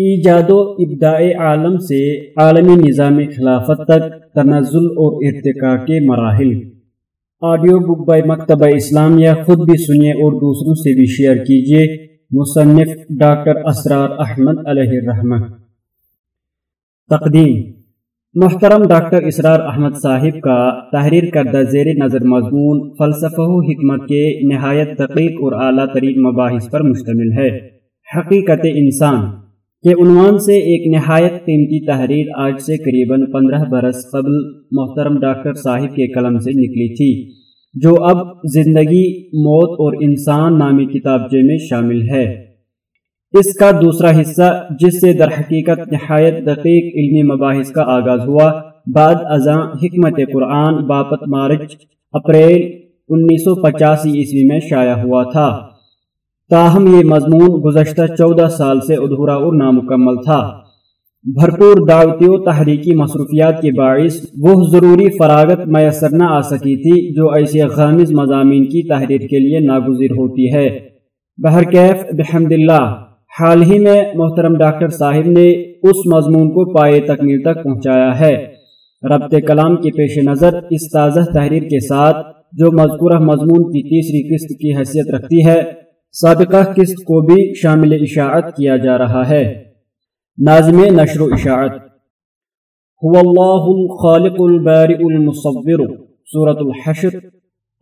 ایجاد و ابداع عالم سے عالمی نظام خلافت تک تنزل اور ارتقاء کے مراحل۔ آڈیو بک بائی مکتبہ اسلامیہ خود بھی سنیے اور دوسروں سے بھی شیئر کیجیے۔ مصنف ڈاکٹر اسرار احمد علیہ الرحمہ تقدیم۔ محترم ڈاکٹر اسرار احمد صاحب کا تحریر کردہ زیر نظر مضمون فلسفہ و حکمت کے نہایت دقیق اور اعلیٰ ترین مباحث پر مشتمل ہے۔ حقیقت انسان۔ کے عنوان سے ایک نہایت قیمتی تحریر آج سے قریباً پندرہ برس قبل محترم ڈاکٹر صاحب کے قلم سے نکلی تھی، جو اب زندگی، موت اور انسان نامی کتابچے میں شامل ہے۔ اس کا دوسرا حصہ، جس سے در حقیقت نہایت دقیق علمی مباحث کا آغاز ہوا، بعد ازاں حکمت قرآن باپت مارچ، اپریل انیس سو پچاسی عیسوی میں شائع ہوا تھا۔ تاہم یہ مضمون گزشتہ چودہ سال سے ادھورا اور نامکمل تھا۔ بھرپور دعوتی و تحریکی مصروفیات کے باعث وہ ضروری فراغت میسر نہ آ سکی تھی جو ایسے غامز مضامین کی تحریر کے لیے ناگزیر ہوتی ہے۔ بہرکیف بحمد اللہ حال ہی میں محترم ڈاکٹر صاحب نے اس مضمون کو پائے تکمیل تک پہنچایا ہے۔ ربط کلام کے پیش نظر اس تازہ تحریر کے ساتھ جو مذکورہ مضمون کی تیسری قسط کی حیثیت رکھتی ہے سابقہ قسط کو بھی شامل اشاعت کیا جا رہا ہے۔ ناظم نشر و اشاعت۔ هو اللہ الخالق البارئ المصور، سورة الحشر،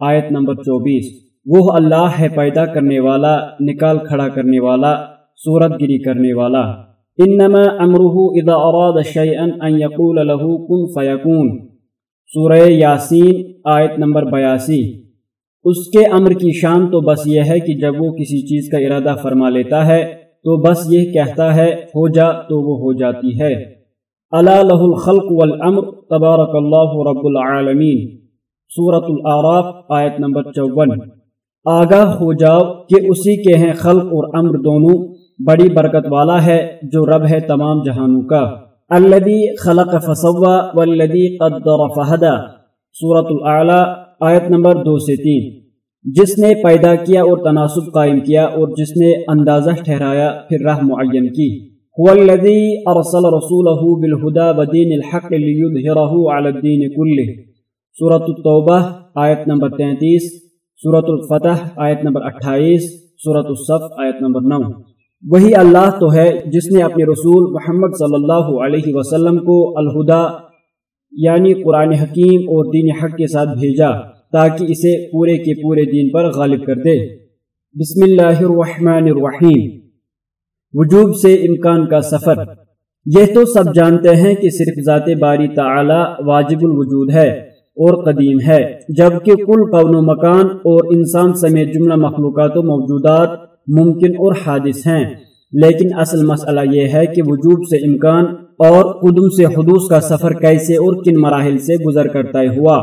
آیت نمبر چوبیس۔ وہ اللہ ہے پیدا کرنے والا، نکال کھڑا کرنے والا، صورت گری کرنے والا۔ انما امرہ اذا اراد شیئا ان یقول له کن فیکون۔ سورہ یاسین، آیت نمبر بیاسی۔ اس کے امر کی شان تو بس یہ ہے کہ جب وہ کسی چیز کا ارادہ فرما لیتا ہے، تو بس یہ کہتا ہے، ہو جا تو وہ ہو جاتی ہے۔ الا له الخلق والامر، تبارک اللہ رب العالمین۔ سورة الاعراف، آیت نمبر چون۔ آگاہ ہو جاؤ کہ اسی کے ہیں خلق اور امر دونوں۔ بڑی برکت والا ہے جو رب ہے تمام جہانوں کا۔ الذي خلق فسوا والذي قدر فهدى سورة الاعلى آیت نمبر دو سے تین۔ جس نے پیدا کیا اور تناسب قائم کیا اور جس نے اندازہ ٹھہرایا، پھر راہ معین کی۔ هو الذي ارسل رسوله بالهدى ودين الحق ليظهره على الدين كله سورة التوبہ، آیت نمبر 33 سورة الفتح، آیت نمبر 28 سورة الصف، آیت نمبر 9 وہی اللہ تو ہے جس نے اپنے رسول محمد صلی اللہ علیہ وسلم کو الہدا یعنی قرآن حکیم اور دین حق کے ساتھ بھیجا تاکہ اسے پورے کے پورے دین پر غالب کر دے۔ بسم اللہ الرحمن الرحیم۔ وجوب سے امکان کا سفر۔ یہ تو سب جانتے ہیں کہ صرف ذات باری تعالی واجب الوجود ہے اور قدیم ہے، جبکہ کل قون و مکان اور انسان سمیت جملہ مخلوقات و موجودات ممکن اور حادث ہیں۔ لیکن اصل مسئلہ یہ ہے کہ وجوب سے امکان اور قدم سے حدوث کا سفر کیسے اور کن مراحل سے گزر کرتا ہوا؟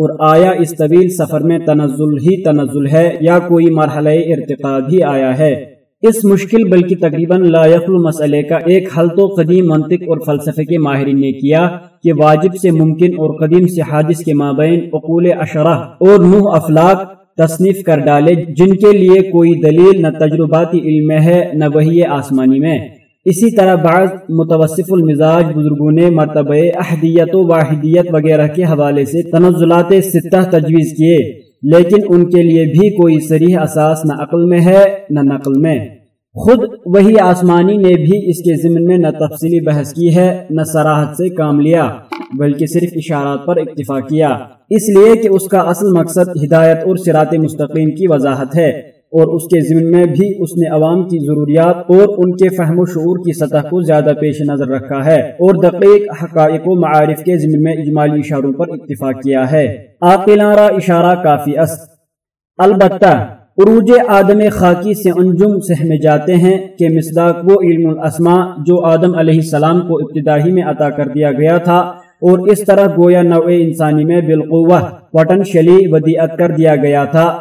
اور آیا اس طویل سفر میں تنزل ہی تنزل ہے یا کوئی مرحلہ ارتقا بھی آیا ہے؟ اس مشکل بلکہ تقریباً لائق مسئلے کا ایک حل تو قدیم منطق اور فلسفے کے ماہرین نے کیا کہ واجب سے ممکن اور قدیم سے حادث کے مابین اقول اشرح اور نوح افلاق تصنیف کر ڈالے جن کے لیے کوئی دلیل نہ تجرباتی علم ہے نہ وہی آسمانی میں۔ اسی طرح بعض متوسف المزاج بزرگوں نے مرتبہ احدیت و واحدیت وغیرہ کے حوالے سے تنزلات ستہ تجویز کیے، لیکن ان کے لیے بھی کوئی سریح اساس نہ عقل میں ہے نہ نقل میں۔ خود وہی آسمانی نے بھی اس کے ضمن میں نہ تفصیلی بحث کی ہے، نہ سراحت سے کام لیا، بلکہ صرف اشارات پر اکتفا کیا۔ اس لیے کہ اس کا اصل مقصد ہدایت اور سرات مستقیم کی وضاحت ہے۔ اور اس کے ضمن میں بھی اس نے عوام کی ضروریات اور ان کے فہم و شعور کی سطح کو زیادہ پیش نظر رکھا ہے اور دقیق حقائق و معارف کے ضمن میں اجمالی اشاروں پر اکتفا کیا ہے۔ آقلارہ اشارہ کافی است۔ البتہ، عروج آدم خاکی سے انجم سہمے جاتے ہیں کہ مصداق وہ علم الاسماء جو آدم علیہ السلام کو ابتدائی میں عطا کر دیا گیا تھا اور اس طرح گویا نوع انسانی میں بالقوہ پوٹنشلی ودیعت کر دیا گیا تھا۔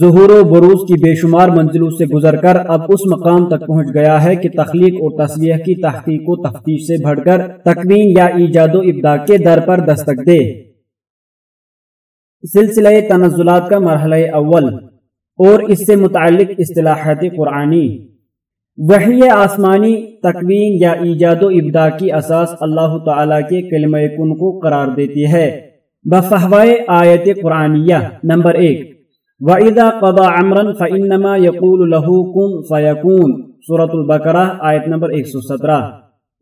ظہور و بروز کی بے شمار منزلوں سے گزر کر اب اس مقام تک پہنچ گیا ہے کہ تخلیق اور تصویح کی تحقیق و تفتیش سے بڑھ کر تکوین یا ایجاد و ابدا کے در پر دستک دے۔ سلسلہ تنزلات کا مرحلہ اول اور اس سے متعلق اصطلاحات قرآنی۔ وحی آسمانی تکوین یا ایجاد و ابدا کی اساس اللہ تعالیٰ کے کلمہ کن کو قرار دیتی ہے۔ بفہوائے آیت قرآنیہ نمبر ایک۔ وَإِذَا قَضَى عَمْرًا فَإِنَّمَا يَقُولُ لَهُ كُن فَيَكُون۔ سورة البقرہ، آیت نمبر 117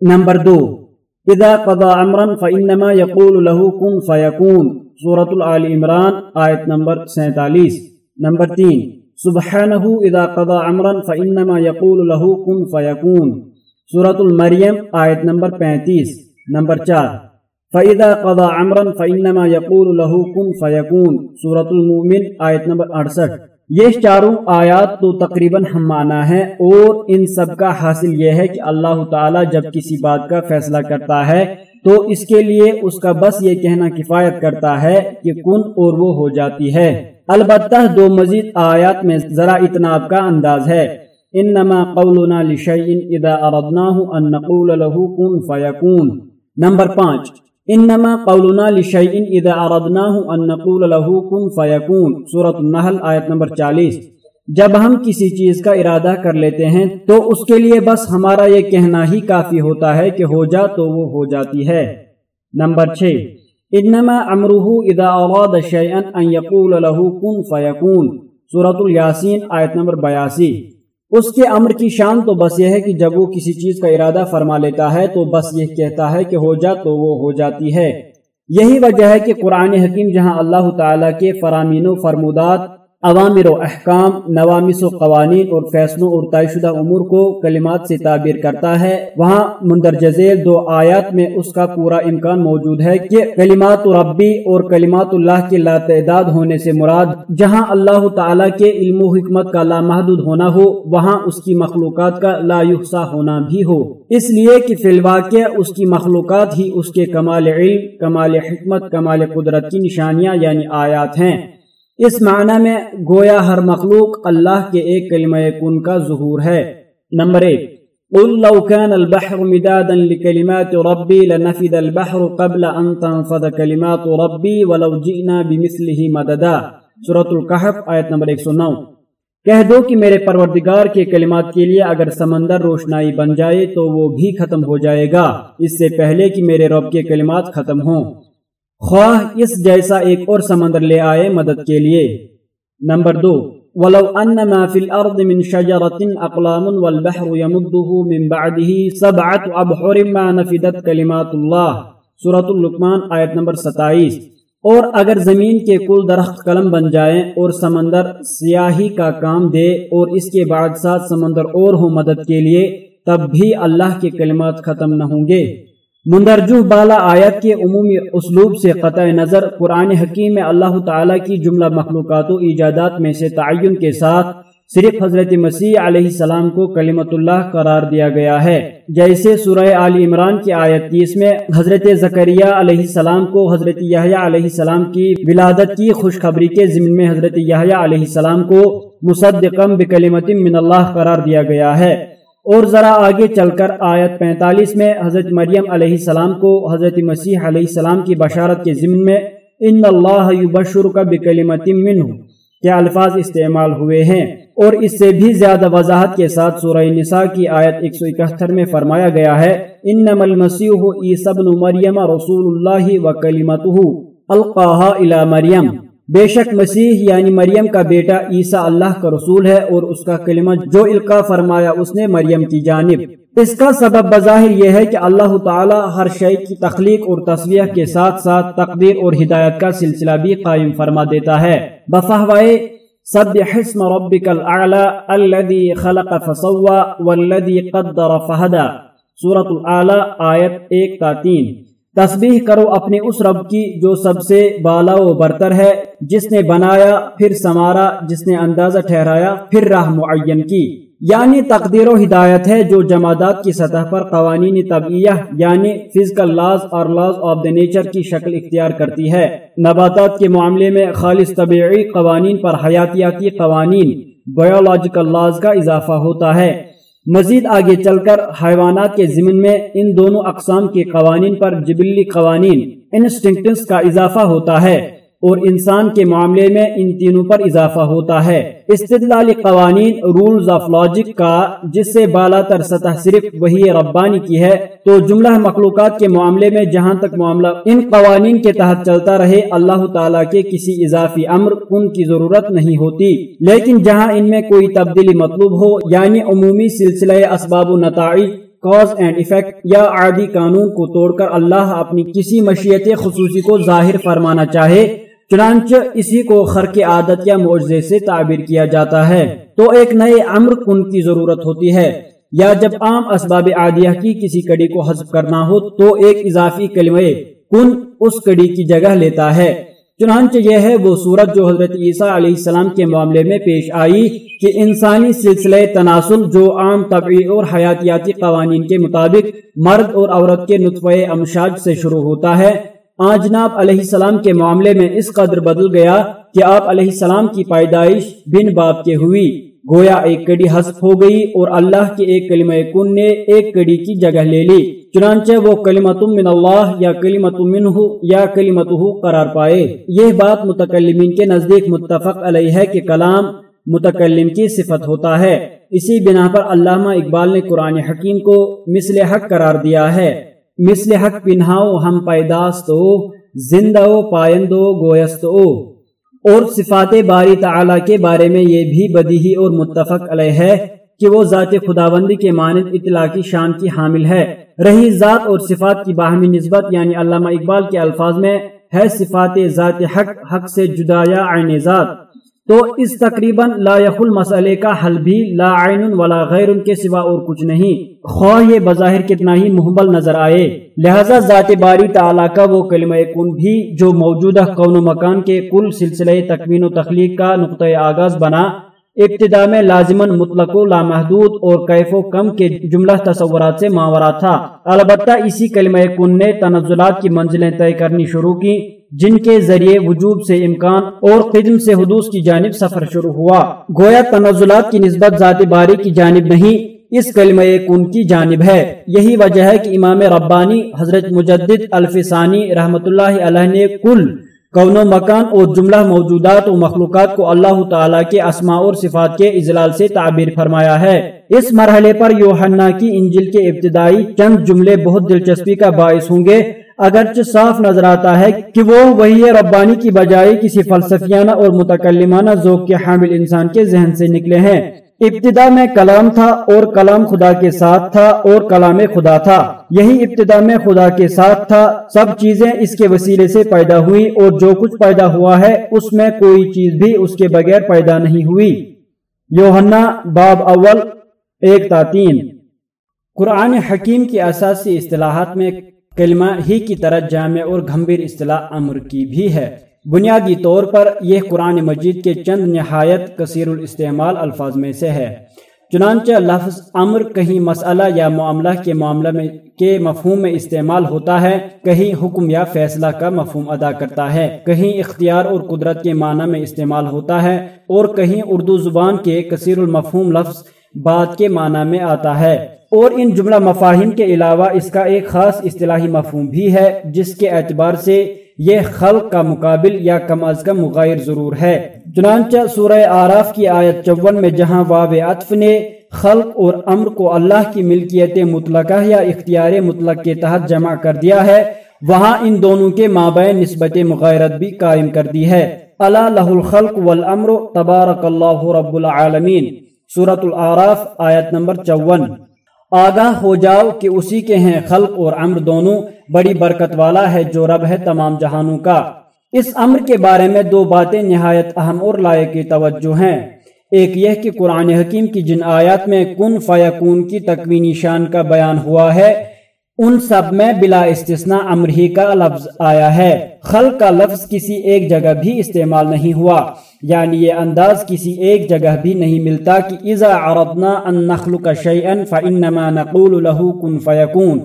نمبر دو اذا قضى عمرا فإنما يقول له كن فيكون۔ سورة العال عمران، آیت نمبر 47 نمبر تین سبحانه اذا قضى عمرا فإنما يقول له كن فيكون۔ سورة المریم، آیت نمبر 35 نمبر چار فَإِذَا قَضَى عَمْرًا فَإِنَّمَا يَقُولُ لَهُ كُن فَيَكُون۔ سورة المؤمن آیت نمبر 68 یہ چاروں آیات تو تقریباً ہم معنی ہیں، اور ان سب کا حاصل یہ ہے کہ اللہ تعالیٰ جب کسی بات کا فیصلہ کرتا ہے، تو اس کے لیے اس کا بس یہ کہنا کفایت کرتا ہے کہ کن اور وہ ہو جاتی ہے۔ البتہ دو مزید آیات میں ذرا اتناب کا انداز ہے۔ انما قولنا لشیء اذا اردناه ان نقول له كن فيكون نمبر پانچ۔ انما قولنا لشیء اذا اردناه ان نقول له كن فيكون. سورة النحل، آیت نمبر 40 جب ہم کسی چیز کا ارادہ کر لیتے ہیں، تو اس کے لیے بس ہمارا یہ کہنا ہی کافی ہوتا ہے کہ ہو جا تو وہ ہو جاتی ہے. نمبر 6 انما امره اذا اراد شيئا ان يقول له كن فيكون. سورة الیاسین آیت نمبر 82 اس کے امر کی شان تو بس یہ ہے کہ جب وہ کسی چیز کا ارادہ فرما لیتا ہے تو بس یہ کہتا ہے کہ ہو جا تو وہ ہو جاتی ہے۔ یہی وجہ ہے کہ قرآن حکیم جہاں اللہ تعالیٰ کے فرامین و فرمودات عوامر و احکام نوامس و قوانین اور فیصلوں اور طے شدہ امور کو کلمات سے تعبیر کرتا ہے۔ وہاں مندرجہ ذیل دو آیات میں اس کا پورا امکان موجود ہے کہ کلمات ربی اور کلمات اللہ کے لا تعداد ہونے سے مراد جہاں اللہ تعالیٰ کے علم و حکمت کا لامحدود ہونا ہو، وہاں اس کی مخلوقات کا لا یحصا ہونا بھی ہو۔ اس لیے کہ فی الواقع اس کی مخلوقات ہی اس کے کمال علم، کمال حکمت، کمال قدرت کی نشانیاں یعنی آیات ہیں۔ اس معنی میں گویا ہر مخلوق اللہ کے ایک کلمہ کن کا ظہور ہے۔ نمبر ایک، قل لو كان البحر مدادا لكلمات ربي لنفد البحر قبل ان تنفذ كلمات ربي ولو جئنا بمثله مددا۔ سورة القحف آیت نمبر 109 کہہ دو کہ میرے پروردگار کے کلمات کے لیے اگر سمندر روشنائی بن جائے تو وہ بھی ختم ہو جائے گا۔ اس سے پہلے کہ میرے رب کے کلمات ختم ہوں۔ خواہ اس جیسا ایک اور سمندر لے آئے مدد کے لیے۔ نمبر دو، ولو ان ما في الارض من شجرة اقلام والبحر يمده من بعده سبعة ابحر ما نفدت كلمات الله۔ سورة اللقمان، آیت نمبر ستائیس۔ اور اگر زمین کے کل درخت قلم بن جائیں اور سمندر سیاہی کا کام دے اور اس کے بعد سات سمندر اور ہوں مدد کے لیے، تب بھی اللہ کے کلمات ختم نہ ہوں گے۔ مندرجو بالا آیت کے عمومی اسلوب سے قطع نظر قرآن حکیم میں اللہ تعالیٰ کی جملہ مخلوقات و ایجادات میں سے تعین کے ساتھ صرف حضرت مسیح علیہ السلام کو کلمت اللہ قرار دیا گیا ہے۔ جیسے سورہ آل عمران کی آیت تیس میں حضرت زکریہ علیہ السلام کو حضرت یحییٰ علیہ السلام کی ولادت کی خوشخبری کے ضمن میں حضرت یحییٰ علیہ السلام کو مصدقم بکلمت من اللہ قرار دیا گیا ہے۔ اور ذرا آگے چل کر آیت پینتالیس میں حضرت مریم علیہ السلام کو حضرت مسیح علیہ السلام کی بشارت کے ضمن میں ان اللہ یبشر کا بکلمت منہ کے الفاظ استعمال ہوئے ہیں اور اس سے بھی زیادہ وضاحت کے ساتھ سورہ نساء کی آیت 171 میں فرمایا گیا ہے، انما المسیح عیسی ابن مریم رسول اللہ وکلمتہ، القاها الى مریم۔ بے شک مسیح یعنی مریم کا بیٹا عیسیٰ اللہ کا رسول ہے اور اس کا کلمہ جو القا فرمایا اس نے مریم کی جانب۔ اس کا سبب بظاہر یہ ہے کہ اللہ تعالی ہر شے کی تخلیق اور تصویہ کے ساتھ ساتھ تقدیر اور ہدایت کا سلسلہ بھی قائم فرما دیتا ہے۔ بفہوائے، سبح اسم ربک الاعلى الذي خلق فسوى والذي قدر فهدى سورة الاعلى آیت ایک تا تین۔ تسبیح کرو اپنے اس رب کی جو سب سے بالا و برتر ہے، جس نے بنایا، پھر سمارا جس نے اندازہ ٹھہرایا، پھر راہ معین کی۔ یعنی تقدیر و ہدایت ہے جو جمادات کی سطح پر قوانین طبعیہ یعنی فزیکل لاز اور لاز آف دا نیچر کی شکل اختیار کرتی ہے۔ نباتات کے معاملے میں خالص طبیعی قوانین پر حیاتیاتی قوانین بایولوجیکل لاز کا اضافہ ہوتا ہے۔ مزید آگے چل کر حیوانات کے ضمن میں ان دونوں اقسام کے قوانین پر جبلی قوانین انسٹنکٹس کا اضافہ ہوتا ہے۔ اور انسان کے معاملے میں ان تینوں پر اضافہ ہوتا ہے۔ استدلال قوانین رولز آف لاجک کا، جس سے بالا تر سطح صرف وہی ربانی کی ہے، تو جملہ مخلوقات کے معاملے میں جہاں تک معاملہ ان قوانین کے تحت چلتا رہے، اللہ تعالیٰ کے کسی اضافی امر ان کی ضرورت نہیں ہوتی۔ لیکن جہاں ان میں کوئی تبدیلی مطلوب ہو یعنی عمومی سلسلہ اسباب و نتائج کاز اینڈ افیکٹ یا عادی قانون کو توڑ کر اللہ اپنی کسی مشیت خصوصی کو ظاہر فرمانا چاہے چنانچہ اسی کو خرق عادت یا معجزے سے تعبیر کیا جاتا ہے۔ تو ایک نئے امر کن کی ضرورت ہوتی ہے۔ یا جب عام اسباب عادیہ کی کسی کڑی کو حذف کرنا ہو تو ایک اضافی کلمہ کن اس کڑی کی جگہ لیتا ہے۔ چنانچہ یہ ہے وہ صورت جو حضرت عیسیٰ علیہ السلام کے معاملے میں پیش آئی کہ انسانی سلسلہ تناسل جو عام طبعی اور حیاتیاتی قوانین کے مطابق مرد اور عورت کے نطفہ امشاج سے شروع ہوتا ہے۔ آجناب علیہ السلام کے معاملے میں اس قدر بدل گیا کہ آپ علیہ السلام کی پیدائش بن باپ کے ہوئی۔ گویا ایک کڑی حذف ہو گئی اور اللہ کے ایک کلمہ کن نے ایک کڑی کی جگہ لے لی۔ چنانچہ وہ کلمت من اللہ یا کلمت منہ یا کلمت قرار پائے۔ یہ بات متکلمین کے نزدیک متفق علیہ ہے کہ کلام متکلم کی صفت ہوتا ہے۔ اسی بنا پر علامہ اقبال نے قرآن حکیم کو مثل حق قرار دیا ہے۔ مثل حق پنہاؤ، ہم پیداستو زندہ پائندو گویستو اور صفات باری تعالی کے بارے میں یہ بھی بدیہی اور متفق علیہ ہے کہ وہ ذات خداوندی کے مانند اطلاع کی شان کی حامل ہے۔ رہی ذات اور صفات کی باہمی نسبت یعنی علامہ اقبال کے الفاظ میں ہے صفات ذات حق حق سے جدا یا عین ذات۔ تو اس تقریباً لا یخل مسئلے کا حل بھی لا عین ولا غیر ان کے سوا اور کچھ نہیں۔ خواہ یہ بظاہر کتنا ہی محبل نظر آئے۔ لہذا ذات باری تعالیٰ کا وہ کلمہ کن بھی جو موجودہ قون و مکان کے کل سلسلے تکوین و تخلیق کا نقطۂ آغاز بنا۔ ابتدا میں لازمن مطلق و لامحدود اور کیف و کم کے جملہ تصورات سے ماورا تھا۔ البتہ اسی کلمہ کن نے تنزلات کی منزلیں طے کرنی شروع کی، جن کے ذریعے وجوب سے امکان اور قدم سے حدوث کی جانب سفر شروع ہوا۔ گویا تنزلات کی نسبت ذات باری کی جانب نہیں، اس کلمہ کن کی جانب ہے۔ یہی وجہ ہے کہ امام ربانی حضرت مجدد الفسانی رحمت اللہ علیہ نے کل کون و مکان اور جملہ موجودات و مخلوقات کو اللہ تعالیٰ کے اسماء اور صفات کے اجلال سے تعبیر فرمایا ہے۔ اس مرحلے پر یوحنا کی انجل کے ابتدائی چند جملے بہت دلچسپی کا باعث ہوں گے۔ اگرچہ صاف نظر آتا ہے کہ وہ وہی ربانی کی بجائے کسی فلسفیانہ اور متکلمانہ ذوق کے حامل انسان کے ذہن سے نکلے ہیں۔ ابتدا میں کلام تھا اور کلام خدا کے ساتھ تھا اور کلام خدا تھا۔ یہی ابتدا میں خدا کے ساتھ تھا۔ سب چیزیں اس کے وسیلے سے پیدا ہوئی اور جو کچھ پیدا ہوا ہے، اس میں کوئی چیز بھی اس کے بغیر پیدا نہیں ہوئی۔ یوہنا باب اول، ایک تا قرآن حکیم کی اساسی اصطلاحات میں کلمہ ہی کی طرح جامع اور گھمبیر اصطلاح امر کی بھی ہے۔ بنیادی طور پر یہ قرآن مجید کے چند نہایت کثیر الاستعمال الفاظ میں سے ہے۔ چنانچہ لفظ امر کہیں مسئلہ یا معاملہ کے معاملہ میں کے مفہوم میں استعمال ہوتا ہے، کہیں حکم یا فیصلہ کا مفہوم ادا کرتا ہے۔ کہیں اختیار اور قدرت کے معنی میں استعمال ہوتا ہے اور کہیں اردو زبان کے کثیر المفہوم لفظ بات کے معنی میں آتا ہے۔ اور ان جملہ مفاہیم کے علاوہ اس کا ایک خاص اصطلاحی مفہوم بھی ہے، جس کے اعتبار سے یہ خلق کا مقابل یا کم از کم مغیر ضرور ہے۔ چنانچہ سورہ آراف کی آیت چون میں جہاں واو عطف نے خلق اور امر کو اللہ کی ملکیت مطلقہ یا اختیار مطلق کے تحت جمع کر دیا ہے، وہاں ان دونوں کے مابین نسبت مغیرت بھی قائم کر دی ہے۔ اللہ لہ الخلق والامر تبارک اللہ رب العالمین۔ سورت العراف آیت نمبر چون۔ آگاہ ہو جاؤ کہ اسی کے ہیں خلق اور امر دونوں، بڑی برکت والا ہے جو رب ہے تمام جہانوں کا۔ اس امر کے بارے میں دو باتیں نہایت اہم اور لائق توجہ ہیں۔ ایک یہ کہ قرآن حکیم کی جن آیات میں کن فیکون کی تکوینی شان کا بیان ہوا ہے ان سب میں بلا استثناء امر ہی کا لفظ آیا ہے۔ خلق کا لفظ کسی ایک جگہ بھی استعمال نہیں ہوا۔ یعنی یہ انداز کسی ایک جگہ بھی نہیں ملتا کہ اذا عرضنا ان نخلق شیئا فانما نقول له کن فیکون۔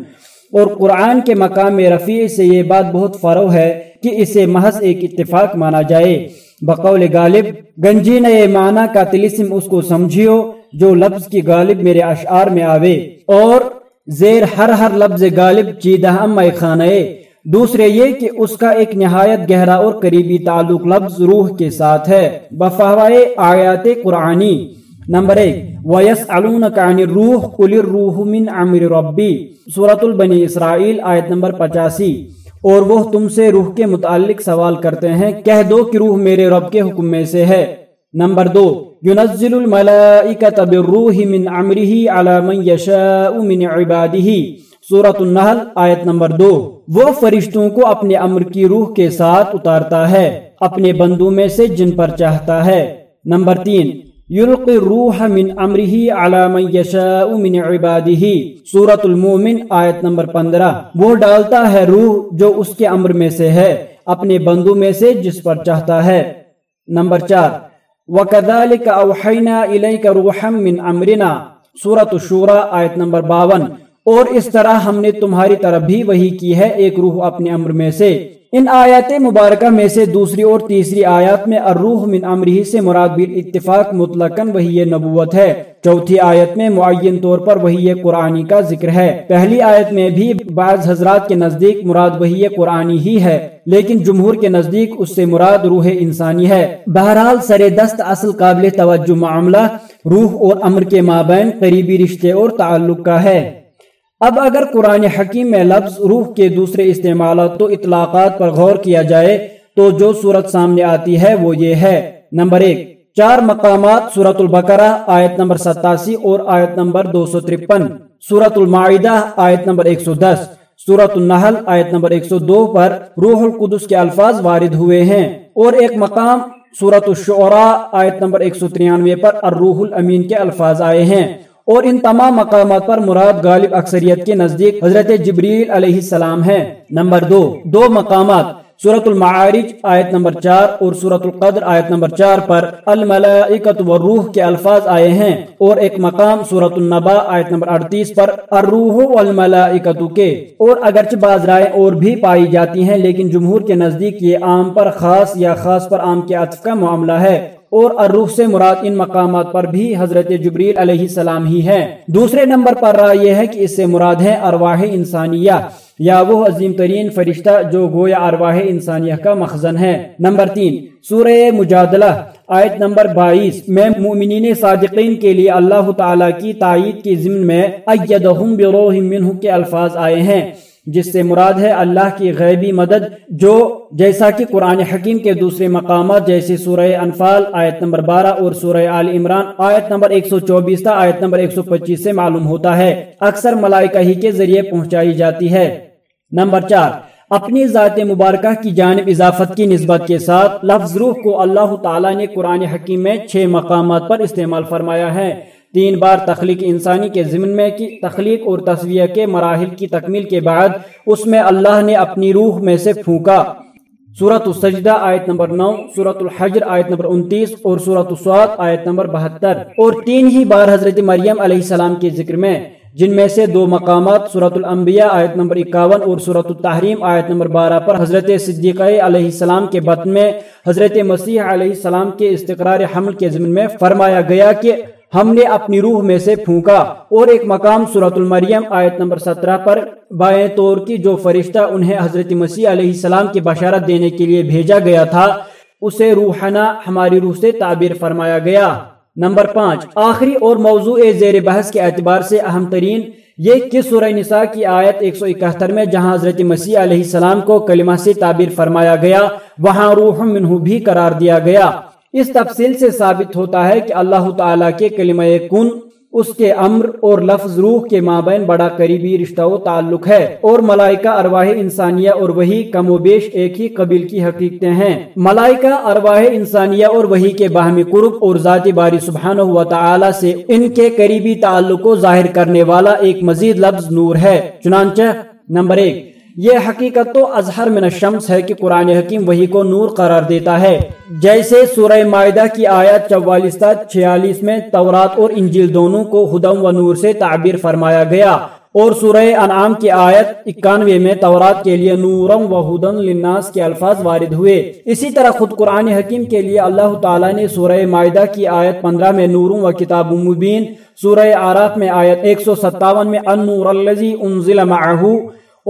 اور قرآن کے مقام رفیع سے یہ بات بہت فرو ہے کہ اسے محض ایک اتفاق مانا جائے۔ بقول غالب، گنجی نے یہ معنی کا تلسم اس کو سمجھیو جو لفظ کی غالب میرے اشعار میں آوے۔ اور زیر ہر ہر لفظ غالب چیدہ ام خانہ دوسرے یہ کہ اس کا ایک نہایت گہرا اور قریبی تعلق لفظ روح کے ساتھ ہے۔ بفہوائے آیات قرآنی۔ نمبر ایک، وَيَسْأَلُونَكَ عَنِ الرُّوحِ قُلِ الرُّوحُ مِنْ عَمْرِ رَبِّي سورة البنی اسرائیل، آیت نمبر پچاسی۔ اور وہ تم سے روح کے متعلق سوال کرتے ہیں۔ کہہ دو کہ روح میرے رب کے حکم میں سے ہے۔ نمبر دو ينزل الملائکة بالروح من عمره على من يشاء من عباده. سورة النحل، آیت نمبر دو. وہ فرشتوں کو اپنے امر کی روح کے ساتھ اتارتا ہے، اپنے بندوں میں سے جن پر چاہتا ہے۔ نمبر تین، یلقی الروح من امره على من يشاء من عباده. سورة المومن آیت نمبر پندرہ. وہ ڈالتا ہے روح جو اس کے امر میں سے ہے، اپنے بندوں میں سے جس پر چاہتا ہے۔ نمبر چار وَكَذَلِكَ أَوْحَيْنَا إِلَيْكَ رُوحًا مِّنْ أَمْرِنَا سورة الشورى آیت نمبر باون. اور اس طرح ہم نے تمہاری طرف بھی وہی کی ہے ایک روح اپنے امر میں سے۔ ان آیات مبارکہ میں سے دوسری اور تیسری آیات میں الروح من امرہی سے مراد بال اتفاق مطلقاً وہی نبوت ہے۔ چوتھی آیت میں معین طور پر وہی قرآنی کا ذکر ہے۔ پہلی آیت میں بھی بعض حضرات کے نزدیک مراد وہی قرآنی ہی ہے، لیکن جمہور کے نزدیک اس سے مراد روح انسانی ہے۔ بہرحال سر دست اصل قابل توجہ معاملہ روح اور امر کے مابین قریبی رشتے اور تعلق کا ہے۔ اب اگر قرآن حکیم میں لفظ روح کے دوسرے استعمالات تو اطلاقات پر غور کیا جائے تو جو صورت سامنے آتی ہے وہ یہ ہے۔ نمبر ایک، چار مقامات سورت البقرہ، آیت نمبر ستاسی اور آیت نمبر دو سو ترپن۔ سورت المعیدہ، آیت نمبر ایک سو دس۔ سورت النحل، آیت نمبر ایک سو دو پر روح القدس کے الفاظ وارد ہوئے ہیں۔ اور ایک مقام سورت الشعراء، آیت نمبر ایک سو ترانوے پر الروح الامین کے الفاظ آئے ہیں۔ اور ان تمام مقامات پر مراد غالب اکثریت کے نزدیک حضرت جبریل علیہ السلام ہے نمبر دو دو مقامات سورت المعارج آیت نمبر چار اور سورت القدر آیت نمبر چار پر الملائکت و روح کے الفاظ آئے ہیں۔ اور ایک مقام سورت النبا آیت نمبر اڑتیس پر الروح والملائکت کے۔ اور اگرچہ بعض رائے اور بھی پائی جاتی ہیں، لیکن جمہور کے نزدیک یہ عام پر خاص یا خاص پر عام کے عطف کا معاملہ ہے۔ اور الروح سے مراد ان مقامات پر بھی حضرت جبریل علیہ السلام ہی ہے دوسرے نمبر پر رائے یہ ہے کہ اس سے مراد ہے ارواح انسانیہ، یا وہ عظیم ترین فرشتہ جو گویا ارواح انسانیہ کا مخزن ہے نمبر تین، سورہ مجادلہ، آیت نمبر بائیس۔ میں مومنین صادقین کے لیے اللہ تعالیٰ کی تائید کی ضمن میں ایدہم بروح منہ کے الفاظ آئے ہیں۔ جس سے مراد ہے اللہ کی غیبی مدد، جو جیسا کہ قرآن حکیم کے دوسرے مقامات جیسے سورہ انفال آیت نمبر بارہ اور سورہ آل عمران آیت نمبر ایک سو چوبیس تا آیت نمبر ایک سو پچیس سے معلوم ہوتا ہے۔ اکثر ملائکہ ہی کے ذریعے پہنچائی جاتی ہے۔ نمبر چار، اپنی ذات مبارکہ کی جانب اضافت کی نسبت کے ساتھ لفظ روح کو اللہ تعالیٰ نے قرآن حکیم میں چھ مقامات پر استعمال فرمایا ہے۔ تین بار تخلیق انسانی کے ضمن میں کی، تخلیق اور تصویہ کے مراحل کی تکمیل کے بعد اس میں اللہ نے اپنی روح میں سے پھونکا۔ سورت السجدہ آیت نمبر نو سورت الحجر آیت نمبر انتیس اور سورت السواد آیت نمبر بہتر۔ اور تین ہی بار حضرت مریم علیہ السلام کے ذکر میں، جن میں سے دو مقامات سورت الانبیاء آیت نمبر اکاون اور سورت التحریم آیت نمبر بارہ پر حضرت صدیقہ علیہ السلام کے بطن میں، حضرت مسیح علیہ السلام کے استقرار حمل کے ضمن میں فرمایا گیا کہ ہم نے اپنی روح میں سے پھونکا اور ایک مقام سورت المریم آیت نمبر سترہ پر بائیں طور کی جو فرشتہ انہیں حضرت مسیح علیہ السلام کی بشارت دینے کے لیے بھیجا گیا تھا، اسے روحنا ہماری روح سے تعبیر فرمایا گیا۔ نمبر پانچ، آخری اور موضوع زیر بحث کے اعتبار سے اہم ترین یہ کہ سورہ نساء کی آیت ایک سو اکہتر میں جہاں حضرت مسیح علیہ السلام کو کلمہ سے تعبیر فرمایا گیا، وہاں روح منہ بھی قرار دیا گیا۔ اس تفصیل سے ثابت ہوتا ہے کہ اللہ تعالیٰ کے کلمہ کن، اس کے امر اور لفظ روح کے مابین بڑا قریبی رشتہ و تعلق ہے اور ملائکہ ارواح انسانیہ اور وہی کم و بیش ایک ہی قبیل کی حقیقتیں ہیں۔ ملائکہ ارواح انسانیہ اور وہی کے باہمی قرب اور ذات باری سبحانہ و تعالی سے ان کے قریبی تعلق کو ظاہر کرنے والا ایک مزید لفظ نور ہے۔ چنانچہ نمبر ایک یہ حقیقت تو اظہر من الشمس ہے کہ قرآن حکیم وہی کو نور قرار دیتا ہے۔ جیسے سورہ معدہ کی آیت چوالیس تا چھیالیس میں تورات اور انجیل دونوں کو ہدم و نور سے تعبیر فرمایا گیا اور سورہ انعام کی آیت اکانوے میں تورات کے لیے نورم و ہدن للناس کے الفاظ وارد ہوئے۔ اسی طرح خود قرآن حکیم کے لیے اللہ تعالیٰ نے سورہ معدہ کی آیت پندرہ میں نورم و کتاب مبین، سورہ آراف میں آیت ایک سو ستاون میں ان نور انزل معہو۔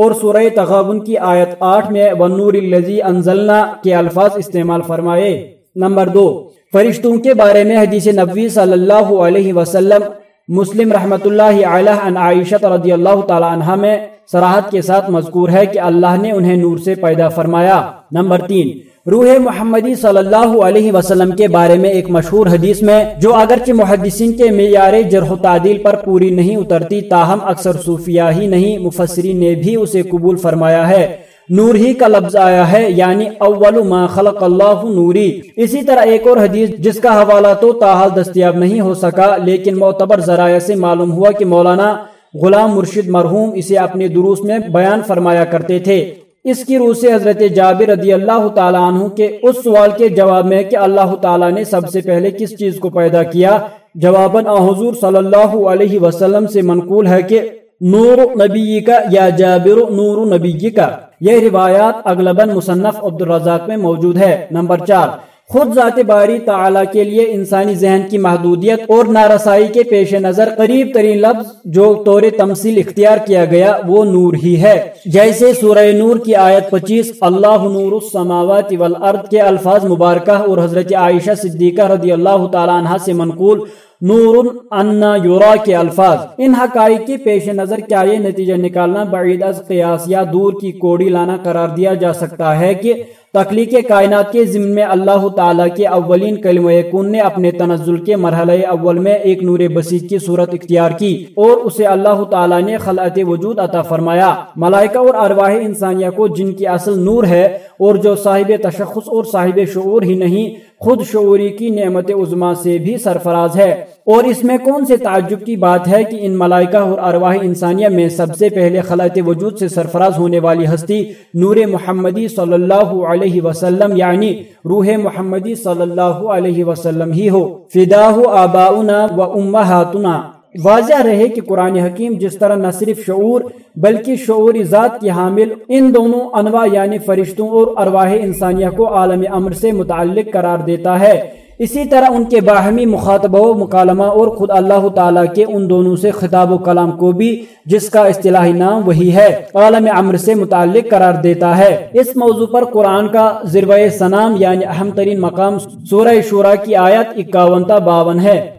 اور سورہ تغابن کی آیت آٹھ میں ونور الزی انزلنا کے الفاظ استعمال فرمائے۔ نمبر دو، فرشتوں کے بارے میں حدیث نبوی صلی اللہ علیہ وسلم، مسلم رحمت اللہ علیہ ان عائشہ رضی اللہ تعالی عنہ میں سراحت کے ساتھ مذکور ہے کہ اللہ نے انہیں نور سے پیدا فرمایا۔ نمبر تین روح محمدی صلی اللہ علیہ وسلم کے بارے میں ایک مشہور حدیث میں، جو اگرچہ محدثین کے معیار جرح و تعدیل پر پوری نہیں اترتی، تاہم اکثر صوفیہ ہی نہیں، مفسرین نے بھی اسے قبول فرمایا ہے۔ نور ہی کا لفظ آیا ہے یعنی اول ما خلق اللہ نوری۔ اسی طرح ایک اور حدیث، جس کا حوالہ تو تاحال دستیاب نہیں ہو سکا، لیکن معتبر ذرائع سے معلوم ہوا کہ مولانا غلام مرشد مرحوم اسے اپنے دروس میں بیان فرمایا کرتے تھے۔ اس کی روح سے حضرت جابر رضی اللہ تعالیٰ عنہ کے اس سوال کے جواب میں کہ اللہ تعالیٰ نے سب سے پہلے کس چیز کو پیدا کیا؟ جواباً حضور صلی اللہ علیہ وسلم سے منقول ہے کہ نور نبی کا یا جابر نور نبی کا یہ روایات اغلباً مصنف عبد الرزاق میں موجود ہے۔ نمبر چار خود ذات باری تعالی کے لیے انسانی ذہن کی محدودیت اور نارسائی کے پیش نظر قریب ترین لفظ جو طور تمثیل اختیار کیا گیا وہ نور ہی ہے۔ جیسے سورہ نور کی آیت پچیس، اللہ نور السماوات والارض کے الفاظ مبارکہ اور حضرت عائشہ صدیقہ رضی اللہ تعالیٰ عنہ سے منقول، نور انا یورا کے الفاظ۔ ان حقائق کے پیش نظر کیا یہ نتیجہ نکالنا بعید از قیاس یا دور کی کوڑی لانا قرار دیا جا سکتا ہے کہ تخلیق کائنات کے ضمن میں اللہ تعالیٰ کے اولین کلم کن نے اپنے تنزل کے مرحلہ اول میں ایک نور بسیط کی صورت اختیار کی اور اسے اللہ تعالیٰ نے خلعت وجود عطا فرمایا۔ ملائکہ اور ارواح انسانیہ کو جن کی اصل نور ہے اور جو صاحب تشخص اور صاحب شعور ہی نہیں خود شعوری کی نعمت عظما سے بھی سرفراز ہے۔ اور اس میں کون سے تعجب کی بات ہے کہ ان ملائکہ اور ارواح انسانیہ میں سب سے پہلے خلط وجود سے سرفراز ہونے والی ہستی نور محمدی صلی اللہ علیہ وسلم یعنی روح محمدی صلی اللہ علیہ وسلم ہی ہو۔ فداہ آباؤنا و امہاتنا۔ واضح رہے کہ قرآن حکیم جس طرح نہ صرف شعور بلکہ شعوری ذات کی حامل ان دونوں انواع یعنی فرشتوں اور ارواح انسانیہ کو عالم امر سے متعلق قرار دیتا ہے۔ اسی طرح ان کے باہمی مخاطبہ و مکالمہ اور خود اللہ تعالیٰ کے ان دونوں سے خطاب و کلام کو بھی جس کا اصطلاحی نام وہی ہے، عالم امر سے متعلق قرار دیتا ہے۔ اس موضوع پر قرآن کا ذروہ سنام یعنی اہم ترین مقام سورہ شورا کی آیت اکاون تا باون ہے۔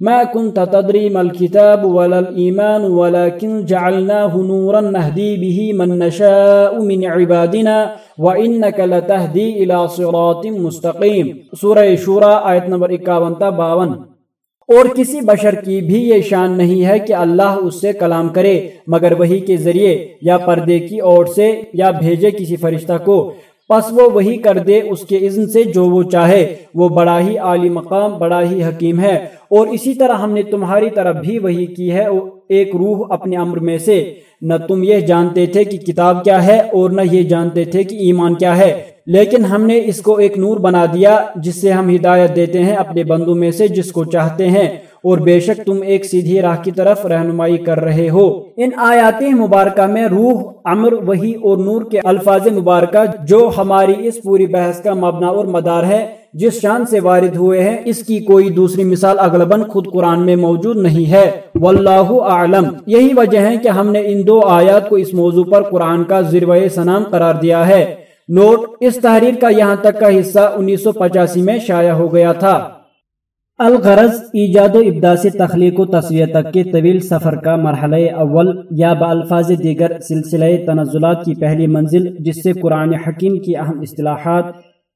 ما كنت تدري ما الكتاب ولا الإيمان ولكن جعلناه نورا نهدي به من نشاء من عبادنا وَإِنَّكَ لَتَهْدِي إِلَى صِرَاطٍ مستقیم سورہ شورہ آیت نمبر اکاون تا باون. اور کسی بشر کی بھی یہ شان نہیں ہے کہ اللہ اس سے کلام کرے، مگر وہی کے ذریعے یا پردے کی اوٹ سے یا بھیجے کسی فرشتہ کو۔ پس وہ وہی کر دے اس کے اذن سے جو وہ چاہے۔ وہ بڑا ہی عالی مقام، بڑا ہی حکیم ہے۔ اور اسی طرح ہم نے تمہاری طرف بھی وہی کی ہے ایک روح اپنے امر میں سے۔ نہ تم یہ جانتے تھے کہ کتاب کیا ہے اور نہ یہ جانتے تھے کہ ایمان کیا ہے۔ لیکن ہم نے اس کو ایک نور بنا دیا جس سے ہم ہدایت دیتے ہیں اپنے بندوں میں سے جس کو چاہتے ہیں۔ اور بے شک تم ایک سیدھی راہ کی طرف رہنمائی کر رہے ہو۔ ان آیات مبارکہ میں روح، امر وہی اور نور کے الفاظ مبارکہ جو ہماری اس پوری بحث کا مبنا اور مدار ہے، جس شان سے وارد ہوئے ہیں، اس کی کوئی دوسری مثال اغلباً خود قرآن میں موجود نہیں ہے۔ واللہ اعلم۔ یہی وجہ ہے کہ ہم نے ان دو آیات کو اس موضوع پر قرآن کا ذروع سنام قرار دیا ہے۔ نوٹ، اس تحریر کا یہاں تک کا حصہ انیس سو پچاسی میں شائع ہو گیا تھا۔ الغرض ایجاد و ابدا سے تخلیق و تصویر تک کے طویل سفر کا مرحلہ اول یا بالفاظ دیگر سلسلہ تنزلات کی پہلی منزل، جس سے قرآن حکیم کی اہم اصطلاحات،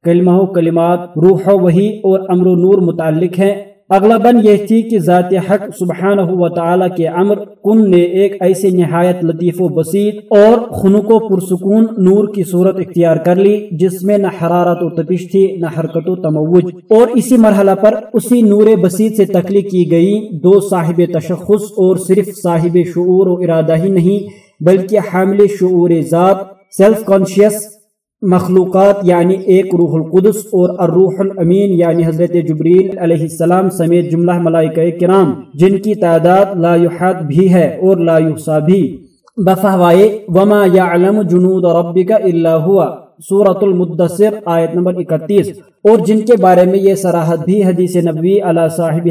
کلمہ و کلمات، روح و وحی اور امر و نور متعلق ہیں۔ اغلباً یہ تھی کہ ذات حق سبحانہ و تعالی کے امر کن نے ایک ایسے نہایت لطیف و بسیط اور خنک و پرسکون نور کی صورت اختیار کر لی، جس میں نہ حرارت و تپش تھی نہ حرکت و تموج۔ اور اسی مرحلہ پر اسی نور بسیط سے تخلیق کی گئی دو صاحب تشخص اور صرف صاحب شعور و ارادہ ہی نہیں، بلکہ حامل شعور ذات سیلف کانشیس مخلوقات یعنی ایک روح القدس اور الروح الامین یعنی حضرت جبریل علیہ السلام سمیت جملہ ملائکہ کرام، جن کی تعداد لا یحاد بھی ہے اور لا یحصا بھی۔ بفہوائے، وما یعلم جنود ربک الا ہوا، سورة المدثر، آیت نمبر اکتیس۔ اور جن کے بارے میں یہ سراحت بھی حدیث نبوی علیہ صاحب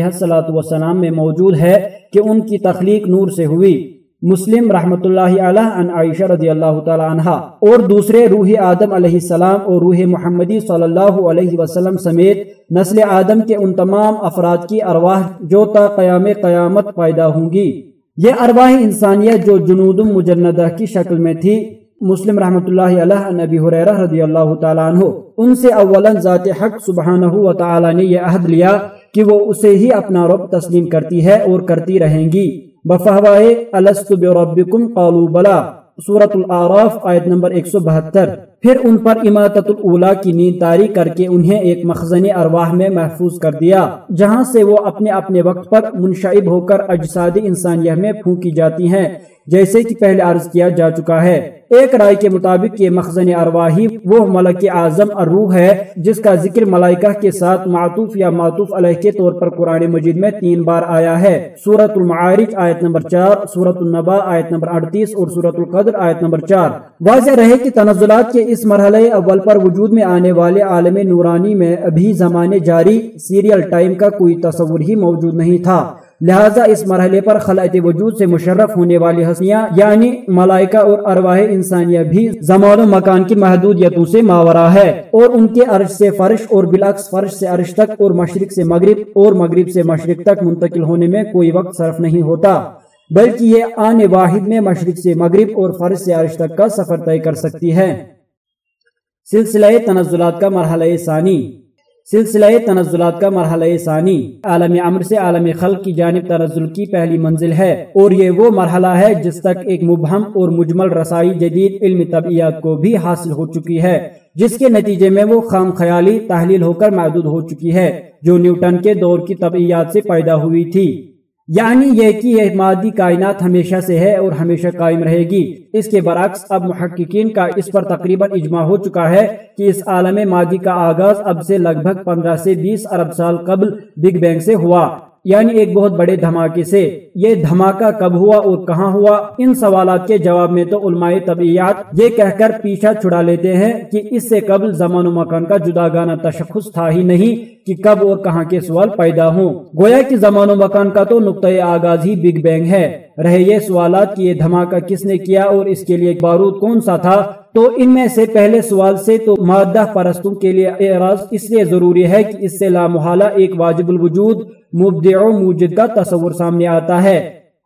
والسلام میں موجود ہے کہ ان کی تخلیق نور سے ہوئی۔ مسلم رحمت اللہ علیہ عن عائشہ رضی اللہ تعالی عنہ اور دوسرے روح آدم علیہ السلام اور روح محمدی صلی اللہ علیہ وسلم سمیت نسل آدم کے ان تمام افراد کی ارواح جو تا قیام قیامت پیدا ہوں گی۔ یہ ارواح انسانیت جو جنود مجندہ کی شکل میں تھی، مسلم رحمت اللہ علیہ نبی حریرہ رضی اللہ تعالیٰ عنہ۔ ان سے اولا ذات حق سبحانہ و تعالیٰ نے یہ عہد لیا کہ وہ اسے ہی اپنا رب تسلیم کرتی ہے اور کرتی رہیں گی۔ بفہوائے الست بربکم؟ قالو بلا۔ سورة العراف آیت نمبر 172 پھر ان پر اماتت الاولا کی نیند تاری کر کے انہیں ایک مخزن ارواح میں محفوظ کر دیا، جہاں سے وہ اپنے اپنے وقت پر منشعب ہو کر اجساد انسانیہ میں پھونکی جاتی ہیں، جیسے کہ پہلے عرض کیا جا چکا ہے۔ ایک رائے کے مطابق یہ مخزن ارواحی وہ ملک اعظم الروح ہے، جس کا ذکر ملائکہ کے ساتھ معطوف یا معطوف علیہ کے طور پر قرآن مجید میں تین بار آیا ہے۔ سورت المعارج آیت نمبر چار سورت النبا آیت نمبر اڑتیس اور سورت القدر آیت نمبر چار۔ واضح رہے کہ تنزلات کے اس مرحلہ اول پر وجود میں آنے والے عالم نورانی میں ابھی زمانے جاری سیریل ٹائم کا کوئی تصور ہی موجود نہیں تھا۔ لہٰذا اس مرحلے پر خلعت وجود سے مشرف ہونے والی ہستیاں یعنی ملائکہ اور ارواح انسانیہ بھی زمان و مکان کی محدودیتوں سے ماورا ہے اور ان کے عرش سے فرش اور بالعکس فرش سے عرش تک اور مشرق سے مغرب اور مغرب سے مشرق تک منتقل ہونے میں کوئی وقت صرف نہیں ہوتا، بلکہ یہ آنے واحد میں مشرق سے مغرب اور فرش سے عرش تک کا سفر طے کر سکتی ہے۔ سلسلہ تنزلات کا مرحلہ ثانی۔ سلسلہ تنزلات کا مرحلہ ثانی۔ عالم عمر سے عالم خلق کی جانب تنزل کی پہلی منزل ہے اور یہ وہ مرحلہ ہے جس تک ایک مبہم اور مجمل رسائی جدید علم طبعیات کو بھی حاصل ہو چکی ہے، جس کے نتیجے میں وہ خام خیالی تحلیل ہو کر محدود ہو چکی ہے، جو نیوٹن کے دور کی طبعیات سے پیدا ہوئی تھی۔ یعنی یہ کہ یہ مادی کائنات ہمیشہ سے ہے اور ہمیشہ قائم رہے گی۔ اس کے برعکس اب محققین کا اس پر تقریباً اجماع ہو چکا ہے کہ اس عالم مادی کا آغاز اب سے لگ بھگ پندرہ سے بیس ارب سال قبل بگ بینگ سے ہوا۔ یعنی ایک بہت بڑے دھماکے سے۔ یہ دھماکہ کب ہوا اور کہاں ہوا؟ ان سوالات کے جواب میں تو علماء طبیعیات یہ کہہ کر پیچھا چھڑا لیتے ہیں کہ اس سے قبل زمان و مکان کا جدا گانا تشخص تھا ہی نہیں۔ کہ کب اور کہاں کے سوال پیدا ہوں۔ گویا کہ زمان و مکان کا تو نقطۂ آغاز ہی بگ بینگ ہے۔ رہے یہ سوالات کہ یہ دھماکہ کس نے کیا اور اس کے لیے بارود کون سا تھا؟ تو ان میں سے پہلے سوال سے تو مادہ پرستوں کے لیے اعراض اس لیے ضروری ہے کہ اس سے لامحالہ ایک واجب الوجود مبدع و موجد کا تصور سامنے آتا ہے۔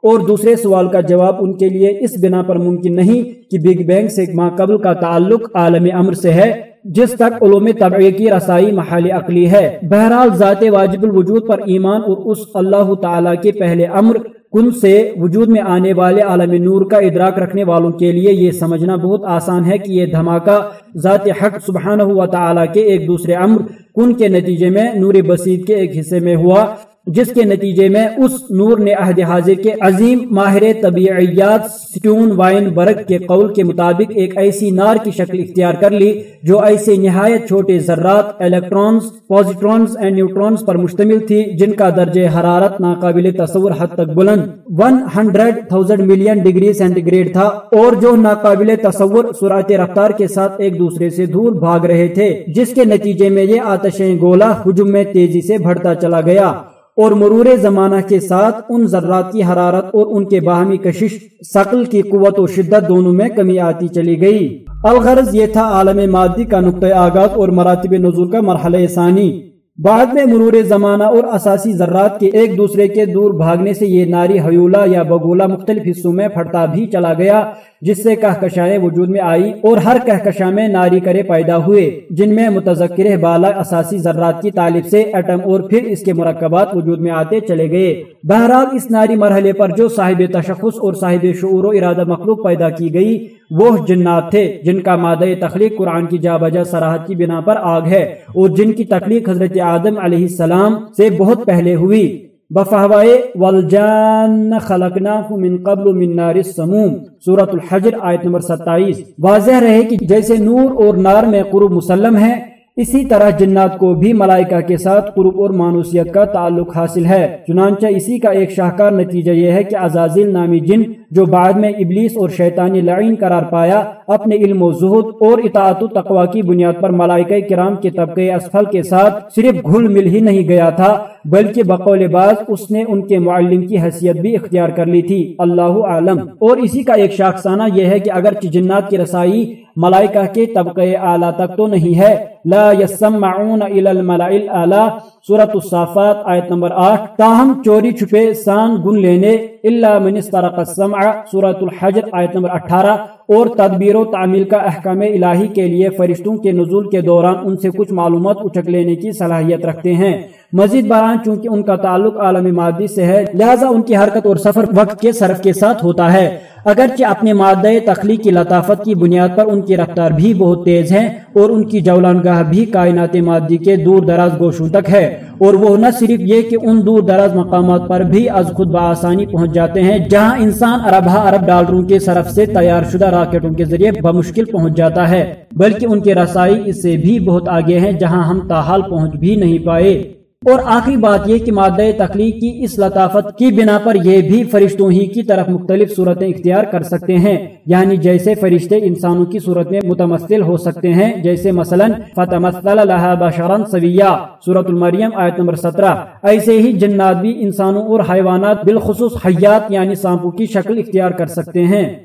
اور دوسرے سوال کا جواب ان کے لیے اس بنا پر ممکن نہیں کہ بگ بینگ سے ما قبل کا تعلق عالم امر سے ہے۔ جس تک علوم طبعی کی رسائی محال عقلی ہے۔ بہرحال ذات واجب الوجود پر ایمان اور اس اللہ تعالی کے پہلے امر کن سے وجود میں آنے والے عالم نور کا ادراک رکھنے والوں کے لیے یہ سمجھنا بہت آسان ہے کہ یہ دھماکہ ذات حق سبحانہ و تعالی کے ایک دوسرے امر کن کے نتیجے میں نور بسیط کے ایک حصے میں ہوا۔ جس کے نتیجے میں اس نور نے عہد حاضر کے عظیم ماہر طبیعیات سٹون وائن برگ کے قول کے مطابق ایک ایسی نار کی شکل اختیار کر لی جو ایسے نہایت چھوٹے ذرات الیکٹرونز پوزیٹرونز اینڈ نیوٹرونز پر مشتمل تھی، جن کا درجہ حرارت ناقابل تصور حد تک بلند one hundred thousand million degree centigrade تھا اور جو ناقابل تصور سرعت رفتار کے ساتھ ایک دوسرے سے دور بھاگ رہے تھے، جس کے نتیجے میں یہ آتشیں گولا ہجوم میں تیزی سے بڑھتا چلا گیا۔ اور مرور زمانہ کے ساتھ ان ذرات کی حرارت اور ان کے باہمی کشش سقل کی قوت و شدت دونوں میں کمی آتی چلی گئی۔ الغرض یہ تھا عالم مادی کا نقطۂ آغاز اور مراتب نزول کا مرحلہ ثانی۔ بعد میں مرور زمانہ اور اساسی ذرات کے ایک دوسرے کے دور بھاگنے سے یہ ناری حیولہ یا بگولا مختلف حصوں میں پھٹتا بھی چلا گیا، جس سے کہکشائیں وجود میں آئی اور ہر کہکشاں میں ناری کرے پیدا ہوئے، جن میں متذکر بالا اساسی ذرات کی تعلیم سے ایٹم اور پھر اس کے مرکبات وجود میں آتے چلے گئے۔ بہرحال اس ناری مرحلے پر جو صاحب تشخص اور صاحب شعور و ارادہ مخلوق پیدا کی گئی وہ جنات تھے جن کا مادہ تخلیق قرآن کی جا بجا سراحت کی بنا پر آگ ہے اور جن کی تخلیق حضرت آدم علیہ السلام سے بہت پہلے ہوئی۔ بفہوائے والجان خلقناہ من قبل من نار السموم۔ سورة الحجر آیت نمبر ستائیس۔ واضح رہے کہ جیسے نور اور نار میں قرب مسلم ہے اسی طرح جنات کو بھی ملائکہ کے ساتھ قرب اور مانوسیت کا تعلق حاصل ہے۔ چنانچہ اسی کا ایک شاہکار نتیجہ یہ ہے کہ عزازیل نامی جن جو بعد میں ابلیس اور شیطانی لعین قرار پایا، اپنے علم و زہد اور اطاعت و تقوی کی بنیاد پر ملائکہ کرام کے طبقے اسفل کے ساتھ صرف گھل مل ہی نہیں گیا تھا، بلکہ بقول باز اس نے ان کے معلم کی حیثیت بھی اختیار کر لی تھی۔ اللہ عالم اور اسی کا ایک شاخسانہ یہ ہے کہ اگر جنات کی رسائی ملائکہ کے طبقے اعلیٰ تک تو نہیں ہے۔ لا يسمعون الى الملائ الاعلی، سورة الصافات، آیت نمبر آٹھ۔ تاہم چوری چھپے سان گن لینے، الا من استرق السمع، سورة الحجر، آیت نمبر اٹھارہ۔ اور تدبیر و تعمیل کا احکام الہی کے لیے فرشتوں کے نزول کے دوران ان سے کچھ معلومات اچھک لینے کی صلاحیت رکھتے ہیں۔ مزید برآں چونکہ ان کا تعلق عالم مادی سے ہے، لہذا ان کی حرکت اور سفر وقت کے صرف کے ساتھ ہوتا ہے۔ اگرچہ اپنے مادہ تخلیق کی لطافت کی بنیاد پر ان کی رفتار بھی بہت تیز ہیں اور ان کی جولانگاہ بھی کائنات مادی کے دور دراز گوشوں تک ہے اور وہ نہ صرف یہ کہ ان دور دراز مقامات پر بھی از خود بآسانی پہنچ جاتے ہیں جہاں انسان اربہ ارب ڈالروں کے صرف سے تیار شدہ راکٹوں کے ذریعے بمشکل پہنچ جاتا ہے، بلکہ ان کے رسائی اس سے بھی بہت آگے ہیں جہاں ہم تاحال پہنچ بھی نہیں پائے۔ اور آخری بات یہ کہ مادہ تخلیق کی اس لطافت کی بنا پر یہ بھی فرشتوں ہی کی طرف مختلف صورتیں اختیار کر سکتے ہیں۔ یعنی جیسے فرشتے انسانوں کی صورت میں متمثل ہو سکتے ہیں، جیسے مثلا فتمثل لها بشرا سویا سورت المریم آیت نمبر سترہ۔ ایسے ہی جنات بھی انسانوں اور حیوانات بالخصوص حیات یعنی سانپو کی شکل اختیار کر سکتے ہیں۔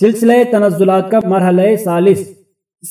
سلسلہ تنزلات کا مرحلہ سالس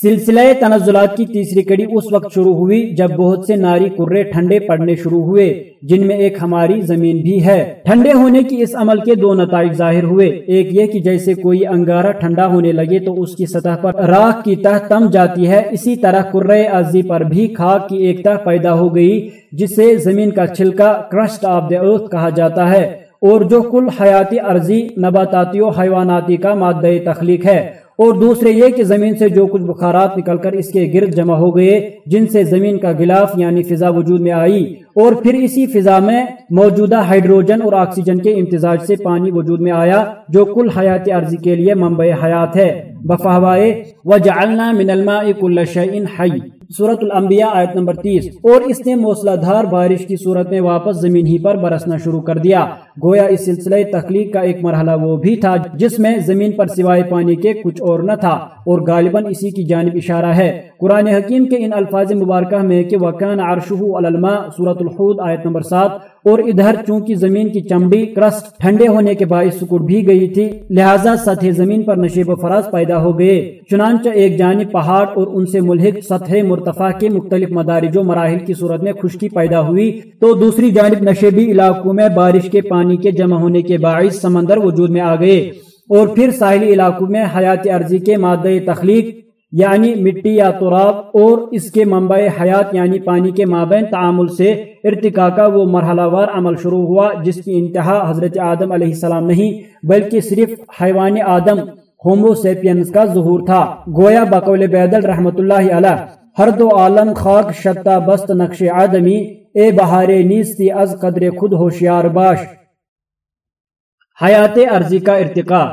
سلسلہ تنزلات کی تیسری کڑی اس وقت شروع ہوئی جب بہت سے ناری کرے ٹھنڈے پڑنے شروع ہوئے، جن میں ایک ہماری زمین بھی ہے۔ ٹھنڈے ہونے کی اس عمل کے دو نتائج ظاہر ہوئے۔ ایک یہ کہ جیسے کوئی انگارہ ٹھنڈا ہونے لگے تو اس کی سطح پر راکھ کی تہ تم جاتی ہے۔ اسی طرح کرے ارضی پر بھی خاک کی ایک تہ پیدا ہو گئی، جسے زمین کا چھلکا کرسٹ آف دا ارتھ کہا جاتا ہے۔ اور جو کل حیاتی عرضی نباتاتی و حیواناتی کا مادہ تخلیق ہے۔ اور دوسرے یہ کہ زمین سے جو کچھ بخارات نکل کر اس کے گرد جمع ہو گئے، جن سے زمین کا غلاف یعنی فضا وجود میں آئی، اور پھر اسی فضا میں موجودہ ہائیڈروجن اور آکسیجن کے امتزاج سے پانی وجود میں آیا، جو کل حیات عرضی کے لیے منبع حیات ہے۔ بفہوائے، وجعلنا من الماء كل شيء حي سورت الانبیاء آیت نمبر تیس۔ اور اس نے موسلا دھار بارش کی صورت میں واپس زمین ہی پر برسنا شروع کر دیا۔ گویا اس سلسلہ تخلیق کا ایک مرحلہ وہ بھی تھا جس میں زمین پر سوائے پانی کے کچھ اور نہ تھا، اور غالباً اسی کی جانب اشارہ ہے۔ قرآن حکیم کے ان الفاظ مبارکہ میں کہ وکان عرشہ علما سورت الحود، آیت نمبر سات، اور ادھر چونکہ زمین کی چمڑی کرسٹ ٹھنڈے ہونے کے باعث سکڑ بھی گئی تھی، لہٰذا سطح زمین پر نشیب و فراز پیدا ہو گئے۔ چنانچہ ایک جانب پہاڑ اور ان سے ملحق سطح مرتفع کے مختلف مدارج و مراحل کی صورت میں خشکی پیدا ہوئی، تو دوسری جانب نشیبی علاقوں میں بارش کے پانی کے جمع ہونے کے باعث سمندر وجود میں آ گئے اور پھر ساحلی علاقوں میں حیات عرضی کے مادہ تخلیق یعنی مٹی یا تراب، اور اس کے منبع حیات یعنی پانی کے مابین تعامل سے ارتقا کا وہ مرحلہ وار عمل شروع ہوا، جس کی انتہا حضرت آدم علیہ السلام نہیں، بلکہ صرف حیوان آدم، ہومو سیپینز کا ظہور تھا۔ گویا بقول بیدل رحمت اللہ علیہ، ہر دو عالم خاک شتا بست، نقش آدمی اے بہارے نیستی، از قدر خود ہوشیار باش۔ حیات عرضی کا ارتقا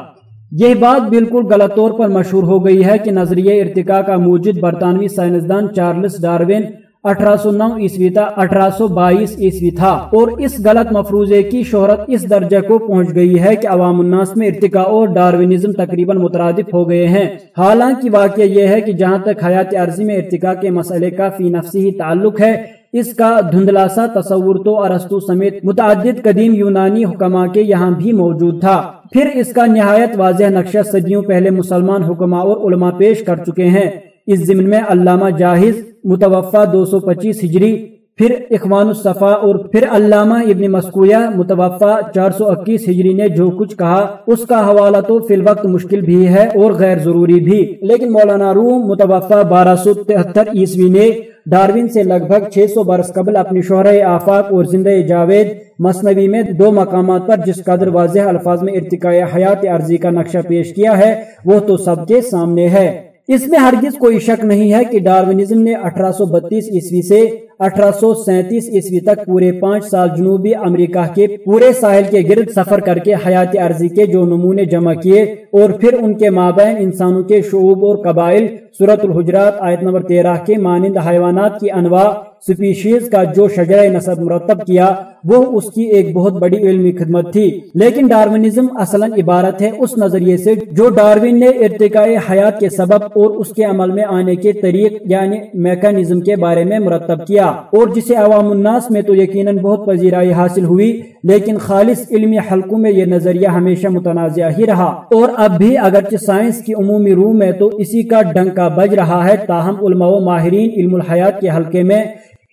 یہ بات بالکل غلط طور پر مشہور ہو گئی ہے کہ نظریہ ارتقاء کا موجود برطانوی سائنسدان چارلس ڈاروین اٹھارہ سو نو عیسوی تا اٹھارہ سو بائیس عیسوی تھا اور اس غلط مفروضے کی شہرت اس درجہ کو پہنچ گئی ہے کہ عوام الناس میں ارتقاء اور ڈاروینزم تقریباً مترادف ہو گئے ہیں۔ حالانکہ واقعہ یہ ہے کہ جہاں تک حیات عرضی میں ارتقاء کے مسئلے کا فی نفسی ہی تعلق ہے اس کا دھندلا سا تصور تو ارستو سمیت متعدد قدیم یونانی حکمہ کے یہاں بھی موجود تھا۔ پھر اس کا نہایت واضح نقشہ صدیوں پہلے مسلمان حکمہ اور علماء پیش کر چکے ہیں۔ اس ضمن میں علامہ جاہز متوفہ دو سو پچیس ہجری پھر اخوان الصفا اور پھر علامہ ابن مسکویہ متوفہ چار سو اکیس ہجری نے جو کچھ کہا، اس کا حوالہ تو فی الوقت مشکل بھی ہے اور غیر ضروری بھی۔ لیکن مولانا روم متوفہ بارہ سو تہتر عیسوی نے ڈاروین سے لگ بھگ چھ سو برس قبل اپنی شہرہ آفاق اور زندہ جاوید مصنوی میں دو مقامات پر جس قدر واضح الفاظ میں ارتقاء حیات عرضی کا نقشہ پیش کیا ہے، وہ تو سب کے سامنے ہے۔ اس میں ہرگز کوئی شک نہیں ہے کہ ڈاروینزم نے اٹھارہ سو بتیس عیسوی سے اٹھارہ سو سینتیس عیسوی تک پورے پانچ سال جنوبی امریکہ کے پورے ساحل کے گرد سفر کر کے حیات عرضی کے جو نمونے جمع کیے اور پھر ان کے مابین انسانوں کے شعوب اور قبائل صورت الحجرات آیت نمبر تیرہ کے مانند حیوانات کی انواع سپیشیز کا جو شجرہ نصب مرتب کیا، وہ اس کی ایک بہت بڑی علمی خدمت تھی۔ لیکن ڈارونزم اصلا عبارت ہے اس نظریے سے جو ڈاروین نے ارتقاء حیات کے سبب اور اس کے عمل میں آنے کے طریق یعنی میکانزم کے بارے میں مرتب کیا۔ اور جسے عوام الناس میں تو یقیناً بہت پذیرائی حاصل ہوئی، لیکن خالص علمی حلقوں میں یہ نظریہ ہمیشہ متنازع ہی رہا۔ اور اب بھی اگرچہ سائنس کی عمومی روح میں تو اسی کا ڈنکا بج رہا ہے تاہم علماء و ماہرین علم الحیات کے حلقے میں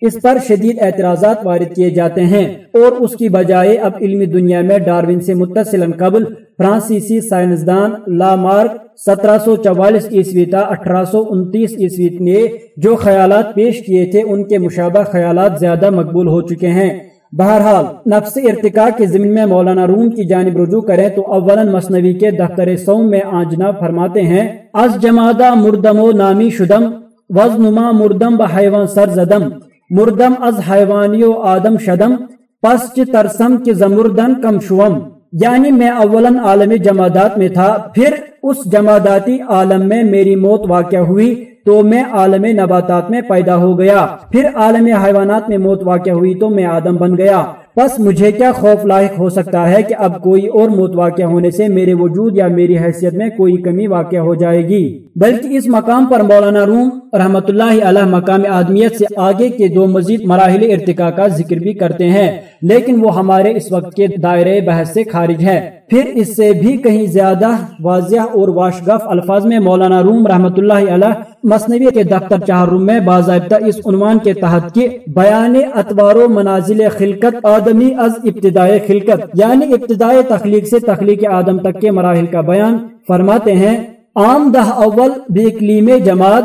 اس پر شدید اعتراضات وارد کیے جاتے ہیں اور اس کی بجائے اب علمی دنیا میں ڈاروین سے متصل قبل فرانسیسی سائنسدان لا مارک سترہ سو چوالیس عیسوی تا اٹھارہ سو انتیس عیسوی نے جو خیالات پیش کیے تھے ان کے مشابہ خیالات زیادہ مقبول ہو چکے ہیں۔ بہرحال، نفس ارتقاء کے ضمن میں مولانا روم کی جانب رجوع کریں تو اولا مصنوی کے دفتر سوم میں آنجنا فرماتے ہیں، از جمادہ مردم و نامی شدم، وزنما مردم بحیوان سر زدم مردم از حیوانی و آدم شدم، پس چی ترسم کی زمردن کم شوم؟ یعنی میں اولا عالم جمادات میں تھا، پھر اس جماداتی عالم میں میری موت واقع ہوئی، تو میں عالم نباتات میں پیدا ہو گیا۔ پھر عالم حیوانات میں موت واقع ہوئی، تو میں آدم بن گیا۔ پس مجھے کیا خوف لاحق ہو سکتا ہے کہ اب کوئی اور موت واقع ہونے سے میرے وجود یا میری حیثیت میں کوئی کمی واقع ہو جائے گی؟ بلکہ اس مقام پر مولانا روم رحمت اللہ علیہ مقام آدمیت سے آگے کے دو مزید مراحل ارتقاء کا ذکر بھی کرتے ہیں، لیکن وہ ہمارے اس وقت کے دائرے بحث سے خارج ہے پھر اس سے بھی کہیں زیادہ واضح اور واشگف الفاظ میں مولانا روم رحمت اللہ علیہ مصنوی کے دفتر چار روم میں باضابطہ اس عنوان کے تحت کے بیان اتوار و منازل خلقت آدمی از ابتدائے خلقت یعنی ابتدائے تخلیق سے تخلیق آدم تک کے مراحل کا بیان فرماتے ہیں۔ عام دہ اول بیکلیم جماعت،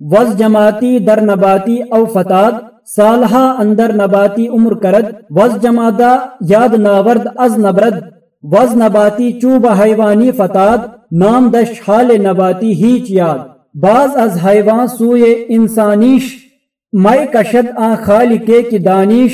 وز جماعتی در نباتی او فتاد سالہ اندر نباتی عمر کرد، وز جمادہ یاد ناورد از نبرد، وز نباتی چوب حیوانی فتاد، نام دش حال نباتی ہیچ یاد۔ بعض از حیوان سوئے انسانیش مائی کشد آن خالقے کی دانش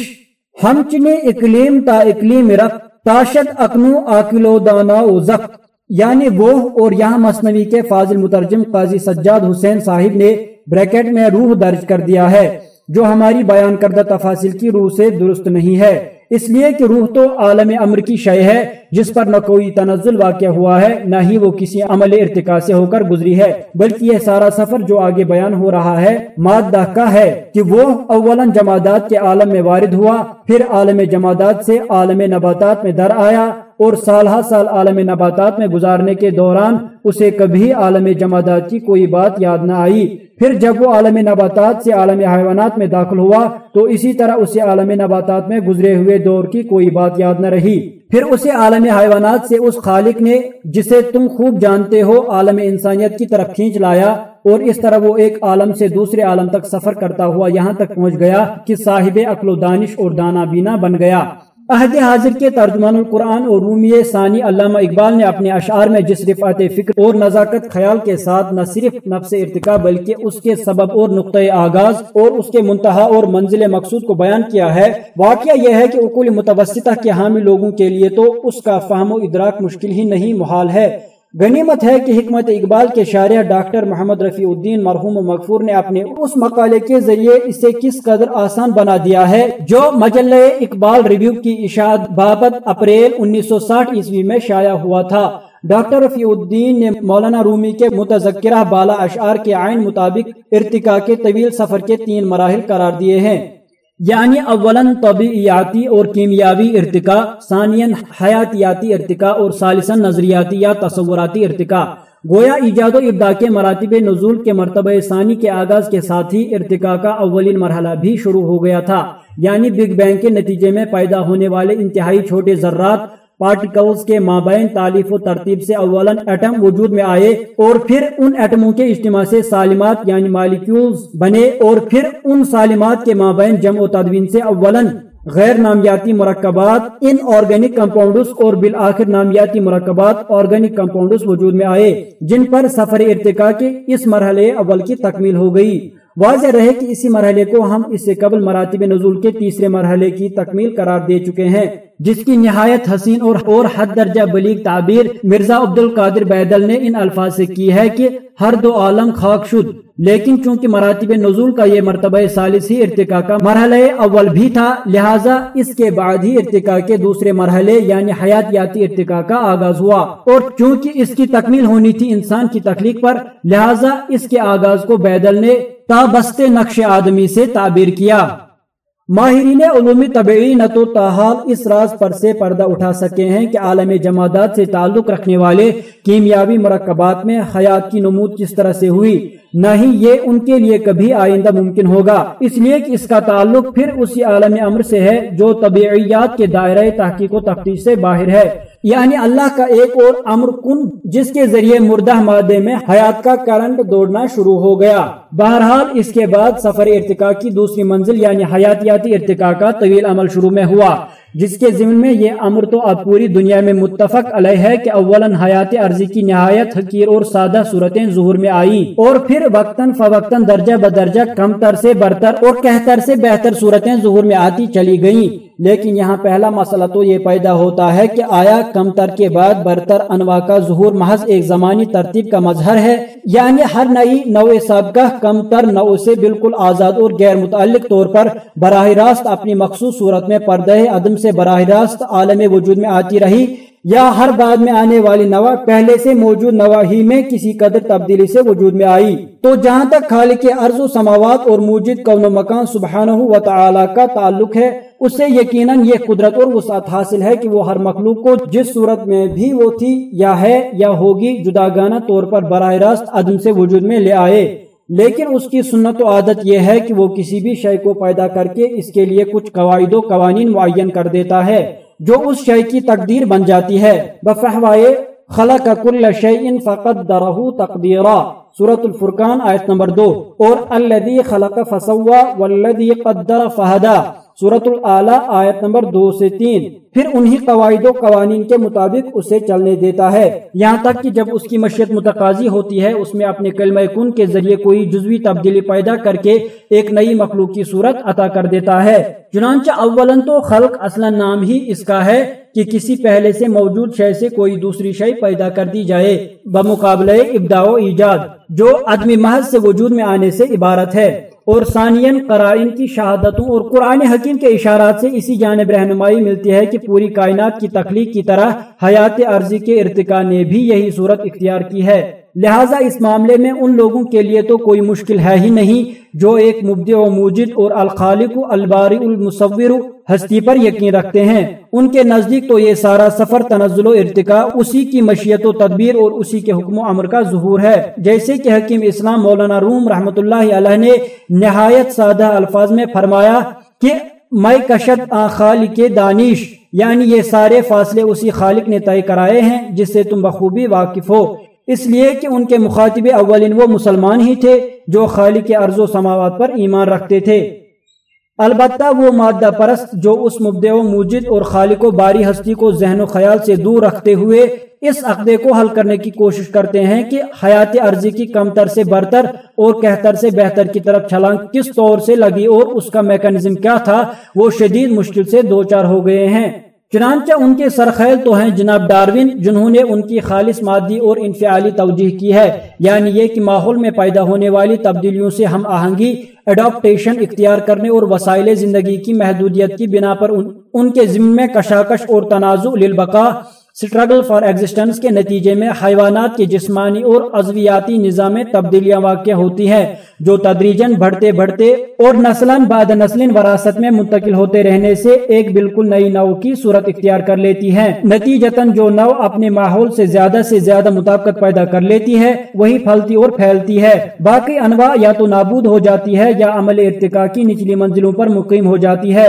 ہم چنے اکلیم تا اکلیم رکھ تاشد اکنو آکلو دانا و زخ یعنی وہ اور یہاں مصنوی کے فاضل مترجم قاضی سجاد حسین صاحب نے بریکٹ میں روح درج کر دیا ہے، جو ہماری بیان کردہ تفاصل کی روح سے درست نہیں ہے۔ اس لیے کہ روح تو عالم امر کی شے ہے، جس پر نہ کوئی تنزل واقع ہوا ہے، نہ ہی وہ کسی عمل ارتقا سے ہو کر گزری ہے، بلکہ یہ سارا سفر جو آگے بیان ہو رہا ہے، مادہ کا ہے کہ وہ اولا جمادات کے عالم میں وارد ہوا، پھر عالم جمادات سے عالم نباتات میں در آیا اور سال ہر سال عالم نباتات میں گزارنے کے دوران اسے کبھی عالم جمادات کی کوئی بات یاد نہ آئی۔ پھر جب وہ عالم نباتات سے عالم حیوانات میں داخل ہوا تو اسی طرح اسے عالم نباتات میں گزرے ہوئے دور کی کوئی بات یاد نہ رہی۔ پھر اسے عالم حیوانات سے اس خالق نے، جسے تم خوب جانتے ہو، عالم انسانیت کی طرف کھینچ لایا اور اس طرح وہ ایک عالم سے دوسرے عالم تک سفر کرتا ہوا یہاں تک پہنچ گیا کہ صاحب عقل و دانش اور دانا بینا بن گیا۔ عہد حاضر کے ترجمان القرآن اور رومی ثانی علامہ اقبال نے اپنے اشعار میں جس رفعت فکر اور نزاکت خیال کے ساتھ نہ صرف نفس ارتقا بلکہ اس کے سبب اور نقطۂ آغاز اور اس کے منتہا اور منزل مقصود کو بیان کیا ہے۔ واقعہ یہ ہے کہ اقول متوسطہ کے حامی لوگوں کے لیے تو اس کا فہم و ادراک مشکل ہی نہیں، محال ہے۔ غنیمت ہے کہ حکمت اقبال کے شارع ڈاکٹر محمد رفیع الدین مرحوم مغفور نے اپنے اس مقالے کے ذریعے اسے کس قدر آسان بنا دیا ہے، جو مجلہ اقبال ریویو کی اشاعت بابت اپریل انیس سو ساٹھ عیسوی میں شائع ہوا تھا۔ ڈاکٹر رفیع الدین نے مولانا رومی کے متذکرہ بالا اشعار کے عین مطابق ارتقاء کے طویل سفر کے تین مراحل قرار دیے ہیں۔ یعنی اولن طبیعیاتی اور کیمیاوی ارتقاء ثانین حیاتیاتی ارتقاء اور ثالثاً نظریاتی یا تصوراتی ارتقاء۔ گویا ایجاد و ابدا کے مراتب نزول کے مرتبہ ثانی کے آغاز کے ساتھ ہی ارتقاء کا اولین مرحلہ بھی شروع ہو گیا تھا۔ یعنی بگ بینگ کے نتیجے میں پیدا ہونے والے انتہائی چھوٹے ذرات پارٹیکلز کے مابین تعلیف و ترتیب سے اولا ایٹم وجود میں آئے اور پھر ان ایٹموں کے اجتماع سے سالمات یعنی مالیکیولز بنے اور پھر ان سالمات کے مابین جمع و تدوین سے اولا غیر نامیاتی مرکبات ان آرگینک کمپاؤنڈز اور بالآخر نامیاتی مرکبات آرگینک کمپاؤنڈز وجود میں آئے، جن پر سفر ارتقاء کے اس مرحلے اول کی تکمیل ہو گئی۔ واضح رہے کہ اسی مرحلے کو ہم اس سے قبل مراتب نزول کے تیسرے مرحلے کی تکمیل قرار دے چکے ہیں۔ جس کی نہایت حسین اور اور حد درجہ بلیغ تعبیر مرزا عبد القادر بیدل نے ان الفاظ سے کی ہے کہ ہر دو عالم خاک شد، لیکن چونکہ مراتب نزول کا یہ مرتبہ سالس ہی ارتقاء کا مرحلہ اول بھی تھا، لہٰذا اس کے بعد ہی ارتقاء کے دوسرے مرحلے یعنی حیاتیاتی ارتقاء کا آغاز ہوا۔ اور چونکہ اس کی تکمیل ہونی تھی انسان کی تخلیق پر، لہٰذا اس کے آغاز کو بیدل نے تابست نقش آدمی سے تعبیر کیا۔ ماہرین علوم طبعی نہ تو تاحال اس راز پر سے پردہ اٹھا سکے ہیں کہ عالم جمادات سے تعلق رکھنے والے کیمیابی مرکبات میں حیات کی نمود کس طرح سے ہوئی، نہ ہی یہ ان کے لیے کبھی آئندہ ممکن ہوگا۔ اس لیے کہ اس کا تعلق پھر اسی عالم امر سے ہے جو طبعیات کے دائرہ تحقیق و تفتیش سے باہر ہے۔ یعنی اللہ کا ایک اور امر کن جس کے ذریعے مردہ مادے میں حیات کا کرنٹ دوڑنا شروع ہو گیا۔ بہرحال اس کے بعد سفر ارتقاء کی دوسری منزل یعنی حیاتیاتی ارتقاء کا طویل عمل شروع میں ہوا، جس کے ذمن میں یہ امر تو اب پوری دنیا میں متفق علیہ ہے کہ اولا حیات عرضی کی نہایت حقیر اور سادہ صورتیں ظہور میں آئی اور پھر وقتاً فوقتاً درجہ بدرجہ کم تر سے برتر اور کہتر سے بہتر صورتیں ظہور میں آتی چلی گئیں۔ لیکن یہاں پہلا مسئلہ تو یہ پیدا ہوتا ہے کہ آیا کم تر کے بعد برتر انواع کا ظہور محض ایک زمانی ترتیب کا مظہر ہے یعنی ہر نئی نو سابقہ کم تر نو سے بالکل آزاد اور غیر متعلق طور پر براہ راست اپنی مخصوص صورت میں پردہ عدم سے براہ راست عالم وجود میں آتی رہی۔ یا ہر بعد میں آنے والی نوا پہلے سے موجود نوا ہی میں کسی قدر تبدیلی سے وجود میں آئی۔ تو جہاں تک خالق کے عرض و سماوات اور موجود کون و مکان سبحانہ و تعالی کا تعلق ہے اس سے یقیناً یہ قدرت اور وسعت حاصل ہے کہ وہ ہر مخلوق کو جس صورت میں بھی وہ تھی، یا ہے یا ہوگی، جداگانہ طور پر براہ راست عدم سے وجود میں لے آئے۔ لیکن اس کی سنت و عادت یہ ہے کہ وہ کسی بھی شے کو پیدا کر کے اس کے لیے کچھ قواعد و قوانین معین کر دیتا ہے۔ جو اس شے کی تقدیر بن جاتی ہے۔ بفہوائے خلق کل شیء فقد درہو تقدیرا۔ سورة الفرقان آیت نمبر دو۔ اور الذي خلق فسوا والذي قدر فہدا۔ سورت العلیٰ آیت نمبر دو سے تین۔ پھر انہی قواعد و قوانین کے مطابق اسے چلنے دیتا ہے۔ یہاں تک کہ جب اس کی مشیت متقاضی ہوتی ہے، اس میں اپنے کلمہ کن کے ذریعے کوئی جزوی تبدیلی پیدا کر کے ایک نئی مخلوق کی صورت عطا کر دیتا ہے۔ چنانچہ اولا تو خلق اصلا نام ہی اس کا ہے۔ کہ کسی پہلے سے موجود شے سے کوئی دوسری شے پیدا کر دی جائے، بمقابلہ ابداع و ایجاد، جو عدمی محض سے وجود میں آنے سے عبارت ہے۔ اور ثانین قرائن کی شہادتوں اور قرآن حکیم کے اشارات سے اسی جانب رہنمائی ملتی ہے کہ پوری کائنات کی تخلیق کی طرح حیات عرضی کے ارتقاء نے بھی یہی صورت اختیار کی ہے۔ لہٰذا اس معاملے میں ان لوگوں کے لیے تو کوئی مشکل ہے ہی نہیں جو ایک مبدع و موجد اور الخالق الباری المصور ہستی پر یقین رکھتے ہیں۔ ان کے نزدیک تو یہ سارا سفر، تنزل و ارتقاء اسی کی مشیت و تدبیر اور اسی کے حکم و عمر کا ظہور ہے۔ جیسے کہ حکیم اسلام مولانا روم رحمۃ اللہ علیہ نے نہایت سادہ الفاظ میں فرمایا کہ میں کشت آ خالق دانش یعنی یہ سارے فاصلے اسی خالق نے طے کرائے ہیں جس سے تم بخوبی واقف ہو۔ اس لیے کہ ان کے مخاطب اولین وہ مسلمان ہی تھے جو خالق ارض و سماوات پر ایمان رکھتے تھے۔ البتہ وہ مادہ پرست جو اس مبدع و موجد اور خالق و باری ہستی کو ذہن و خیال سے دور رکھتے ہوئے اس عقدے کو حل کرنے کی کوشش کرتے ہیں کہ حیات عرضی کی کم تر سے برتر اور کہتر سے بہتر کی طرف چھلانگ کس طور سے لگی اور اس کا میکنزم کیا تھا، وہ شدید مشکل سے دو چار ہو گئے ہیں۔ چنانچہ ان کے سرخیل تو ہیں جناب ڈاروین جنہوں نے ان کی خالص مادی اور انفعالی توجہ کی ہے۔ یعنی یہ کہ ماحول میں پیدا ہونے والی تبدیلیوں سے ہم آہنگی اڈاپٹیشن اختیار کرنے اور وسائل زندگی کی محدودیت کی بنا پر ان, ان کے ذمہ کشاکش اور تنازع للبقا سٹرگل فار ایگزسٹنس کے نتیجے میں حیوانات کے جسمانی اور عضویاتی نظام میں تبدیلیاں واقع ہوتی ہیں، جو تدریجن بڑھتے بڑھتے اور نسلاً بعد نسل وراثت میں منتقل ہوتے رہنے سے ایک بالکل نئی نو کی صورت اختیار کر لیتی ہیں۔ نتیجتاً جو نو اپنے ماحول سے زیادہ سے زیادہ مطابقت پیدا کر لیتی ہے، وہی پھلتی اور پھیلتی ہے۔ باقی انواع یا تو نابود ہو جاتی ہے یا عمل ارتقا کی نچلی منزلوں پر مقیم ہو جاتی ہے۔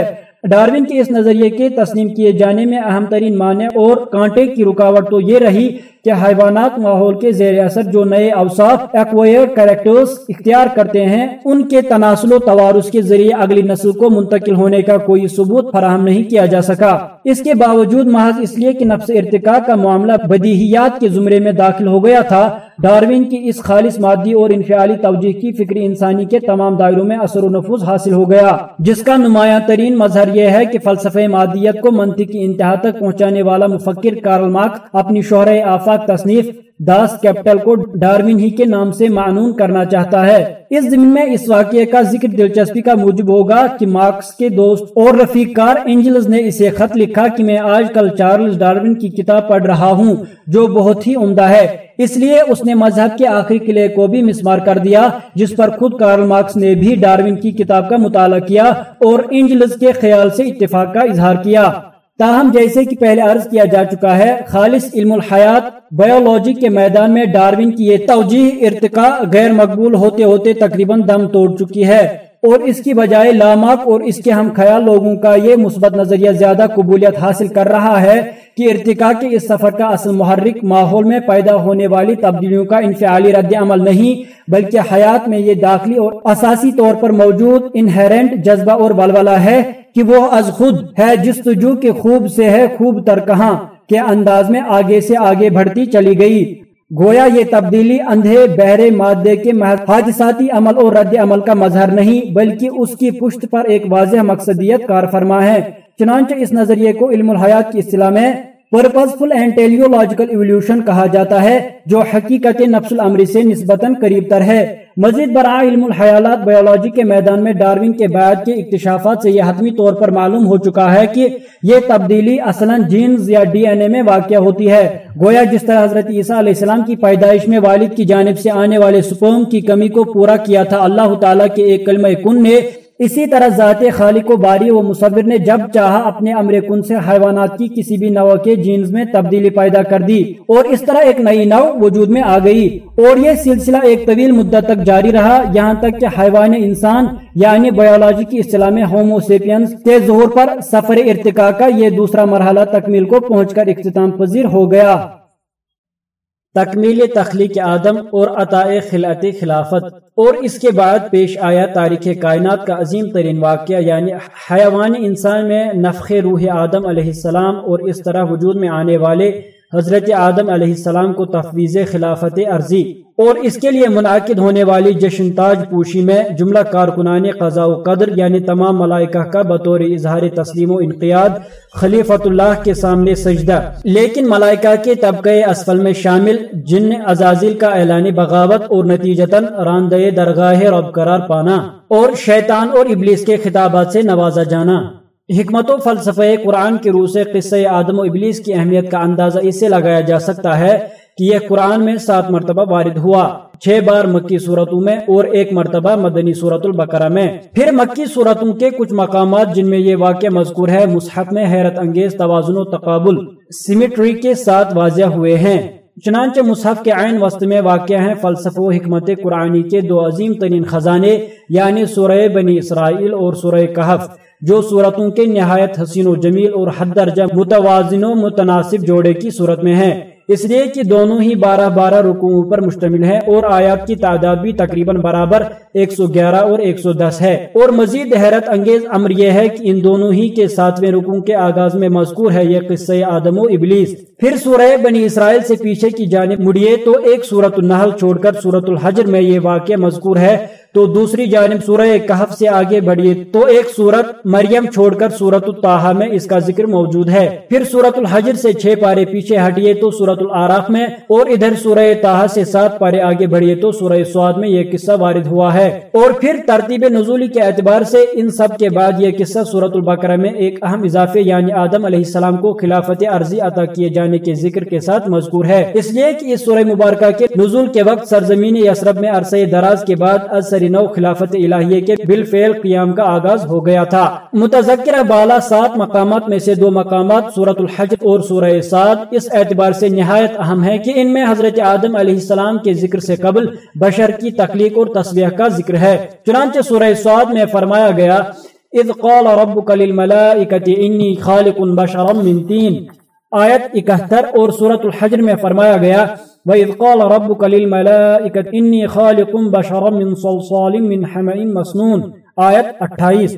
ڈاروین کے اس نظریے کے تسلیم کیے جانے میں اہم ترین معنی اور کانٹے کی رکاوٹ تو یہ رہی کہ حیوانات ماحول کے زیر اثر جو نئے اوصاف ایکوئر کریکٹرز اختیار کرتے ہیں، ان کے تناسل و توارس کے ذریعے اگلی نسل کو منتقل ہونے کا کوئی ثبوت فراہم نہیں کیا جا سکا۔ اس کے باوجود محض اس لیے کہ نفس ارتقاء کا معاملہ بدیہیات کے زمرے میں داخل ہو گیا تھا، ڈاروین کی اس خالص مادی اور انفعالی توجہ کی فکری انسانی کے تمام دائروں میں اثر و نفوذ حاصل ہو گیا، جس کا نمایاں ترین مظہر یہ ہے کہ فلسفہ مادیت کو منطقی انتہا تک پہنچانے والا مفکر کارل مارک اپنی شہر آفاق تصنیف داس کیپٹل کو ڈاروین ہی کے نام سے معنون کرنا چاہتا ہے۔ اس زمین میں اس واقعے کا ذکر دلچسپی کا موجب ہوگا کہ مارکس کے دوست اور رفیق کار اینجلز نے اسے خط لکھا کہ میں آج کل چارلز ڈاروین کی کتاب پڑھ رہا ہوں، جو بہت ہی عمدہ ہے۔ اس لیے اس نے مذہب کے آخری قلعے کو بھی مسمار کر دیا، جس پر خود کارل مارکس نے بھی ڈاروین کی کتاب کا مطالعہ کیا اور اینجلز کے خیال سے اتفاق کا اظہار کیا۔ تاہم جیسے کہ پہلے عرض کیا جا چکا ہے، خالص علم الحیات بایولوجی کے میدان میں ڈاروین کی یہ توجیح ارتقاء غیر مقبول ہوتے ہوتے تقریباً دم توڑ چکی ہے۔ اور اس کی بجائے لامک اور اس کے ہم خیال لوگوں کا یہ مثبت نظریہ زیادہ قبولیت حاصل کر رہا ہے کہ ارتقاء کے اس سفر کا اصل محرک ماحول میں پیدا ہونے والی تبدیلیوں کا انفعالی رد عمل نہیں، بلکہ حیات میں یہ داخلی اور اساسی طور پر موجود انہیرنٹ جذبہ اور بلبلہ ہے کہ وہ از خود ہے جس تجو کے خوب سے ہے خوب تر کہاں کے انداز میں آگے سے آگے بڑھتی چلی گئی۔ گویا یہ تبدیلی اندھے بہرے مادے کے حادثاتی عمل اور رد عمل کا مظہر نہیں، بلکہ اس کی پشت پر ایک واضح مقصدیت کار فرما ہے۔ چنانچہ اس نظریے کو علم الحیات کی اصطلاح میں پرپزفل اینڈ ٹیلیولوجیکل ایولیوشن کہا جاتا ہے، جو حقیقت نفس العمری سے نسبتاً قریب تر ہے۔ مزید برآں علم الحیالات بیولوجی کے میدان میں ڈاروین کے بعد کے اکتشافات سے یہ حتمی طور پر معلوم ہو چکا ہے کہ یہ تبدیلی اصلا جینز یا ڈی این اے میں واقع ہوتی ہے۔ گویا جس طرح حضرت عیسیٰ علیہ السلام کی پیدائش میں والد کی جانب سے آنے والے سپوم کی کمی کو پورا کیا تھا، اللہ تعالیٰ کے ایک کلمہ کن نے اسی طرح ذات خالق و باری و مصور نے جب چاہا اپنے امر کن سے حیوانات کی کسی بھی نو کے جینز میں تبدیلی پیدا کر دی اور اس طرح ایک نئی نو وجود میں آ گئی اور یہ سلسلہ ایک طویل مدت تک جاری رہا یہاں تک کہ حیوان انسان یعنی بایولوجی کی اصطلاح میں ہوموسیپینس کے ظہور پر سفر ارتقاء کا یہ دوسرا مرحلہ تکمیل کو پہنچ کر اختتام پذیر ہو گیا۔ تکمیل تخلیق آدم اور عطا خلعت خلافت اور اس کے بعد پیش آیا تاریخ کائنات کا عظیم ترین واقعہ یعنی حیوان انسان میں نفخ روح آدم علیہ السلام اور اس طرح وجود میں آنے والے حضرت آدم علیہ السلام کو تفویض خلافت عرضی اور اس کے لیے منعقد ہونے والی جشن تاج پوشی میں جملہ کارکنان قضاء و قدر یعنی تمام ملائکہ کا بطور اظہار تسلیم و انقیاد خلیفت اللہ کے سامنے سجدہ۔ لیکن ملائکہ کے طبقے اسفل میں شامل جن ازازل کا اعلان بغاوت اور نتیجتاً راندے درگاہ رب قرار پانا اور شیطان اور ابلیس کے خطابات سے نوازا جانا۔ حکمت و فلسفہ قرآن کے روح سے قصہ آدم و ابلیس کی اہمیت کا اندازہ اس سے لگایا جا سکتا ہے کہ یہ قرآن میں سات مرتبہ وارد ہوا، چھ بار مکی صورتوں میں اور ایک مرتبہ مدنی صورت البقرہ میں۔ پھر مکی صورتوں کے کچھ مقامات جن میں یہ واقع مذکور ہے، مصحف میں حیرت انگیز توازن و تقابل سیمیٹری کے ساتھ واضح ہوئے ہیں۔ چنانچہ مصحف کے عین وسط میں واقع ہیں فلسفہ و حکمت قرآنی کے دو عظیم ترین خزانے یعنی سورہ بنی اسرائیل اور سورہ کہف، جو صورتوں کے نہایت حسین و جمیل اور حد درجہ متوازن و متناسب جوڑے کی صورت میں ہیں۔ اس لیے کہ دونوں ہی بارہ بارہ رکوعوں پر مشتمل ہیں اور آیات کی تعداد بھی تقریباً برابر ایک سو گیارہ اور ایک سو دس ہے۔ اور مزید حیرت انگیز امر یہ ہے کہ ان دونوں ہی کے ساتویں رکوع کے آغاز میں مذکور ہے یہ قصہ آدم و ابلیس۔ پھر سورہ بنی اسرائیل سے پیچھے کی جانب مڑیے تو ایک سورت النحل چھوڑ کر سورت الحجر میں یہ واقع مذکور ہے۔ تو دوسری جانب سورہ کہف سے آگے بڑھیے تو ایک سورت مریم چھوڑ کر سورت الطاحہ میں اس کا ذکر موجود ہے۔ پھر سورت الحجر سے چھ پارے پیچھے ہٹیے تو سورت العراف میں اور ادھر سورہ تاہا سے سات پارے آگے بڑھیے تو سورہ سواد میں یہ قصہ وارد ہوا ہے۔ اور پھر ترتیب نزولی کے اعتبار سے ان سب کے بعد یہ قصہ سورت البقرہ میں ایک اہم اضافے یعنی آدم علیہ السلام کو خلافت عرضی عطا کیے جانے کے ذکر کے ساتھ مذکور ہے۔ اس لیے کہ اس سورہ مبارکہ کے نزول کے وقت سرزمین یسرب میں عرصہ دراز کے بعد اثر نو خلافت الہیہ کے بالفعل قیام کا آغاز ہو گیا تھا۔ متذکرہ بالا سات مقامات میں سے دو مقامات سورت الحج اور سورہ سعد اس اعتبار سے نہایت اہم ہے کہ ان میں حضرت آدم علیہ السلام کے ذکر سے قبل بشر کی تخلیق اور تصویح کا ذکر ہے۔ چنانچہ سورہ سعد میں فرمایا گیا، اذ قال ربک للملائکت انی خالق بشرا من تین آیت اکہتر اور سورت الحجر میں فرمایا گیا، وَإِذْ قَالَ رَبُّكَ لِلْمَلَائِكَةِ إِنِّي خَالِقٌ بَشَرًا مِّن صَلْصَالٍ مِّن حَمَئٍ مَسْنُونَ۔ آیت اٹھائیس۔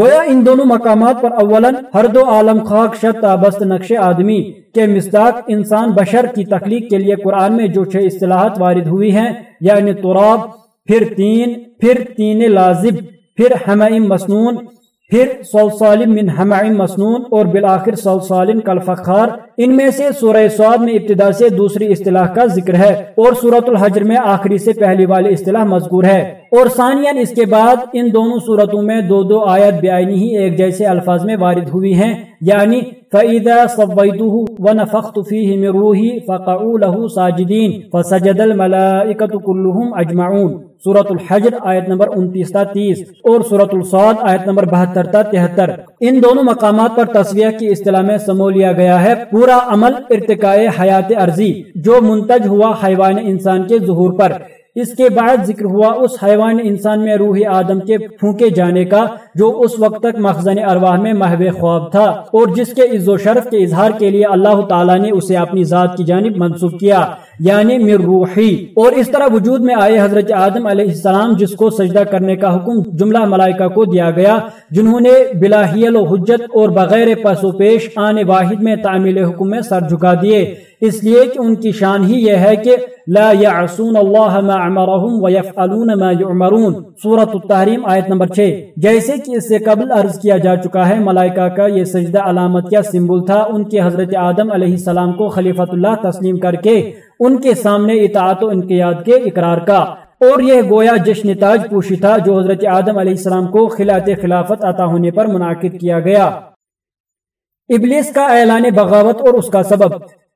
گویا ان دونوں مقامات پر اولا ہر دو عالم خاک شد تابست، نقش آدمی کے مصداق انسان بشر کی تخلیق کے لیے قرآن میں جو چھ اصطلاحات وارد ہوئی ہیں یعنی تراب، پھر تین پھر تین لازب، پھر ہمائم مسنون پھر سلسالم من ہمائم مسنون اور بالآخر سلسالم کالفخار ان میں سے سورہ سعود میں ابتدا سے دوسری اصطلاح کا ذکر ہے اور سورت الحجر میں آخری سے پہلی والی اصطلاح مذکور ہے۔ اور ثانیاً اس کے بعد ان دونوں صورتوں میں دو دو آیت بیانی ہی ایک جیسے الفاظ میں وارد ہوئی ہیں یعنی فَإِذَا صَوَّيْتُهُ وَنَفَخْتُ فِيهِ مِن رُوحِي فَقَعُوا لَهُ سَاجِدِينَ فَسَجَدَ الْمَلَائِكَةُ كُلُّهُمْ سورة الحجر آیت نمبر انتیس تا تیس اور سورة الصاد آیت نمبر بہتر تا تہتر. ان دونوں مقامات پر تصویہ کی اصطلاح میں سمو لیا گیا ہے پورا عمل ارتقاء حیات ارضی جو منتج ہوا حیوان انسان کے ظہور پر. اس کے بعد ذکر ہوا اس حیوان انسان میں روح آدم کے پھونکے جانے کا، جو اس وقت تک مخزن ارواح میں محو خواب تھا، اور جس کے عز و شرف کے اظہار کے لیے اللہ تعالیٰ نے اسے اپنی ذات کی جانب منسوخ کیا یعنی مر روحی۔ اور اس طرح وجود میں آئے حضرت آدم علیہ السلام، جس کو سجدہ کرنے کا حکم جملہ ملائکہ کو دیا گیا، جنہوں نے بلاحیل و حجت اور بغیر پس و پیش آنے واحد میں تعمیل حکم میں سر جھکا دیے۔ اس لیے کہ ان کی شان ہی یہ ہے کہ لا يعصون اللہ ما عمرهم ويفعلون ما يعمرون سورة التحریم آیت نمبر 6 جیسے کہ اس سے قبل عرض کیا جا چکا ہے، ملائکہ کا یہ سجدہ علامت یا سمبل تھا ان کے حضرت آدم علیہ السلام کو خلیفت اللہ تسلیم کر کے ان کے سامنے اطاعت و انقیاد کے اقرار کا۔ اور یہ گویا جشن تاج پوشی تھا جو حضرت آدم علیہ السلام کو خلات خلافت عطا ہونے پر منعقد کیا گیا۔ ابلیس کا اعلان بغاوت اور اس کا سبب۔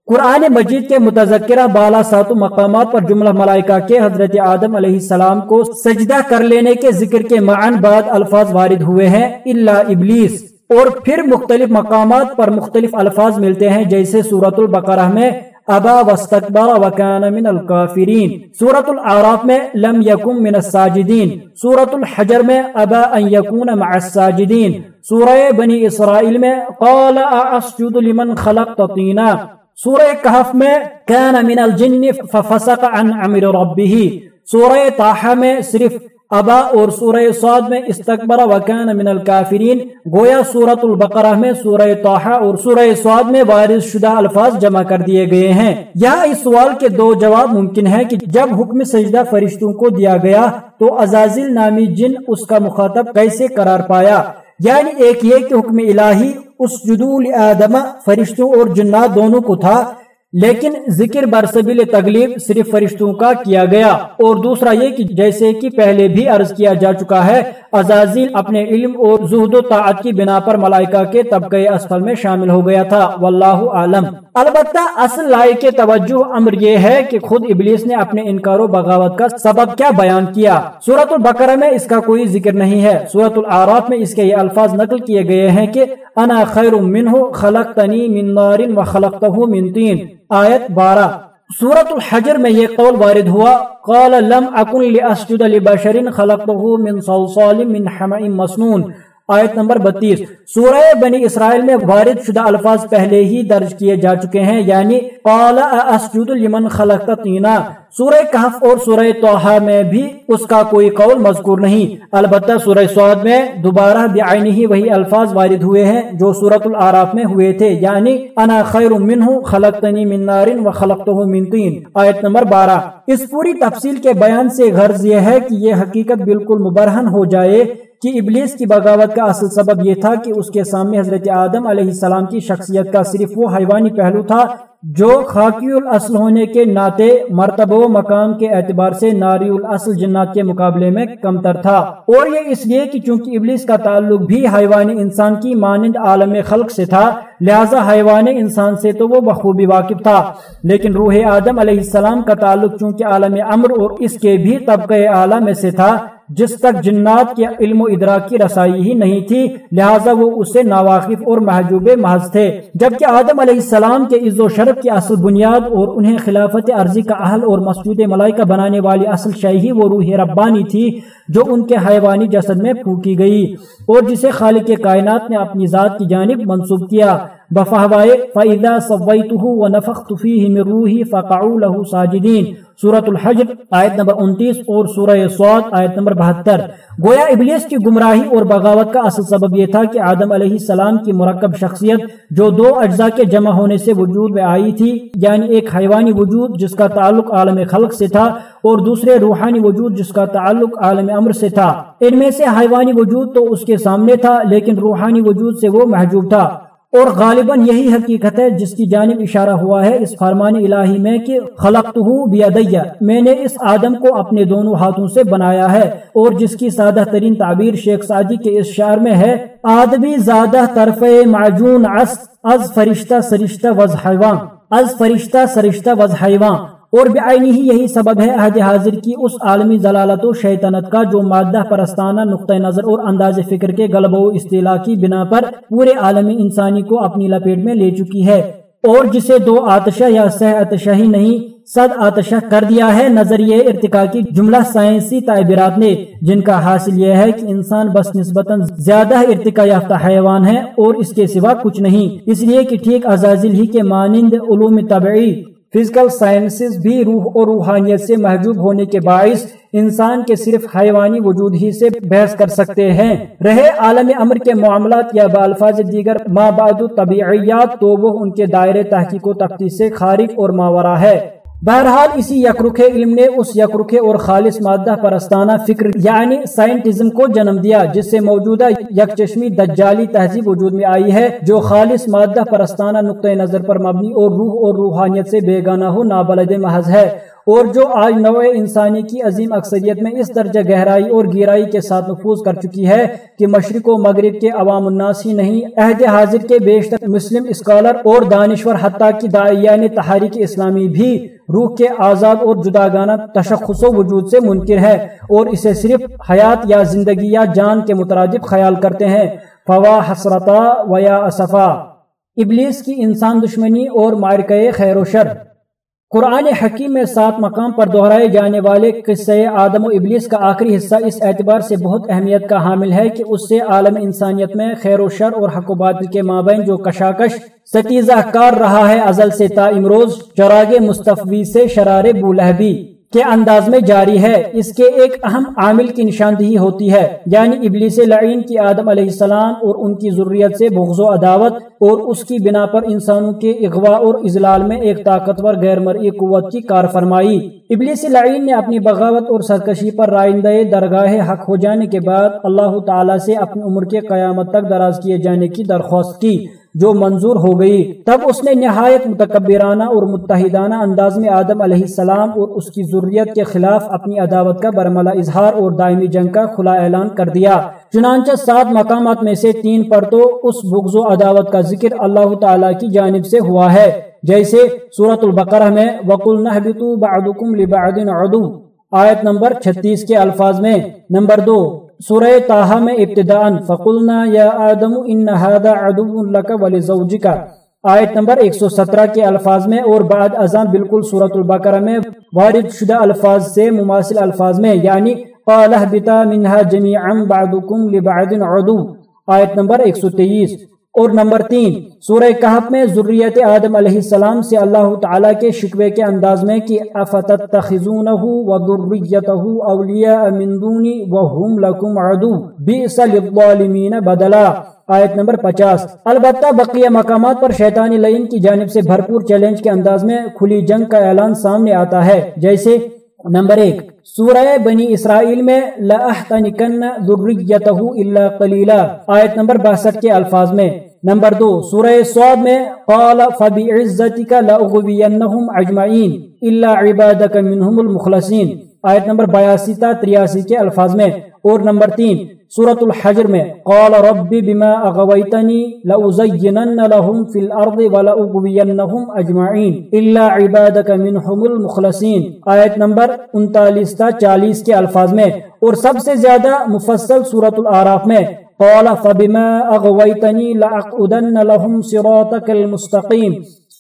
قرآن مجید کے متذکرہ بالا سات مقامات پر جملہ ملائکہ کے حضرت آدم علیہ السلام کو سجدہ کر لینے کے ذکر کے معن بعد الفاظ وارد ہوئے ہیں اللہ ابلیس۔ اور پھر مختلف مقامات پر مختلف الفاظ ملتے ہیں، جیسے سورت البقرہ میں، ابا واستكبر وكان من الكافرين سورة العراف میں، لم يكن من الساجدين سورة الحجر میں، ابا ان يكون مع الساجدين سورة بني اسرائیل میں، قال اعسجد لمن خلقت طينا سورة کہف میں كان من الجن ففسق عن عمر ربه. سورة طاحة میں صرف ابا اور سورہ سعد میں استقبر وکان من الکافرین. گویا سورت البقرہ میں سورہ توحہ اور سورہ سعد میں وارث شدہ الفاظ جمع کر دیے گئے ہیں. یہاں اس سوال کے دو جواب ممکن ہے کہ جب حکم سجدہ فرشتوں کو دیا گیا تو ازازل نامی جن اس کا مخاطب کیسے قرار پایا؟ یعنی ایک یہ کہ حکم الہی اس جدول آدمہ فرشتوں اور جنات دونوں کو تھا لیکن ذکر برسبیل تغلیب صرف فرشتوں کا کیا گیا اور دوسرا یہ کہ جیسے کہ پہلے بھی عرض کیا جا چکا ہے ازازیل اپنے علم اور زہد و طاعت کی بنا پر ملائکہ کے طبقہ اسفل میں شامل ہو گیا تھا۔ واللہ عالم البتہ اصل لائق کے توجہ امر یہ ہے کہ خود ابلیس نے اپنے انکار و بغاوت کا سبب کیا بیان کیا۔ سورت البقرہ میں اس کا کوئی ذکر نہیں ہے۔ سورت العراف میں اس کے یہ الفاظ نقل کیے گئے ہیں کہ انا خیر منہ خلقتنی من نار و خلقتہ من تین۔ آیت بارہ۔ سورت الحجر میں یہ قول وارد ہوا، قال لم اکن لاسجد لبشر خلقته من صلصال من حمع مسنون۔ آیت نمبر بتیس۔ سورہ بنی اسرائیل میں وارد شدہ الفاظ پہلے ہی درج کیے جا چکے ہیں یعنی قال اسجد لمن خلقت طینا سورہ کہف اور سورہ توحہ میں بھی اس کا کوئی قول مذکور نہیں۔ البتہ سورہ سعود میں دوبارہ بعینی ہی وہی الفاظ وارد ہوئے ہیں جو سورت العراف میں ہوئے تھے یعنی انا خیر منہ خلقتنی من نار و خلقتہ من تین آیت نمبر بارہ۔ اس پوری تفصیل کے بیان سے غرض یہ ہے کہ یہ حقیقت بالکل مبرہن ہو جائے کہ ابلیس کی بغاوت کا اصل سبب یہ تھا کہ اس کے سامنے حضرت آدم علیہ السلام کی شخصیت کا صرف وہ حیوانی پہلو تھا جو خاکی الاصل ہونے کے ناطے مرتبہ و مقام کے اعتبار سے ناری الاصل جنات کے مقابلے میں کم تر تھا۔ اور یہ اس لیے کہ چونکہ ابلیس کا تعلق بھی حیوان انسان کی مانند عالم خلق سے تھا، لہذا حیوان انسان سے تو وہ بخوبی واقف تھا۔ لیکن روح آدم علیہ السلام کا تعلق چونکہ عالم امر اور اس کے بھی طبقہ اعلیٰ میں سے تھا جس تک جنات کے علم و ادراک کی رسائی ہی نہیں تھی، لہٰذا وہ اسے ناواقف اور محجوب محض تھے۔ جبکہ آدم علیہ السلام کے عز و شرف کی اصل بنیاد اور انہیں خلافت عرضی کا اہل اور مسجود ملائکہ بنانے والی اصل شہی وہ روح ربانی تھی، جو ان کے حیوانی جسد میں پھوکی گئی اور جسے خالق کائنات نے اپنی ذات کی جانب منسوب کیا۔ بفہوائے، فَإِذَا صَوَّيْتُهُ وَنَفَخْتُ فِيهِ مِن رُوحِي فَقَعُوا لَهُ سَاجِدِينَ۔ سورت الحجر، آیت نمبر انتیس اور سورہ سعود آیت نمبر بہتر۔ گویا ابلیس کی گمراہی اور بغاوت کا اصل سبب یہ تھا کہ آدم علیہ السلام کی مرکب شخصیت جو دو اجزاء کے جمع ہونے سے وجود میں آئی تھی یعنی ایک حیوانی وجود جس کا تعلق عالم خلق سے تھا اور دوسرے روحانی وجود جس کا تعلق عالم امر سے تھا۔ ان میں سے حیوانی وجود تو اس کے سامنے تھا، لیکن روحانی وجود سے وہ محجوب تھا۔ اور غالباً یہی حقیقت ہے جس کی جانب اشارہ ہوا ہے اس فرمان الہی میں کہ بیدیہ میں نے اس آدم کو اپنے دونوں ہاتھوں سے بنایا ہے اور جس کی سادہ ترین تعبیر شیخ سادی کے اس شعر میں ہے، آدمی زیادہ طرف معجون از فرشتہ سرشتہ وز حیوان، از فرشتہ سرشتہ وز حیوان۔ اور بعینی ہی یہی سبب ہے عہد حاضر کی اس عالمی ضلالت و شیطنت کا جو مادہ پرستانہ نقطہ نظر اور انداز فکر کے غلب و اصطلاح کی بنا پر پورے عالمی انسانی کو اپنی لپیٹ میں لے چکی ہے اور جسے دو آتشہ یا سہ آتشہ ہی نہیں، صد آتشہ کر دیا ہے۔ نظریہ ارتقاء کی جملہ سائنسی تعبیرات نے، جن کا حاصل یہ ہے کہ انسان بس نسبتاً زیادہ ارتقاء یافتہ حیوان ہے اور اس کے سوا کچھ نہیں۔ اس لیے کہ ٹھیک ازازل ہی کے مانند علوم طبعی فزیکل سائنسز بھی روح اور روحانیت سے محجوب ہونے کے باعث انسان کے صرف حیوانی وجود ہی سے بحث کر سکتے ہیں۔ رہے عالم امر کے معاملات یا بالفاظ دیگر ما بعد طبیعیات تو وہ ان کے دائرے تحقیق و تختی سے خارج اور ماورہ ہے۔ بہرحال اسی یکرخ علم نے اس یکرخ اور خالص مادہ پرستانہ فکر یعنی سائنٹزم کو جنم دیا، جس سے موجودہ یکچشمی دجالی تہذیب وجود میں آئی ہے، جو خالص مادہ پرستانہ نقطۂ نظر پر مبنی اور روح اور روحانیت سے بیگانہ ہو نابلد محض ہے۔ اور جو آج نوع انسانی کی عظیم اکثریت میں اس درجہ گہرائی اور گیرائی کے ساتھ نفوذ کر چکی ہے کہ مشرق و مغرب کے عوام الناس ہی نہیں، عہد حاضر کے بیشتر مسلم اسکالر اور دانشور حتیٰ کی دائیان تحریک اسلامی بھی روح کے آزاد اور جداگانہ تشخص و وجود سے منکر ہے اور اسے صرف حیات یا زندگی یا جان کے مترادف خیال کرتے ہیں۔ فوا حسرتا و یا اصفا ابلیس کی انسان دشمنی اور مارکے خیر و شر۔ قرآن حکیم میں سات مقام پر دہرائے جانے والے قصے آدم و ابلیس کا آخری حصہ اس اعتبار سے بہت اہمیت کا حامل ہے کہ اس سے عالم انسانیت میں خیر و شر اور حق و باطل کے مابین جو کشاکش، ستیزہ کار رہا ہے، ازل سے تا امروز، چراغ مصطفی سے شرار بولہبی کے انداز میں جاری ہے۔ اس کے ایک اہم عامل کی نشاندہی ہوتی ہے یعنی ابلیس لعین کی آدم علیہ السلام اور ان کی ضروریت سے بغض و عداوت اور اس کی بنا پر انسانوں کے اغوا اور اضلال میں ایک طاقتور غیر مرئی قوت کی کار فرمائی ابلیس لعین نے اپنی بغاوت اور سرکشی پر رائندہ درگاہ حق ہو جانے کے بعد اللہ تعالیٰ سے اپنی عمر کے قیامت تک دراز کیے جانے کی درخواست کی۔ جو منظور ہو گئی، تب اس نے نہایت متکبرانہ اور متحدانہ انداز میں آدم علیہ السلام اور اس کی ضروریت کے خلاف اپنی عداوت کا برملا اظہار اور دائمی جنگ کا کھلا اعلان کر دیا۔ چنانچہ سات مقامات میں سے تین پر تو اس بغض و عداوت کا ذکر اللہ تعالیٰ کی جانب سے ہوا ہے۔ جیسے سورت البقرہ میں، وقل نحبتو بعدکم لبعد عدو۔ آیت نمبر چھتیس کے الفاظ میں، نمبر دو سورہ تاہا میں ابتداء فقلنا یا آدم ان هذا عدو لک ولزوجک۔ آیت نمبر 117 کے الفاظ میں اور بعد ازاں بالکل سورة البقرہ میں وارد شدہ الفاظ سے مماثل الفاظ میں یعنی قالہ بتا منها جميعا بعضكم لبعض عدو۔ آیت نمبر 123 اور نمبر تین، سورہ کہف میں ذریت آدم علیہ السلام سے اللہ تعالیٰ کے شکوے کے انداز میں کہ اولیاء من دونی وهم لکم عدو بیس للظالمین بدلا۔ آیت نمبر پچاس، البتہ بقیہ مقامات پر شیطانی لین کی جانب سے بھرپور چیلنج کے انداز میں کھلی جنگ کا اعلان سامنے آتا ہے، جیسے نمبر ایک، سورہ بنی اسرائیل میں لَأَحْتَنِكَنَّ ذُرِّيَّتَهُ إِلَّا قَلِيلًا، آیت نمبر باسٹھ کے الفاظ میں۔ نمبر دو، سورہ سعود میں قَالَ فَبِعِزَّتِكَ لَأُغْوِيَنَّهُمْ عَجْمَعِينَ إِلَّا عِبَادَكَ مِنْهُمُ الْمُخْلَصِينَ۔ آیت نمبر بیاسی تا تریاسی کے الفاظ میں۔ اور نمبر تین، سورة الحجر میں، قال رب بما اغویتنی لأزینن لهم فی الارض ولأغوینہم اجمعین الا عبادک منہم المخلصین آیت نمبر انتالیس تا چالیس کے الفاظ میں، اور سب سے زیادہ مفصل سورة العراف میں، قال فبما اغویتنی لأقعدن لهم صراطک المستقیم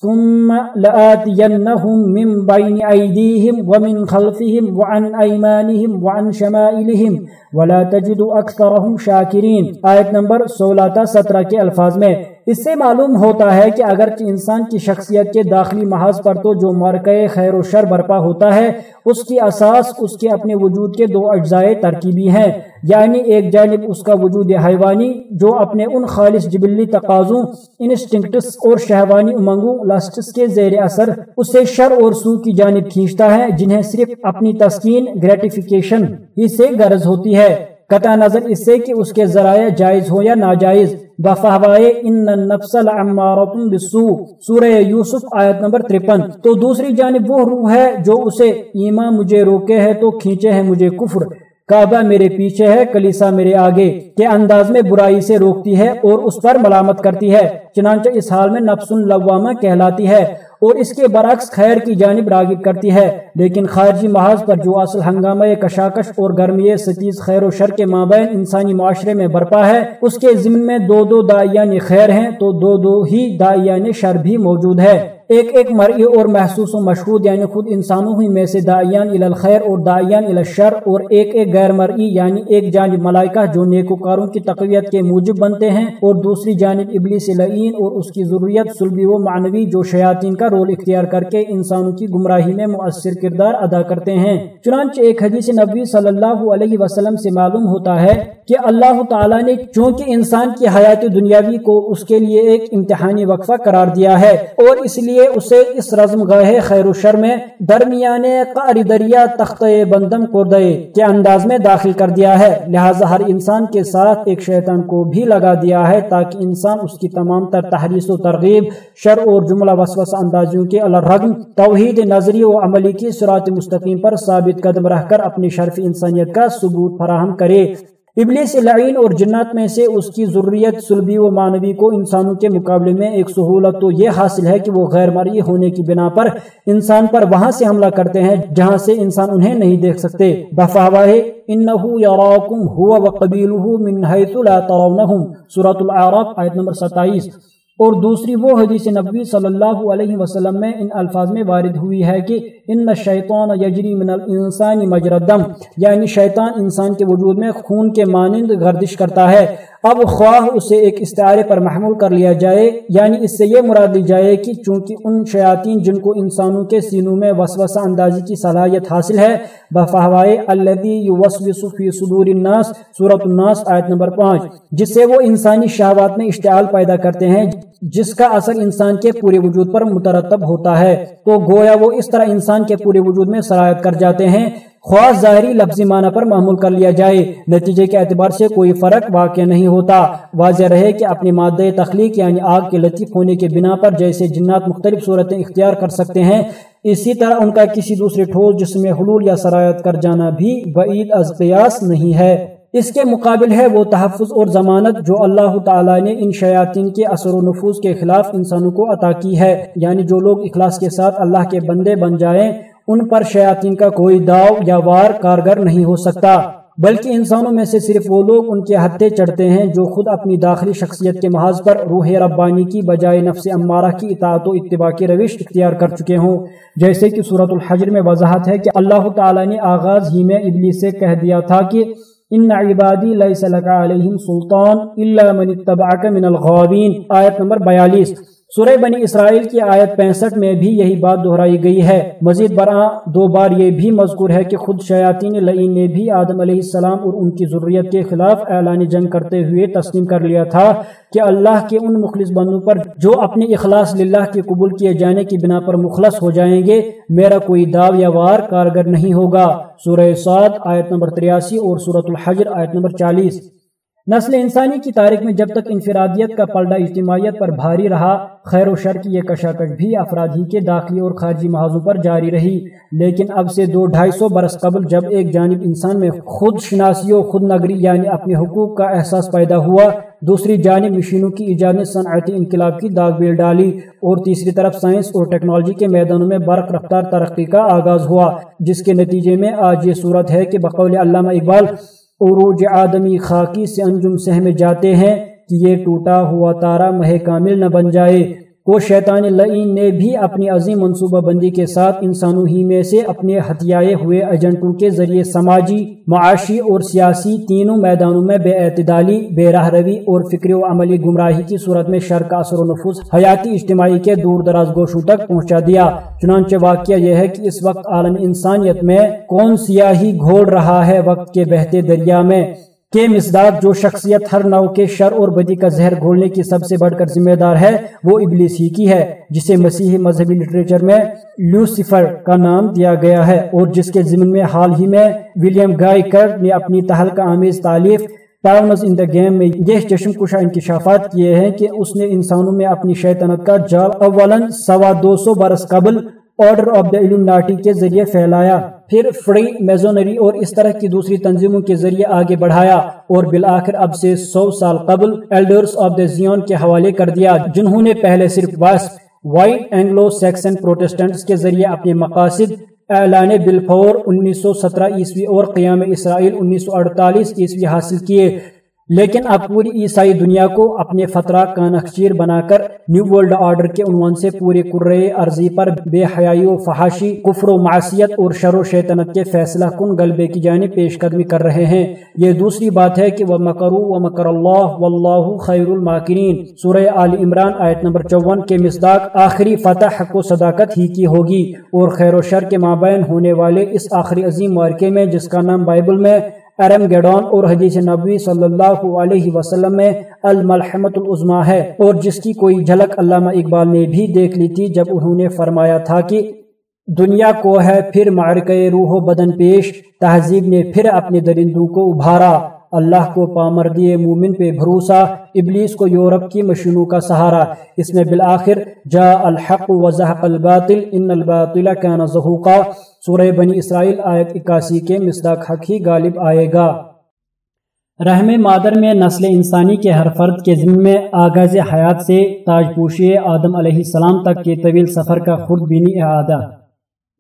ثم لآتينهم من بين أيديهم ومن خلفهم وعن أيمانهم وعن شمائلهم ولا تجد أكثرهم شاكرين آیت نمبر سولہ تا سترہ کے الفاظ میں اس سے معلوم ہوتا ہے کہ اگرچہ انسان کی شخصیت کے داخلی محاذ پر تو جو مرکع خیر و شر برپا ہوتا ہے، اس کی اساس اس کے اپنے وجود کے دو اجزائے ترکیبی ہیں۔ یعنی ایک جانب اس کا وجود حیوانی جو اپنے ان خالص جبلی تقاضوں، انسٹنکٹس اور شہوانی امنگوں، لسٹس کے زیر اثر، اسے شر اور سو کی جانب کھینچتا ہے، جنہیں صرف اپنی تسکین، گریٹیفیکیشن ہی سے غرض ہوتی ہے۔ قطع نظر اس سے کہ اس کے ذرائع جائز ہو یا ناجائز۔ بفہوائے ان النفس لعمارت بسو سورہ یوسف آیت نمبر 53 تو دوسری جانب وہ روح ہے جو اسے ایمان مجھے روکے ہے تو کھینچے ہے مجھے کفر۔ کعبہ میرے پیچھے ہے، کلیسا میرے آگے، کے انداز میں برائی سے روکتی ہے اور اس پر ملامت کرتی ہے۔ چنانچہ اس حال میں نفس اللوامہ کہلاتی ہے۔ اور اس کے برعکس خیر کی جانب راغب کرتی ہے، لیکن خارجی محاذ پر جو اصل ہنگامہ کشاکش اور گرمی ستیز خیر و شر کے مابین انسانی معاشرے میں برپا ہے، اس کے ضمن میں دو دو دائیان خیر ہیں تو دو دو ہی دائیان شر بھی موجود ہے۔ ایک ایک مرئی اور محسوس و مشہود یعنی خود انسانوں ہی میں سے دائیان الخیر اور دائیان الشر اور ایک ایک غیر مرئی یعنی ایک جانب ملائکہ جو نیکوکاروں کی تقویت کے موجب بنتے ہیں اور دوسری جانب ابلیس لعین اور اس کی ضروریت سلبی و معنوی جو شیاطین کا رول اختیار کر کے انسانوں کی گمراہی میں مؤثر کردار ادا کرتے ہیں۔ چنانچہ ایک حدیث نبی صلی اللہ علیہ وسلم سے معلوم ہوتا ہے کہ اللہ تعالیٰ نے چونکہ انسان کی حیات دنیاوی کو اس کے لیے ایک امتحانی وقفہ قرار دیا ہے اور اس لیے اسے اس رزم گاہ خیر و شر میں درمیان قاری دریا تخت بندم کو کے انداز میں داخل کر دیا ہے۔ لہٰذا ہر انسان کے ساتھ ایک شیطان کو بھی لگا دیا ہے تاکہ انسان اس کی تمام تر تحریص و ترغیب، شر اور جملہ وسوس انداز اندازیوں کے الرغم توحید نظری و عملی کی سرات مستقیم پر ثابت قدم رہ کر اپنی شرف انسانیت کا ثبوت فراہم کرے۔ ابلیس لعین اور جنات میں سے اس کی ضروریت سلبی و مانوی کو انسانوں کے مقابلے میں ایک سہولت تو یہ حاصل ہے کہ وہ غیر مرئی ہونے کی بنا پر انسان پر وہاں سے حملہ کرتے ہیں جہاں سے انسان انہیں نہیں دیکھ سکتے۔ بفاواہ انہو یراکم ہوا وقبیلہو من حیث لا ترونہم۔ سورة العراف، آیت نمبر ستائیس۔ اور دوسری وہ حدیث نبوی صلی اللہ علیہ وسلم میں ان الفاظ میں وارد ہوئی ہے کہ ان شیطان یجری من الانسان مجردم یعنی شیطان انسان کے وجود میں خون کے مانند گردش کرتا ہے۔ اب خواہ اسے ایک استعارے پر محمول کر لیا جائے یعنی اس سے یہ مراد لی جائے کہ چونکہ ان شیاطین جن کو انسانوں کے سینوں میں وسوسہ اندازی کی صلاحیت حاصل ہے، بفہوائے الذی یوسوس فی صدور الناس، سورۃ الناس، آیت نمبر پانچ، جس سے وہ انسانی شہوات میں اشتعال پیدا کرتے ہیں، جس کا اثر انسان کے پورے وجود پر مترتب ہوتا ہے۔ تو گویا وہ اس طرح انسان کے پورے وجود میں سرایت کر جاتے ہیں خواہ ظاہری لفظی معنی پر معمول کر لیا جائے، نتیجے کے اعتبار سے کوئی فرق واقع نہیں ہوتا۔ واضح رہے کہ اپنی مادہ تخلیق یعنی آگ کے لطیف ہونے کے بنا پر جیسے جنات مختلف صورتیں اختیار کر سکتے ہیں، اسی طرح ان کا کسی دوسرے ٹھوس جس میں حلول یا سرایت کر جانا بھی بعید از قیاس نہیں ہے۔ اس کے مقابل ہے وہ تحفظ اور ضمانت جو اللہ تعالیٰ نے ان شیاطین کے اثر و نفوذ کے خلاف انسانوں کو عطا کی ہے۔ یعنی جو لوگ اخلاص کے ساتھ اللہ کے بندے بن جائیں ان پر شیاطین کا کوئی داؤ یا وار کارگر نہیں ہو سکتا۔ بلکہ انسانوں میں سے صرف وہ لوگ ان کے ہتھے چڑھتے ہیں جو خود اپنی داخلی شخصیت کے محاذ پر روح ربانی کی بجائے نفس امارہ کی اطاعت و اتباع کی روش اختیار کر چکے ہوں۔ جیسے کہ صورت الحجر میں وضاحت ہے کہ اللہ تعالیٰ نے آغاز ہی میں ابلی سے کہہ دیا تھا کہ ان عبادی لیس لکا علیہم سلطان الا من اتبعک من الغابین آیت نمبر بیالیس۔ سورہ بنی اسرائیل کی آیت پینسٹھ میں بھی یہی بات دہرائی گئی ہے۔ مزید برآں دو بار یہ بھی مذکور ہے کہ خود شیاطین لعین نے بھی آدم علیہ السلام اور ان کی ضروریت کے خلاف اعلان جنگ کرتے ہوئے تسلیم کر لیا تھا کہ اللہ کے ان مخلص بندوں پر جو اپنے اخلاص للہ کے قبول کیے جانے کی بنا پر مخلص ہو جائیں گے، میرا کوئی داو یا وار کارگر نہیں ہوگا۔ سورہ سعد آیت نمبر 83 اور سورت الحجر آیت نمبر 40 نسل انسانی کی تاریخ میں جب تک انفرادیت کا پلڈا اجتماعیت پر بھاری رہا، خیر و شر کی یہ کشاکش بھی افراد ہی کے داخلی اور خارجی محاذوں پر جاری رہی۔ لیکن اب سے دو ڈھائی سو برس قبل جب ایک جانب انسان میں خود شناسی و خود نگری یعنی اپنے حقوق کا احساس پیدا ہوا، دوسری جانب مشینوں کی ایجاد نے صنعتی انقلاب کی داغ بیل ڈالی اور تیسری طرف سائنس اور ٹیکنالوجی کے میدانوں میں برق رفتار ترقی کا آغاز ہوا، جس کے نتیجے میں آج یہ صورت ہے کہ بقول علامہ اقبال عروج آدمی خاکی سے انجم سہم جاتے ہیں کہ یہ ٹوٹا ہوا تارا مہ کامل نہ بن جائے۔ کو شیطان لعین نے بھی اپنی عظیم منصوبہ بندی کے ساتھ انسانوں ہی میں سے اپنے ہتھیائے ہوئے ایجنٹوں کے ذریعے سماجی، معاشی اور سیاسی تینوں میدانوں میں بے اعتدالی، بے راہ روی اور فکری و عملی گمراہی کی صورت میں شر کا اثر و نفوذ حیاتی اجتماعی کے دور دراز گوشوں تک پہنچا دیا۔ چنانچہ واقعہ یہ ہے کہ اس وقت عالم انسانیت میں کون سیاہی گھوڑ رہا ہے وقت کے بہتے دریا میں۔ کے مزداد جو شخصیت ہر نو کے شر اور بدی کا زہر گھولنے کی سب سے بڑھ کر ذمہ دار ہے، وہ ابلیس ہی کی ہے، جسے مسیحی مذہبی لٹریچر میں لوسیفر کا نام دیا گیا ہے اور جس کے ضمن میں حال ہی میں ولیم گائی کر نے اپنی تہلکہ آمیز تعلیف پاونز ان دا گیم میں یہ چشم کشا انکشافات کیے ہیں کہ اس نے انسانوں میں اپنی شیطنت کا جال اولا سوا دو سو برس قبل آرڈر آف دا علومناٹی کے ذریعے پھیلایا، پھر فری میزونری اور اس طرح کی دوسری تنظیموں کے ذریعے آگے بڑھایا اور بالآخر اب سے سو سال قبل ایلڈرز آف دا زیون کے حوالے کر دیا، جنہوں نے پہلے صرف واسپ وائٹ اینگلو سیکسن پروٹیسٹنٹس کے ذریعے اپنے مقاصد اعلان بلفور انیس سو سترہ عیسوی اور قیام اسرائیل انیس سو اڑتالیس عیسوی حاصل کیے۔ لیکن اب پوری عیسائی دنیا کو اپنے فطرہ کا نخشیر بنا کر نیو ورلڈ آرڈر کے عنوان سے پورے کرے عرضی پر بے حیائی و فحاشی، کفر و معصیت اور شر و شیطنت کے فیصلہ کن غلبے کی جانب پیش قدمی کر رہے ہیں۔ یہ دوسری بات ہے کہ وہ مکرو و مکر اللہ واللہ خیر الماکرین سورہ آل عمران آیت نمبر چون کے مصداق آخری فتح حق و صداقت ہی کی ہوگی اور خیر و شر کے مابین ہونے والے اس آخری عظیم مارکے میں جس کا نام بائبل میں ارم گیڈون اور حدیث نبوی صلی اللہ علیہ وسلم میں الملحمت العظما ہے اور جس کی کوئی جھلک علامہ اقبال نے بھی دیکھ لی تھی جب انہوں نے فرمایا تھا کہ دنیا کو ہے پھر معرکہ روح و بدن پیش، تہذیب نے پھر اپنے درندوں کو ابھارا۔ اللہ کو پامردی مومن پہ بھروسہ، ابلیس کو یورپ کی مشینوں کا سہارا۔ اس میں بالآخر جا الحق و الباطل، ان الباطل کان زہوقا۔ سورہ بنی اسرائیل آیت اکاسی کے مصداق حق ہی غالب آئے گا۔ رحم مادر میں نسل انسانی کے ہر فرد کے ذمہ میں آغاز حیات سے تاج پوشی آدم علیہ السلام تک کے طویل سفر کا خود بینی اعادہ۔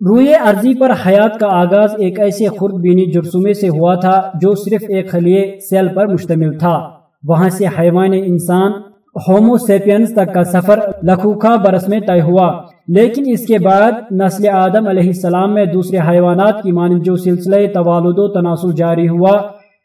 روئے عرضی پر حیات کا آغاز ایک ایسے خرد بینی جرسومے سے ہوا تھا جو صرف ایک خلیے سیل پر مشتمل تھا۔ وہاں سے حیوان انسان ہومو سیپینز تک کا سفر لکھوکھا برس میں طے ہوا۔ لیکن اس کے بعد نسل آدم علیہ السلام میں دوسرے حیوانات کی مانند جو سلسلہ توالد و تناسل جاری ہوا،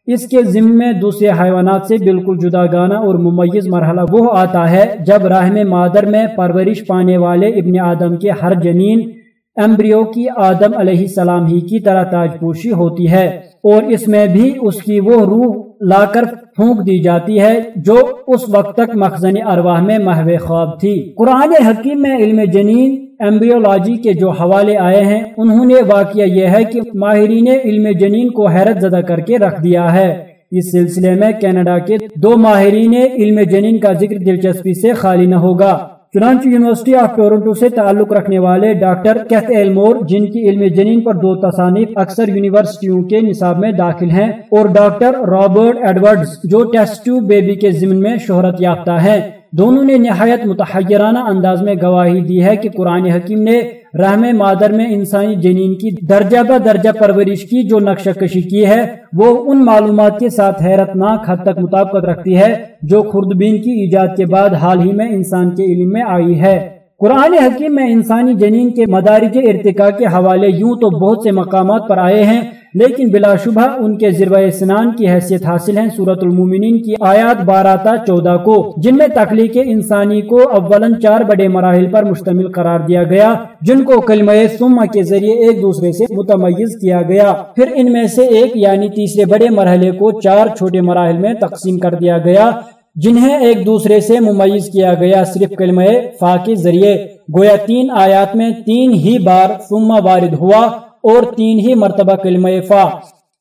اس کے ذمے میں دوسرے حیوانات سے بالکل جدا گانا اور ممیز مرحلہ وہ آتا ہے جب راہم مادر میں پرورش پانے والے ابن آدم کے ہر جنین ایمبریو کی آدم علیہ السلام ہی کی طرح تاج پوشی ہوتی ہے اور اس میں بھی اس کی وہ روح لا کر پھونک دی جاتی ہے جو اس وقت تک مخزن ارواح میں محو خواب تھی۔ قرآن حکیم میں علم جنین ایمبریولوجی کے جو حوالے آئے ہیں، انہوں نے واقعہ یہ ہے کہ ماہرین علم جنین کو حیرت زدہ کر کے رکھ دیا ہے۔ اس سلسلے میں کینیڈا کے دو ماہرین علم جنین کا ذکر دلچسپی سے خالی نہ ہوگا۔ چنانچہ یونیورسٹی آف ٹورنٹو سے تعلق رکھنے والے ڈاکٹر کیتھ ایلمور جن کی علم جنین پر دو تصانیف اکثر یونیورسٹیوں کے نصاب میں داخل ہیں، اور ڈاکٹر رابرٹ ایڈورڈز، جو ٹیسٹ ٹیوب بیبی کے ضمن میں شہرت یافتہ ہیں۔ دونوں نے نہایت متحیرانہ انداز میں گواہی دی ہے کہ قرآن حکیم نے رحم مادر میں انسانی جنین کی درجہ بہ درجہ پرورش کی جو نقشہ کشی کی ہے، وہ ان معلومات کے ساتھ حیرت ناک حد تک مطابقت رکھتی ہے جو خوردبین کی ایجاد کے بعد حال ہی میں انسان کے علم میں آئی ہے۔ قرآن حکیم میں انسانی جنین کے مدارج ارتقاء کے حوالے یوں تو بہت سے مقامات پر آئے ہیں لیکن بلا شبہ ان کے ذروہ سنان کی حیثیت حاصل ہیں سورت المومنین کی آیات بارہ تا چودہ کو، جن میں تخلیق انسانی کو اولن چار بڑے مراحل پر مشتمل قرار دیا گیا، جن کو کلمہ سما کے ذریعے ایک دوسرے سے متمیز کیا گیا۔ پھر ان میں سے ایک یعنی تیسرے بڑے مرحلے کو چار چھوٹے مراحل میں تقسیم کر دیا گیا، جنہیں ایک دوسرے سے ممیز کیا گیا صرف کلمہ فا کے ذریعے۔ گویا تین آیات میں تین ہی بار ثم وارد ہوا۔ اور تین ہی مرتبہ کلمہ فا۔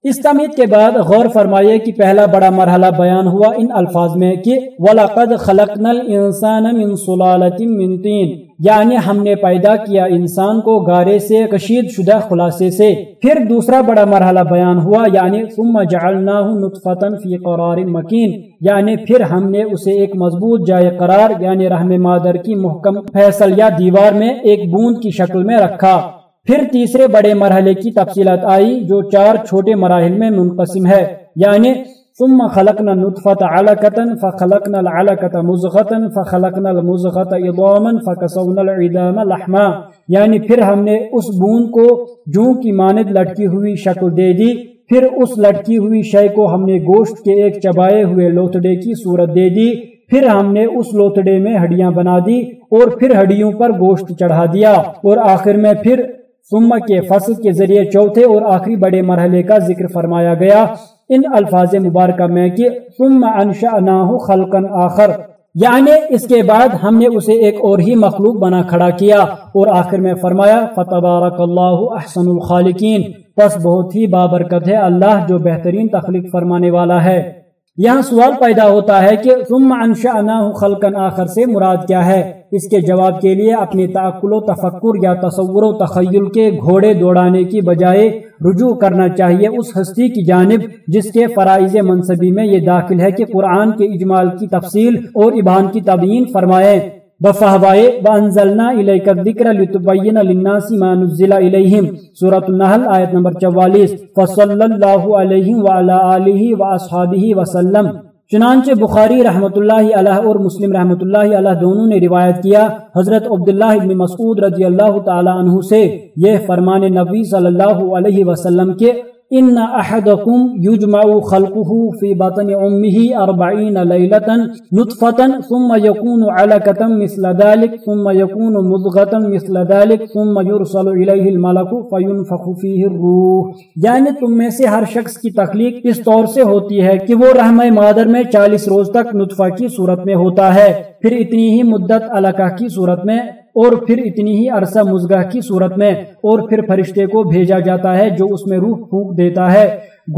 اس تمید کے بعد غور فرمائیے کہ پہلا بڑا مرحلہ بیان ہوا ان الفاظ میں کہ وَلَقَدْ خَلَقْنَا الْإِنسَانَ مِن صُلَالَةٍ مِن تین یعنی ہم نے پیدا کیا انسان کو گارے سے، کشید شدہ خلاصے سے۔ پھر دوسرا بڑا مرحلہ بیان ہوا یعنی ثم جعلناہ نطفتا فی قرار مکین یعنی پھر ہم نے اسے ایک مضبوط جائے قرار یعنی رحم مادر کی محکم فیصل یا دیوار میں ایک بوند کی شکل میں رکھا۔ پھر تیسرے بڑے مرحلے کی تفصیلات آئی جو چار چھوٹے مراحل میں منقسم ہے یعنی ثم خلقنا النطفة علقة فخلقنا العلقة مزغة فخلقنا المزغة عظاما فكسونا العظام لحما۔ یعنی پھر ہم نے اس بون کو جو کی ماند لٹکی ہوئی شکل دے دی، پھر اس لٹکی ہوئی شے کو ہم نے گوشت کے ایک چبائے ہوئے لوتڑے کی صورت دے دی۔ پھر ہم نے اس لوتڑے میں ہڈیاں بنا دی اور پھر ہڈیوں پر گوشت چڑھا دیا اور آخر میں پھر ثم کے فصل کے ذریعے چوتھے اور آخری بڑے مرحلے کا ذکر فرمایا گیا۔ ان الفاظ مبارکہ میں کہ ثم انشأناہ خلقا آخر یعنی اس کے بعد ہم نے اسے ایک اور ہی مخلوق بنا کھڑا کیا۔ اور آخر میں فرمایا، فتبارک اللہ احسن الخالقین۔ پس بہت ہی بابرکت ہے اللہ جو بہترین تخلیق فرمانے والا ہے۔ یہاں سوال پیدا ہوتا ہے کہ ثم انشأناه خلقا آخر سے مراد کیا ہے؟ اس کے جواب کے لیے اپنے تعقل و تفکر یا تصور و تخیل کے گھوڑے دوڑانے کی بجائے رجوع کرنا چاہیے اس ہستی کی جانب، جس کے فرائض منصبی میں یہ داخل ہے کہ قرآن کے اجمال کی تفصیل اور ابان کی تبیین فرمائے۔ بفہوائے، وانزلنا الیک الذکر لتبین للناس ما نزل الیہم۔ سورۃ النحل، آیت نمبر 44 فصلی اللہ علیہ وعلی آلہ واصحابہ وسلم۔ چنانچہ بخاری رحمۃ اللہ علیہ اور مسلم رحمۃ اللہ علیہ دونوں نے روایت کیا، حضرت عبداللہ ابن مسعود رضی اللہ تعالی عنہ سے۔ یہ فرمان نبی صلی اللہ علیہ وسلم کے ان احدکم یجمع خلقه في بطن امه 40 ليله نطفه ثم يكون علقه مثل ذلك، ثم يكون مضغه مثل ذلك، ثم يرسل اليه الملك فينفخ فيه الروح۔ یعنی تم میں سے ہر شخص کی تخلیق اس طور سے ہوتی ہے کہ وہ رحم مادر میں 40 روز تک نطفہ کی صورت میں ہوتا ہے۔ پھر اتنی ہی مدت علقہ کی صورت میں اور پھر اتنی ہی عرصہ مزگاہ کی صورت میں اور پھر فرشتے کو بھیجا جاتا ہے جو اس میں روح پھونک دیتا ہے۔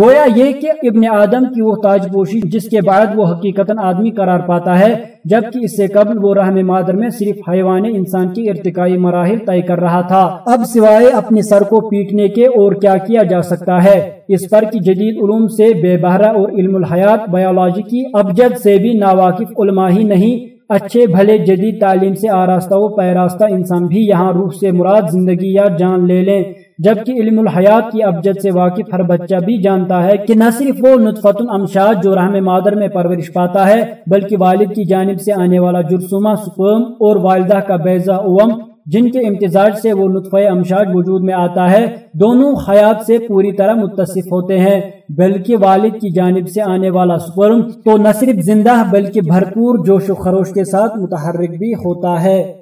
گویا یہ کہ ابن آدم کی وہ تاج پوشی جس کے بعد وہ حقیقت آدمی قرار پاتا ہے، جبکہ اس سے قبل وہ رحم مادر میں صرف حیوان انسان کی ارتقائی مراحل طے کر رہا تھا۔ اب سوائے اپنے سر کو پیٹنے کے اور کیا کیا جا سکتا ہے؟ اس پر کی جدید علوم سے بے بہرہ اور علم الحیات بایولوجی کی ابجد سے بھی ناواقف علماء ہی نہیں اچھے بھلے جدید تعلیم سے آراستہ و پیراستہ انسان بھی یہاں روح سے مراد زندگی یا جان لے لیں۔ جبکہ علم الحیات کی ابجد سے واقف ہر بچہ بھی جانتا ہے کہ نہ صرف وہ نطفت الامشاد جو رحم مادر میں پرورش پاتا ہے، بلکہ والد کی جانب سے آنے والا جرسومہ سپرم اور والدہ کا بیزہ اوم جن کے امتزاج سے وہ نطفہ امشاج وجود میں آتا ہے، دونوں حیات سے پوری طرح متصف ہوتے ہیں۔ بلکہ والد کی جانب سے آنے والا سپرم تو نہ صرف زندہ بلکہ بھرپور جوش و خروش کے ساتھ متحرک بھی ہوتا ہے۔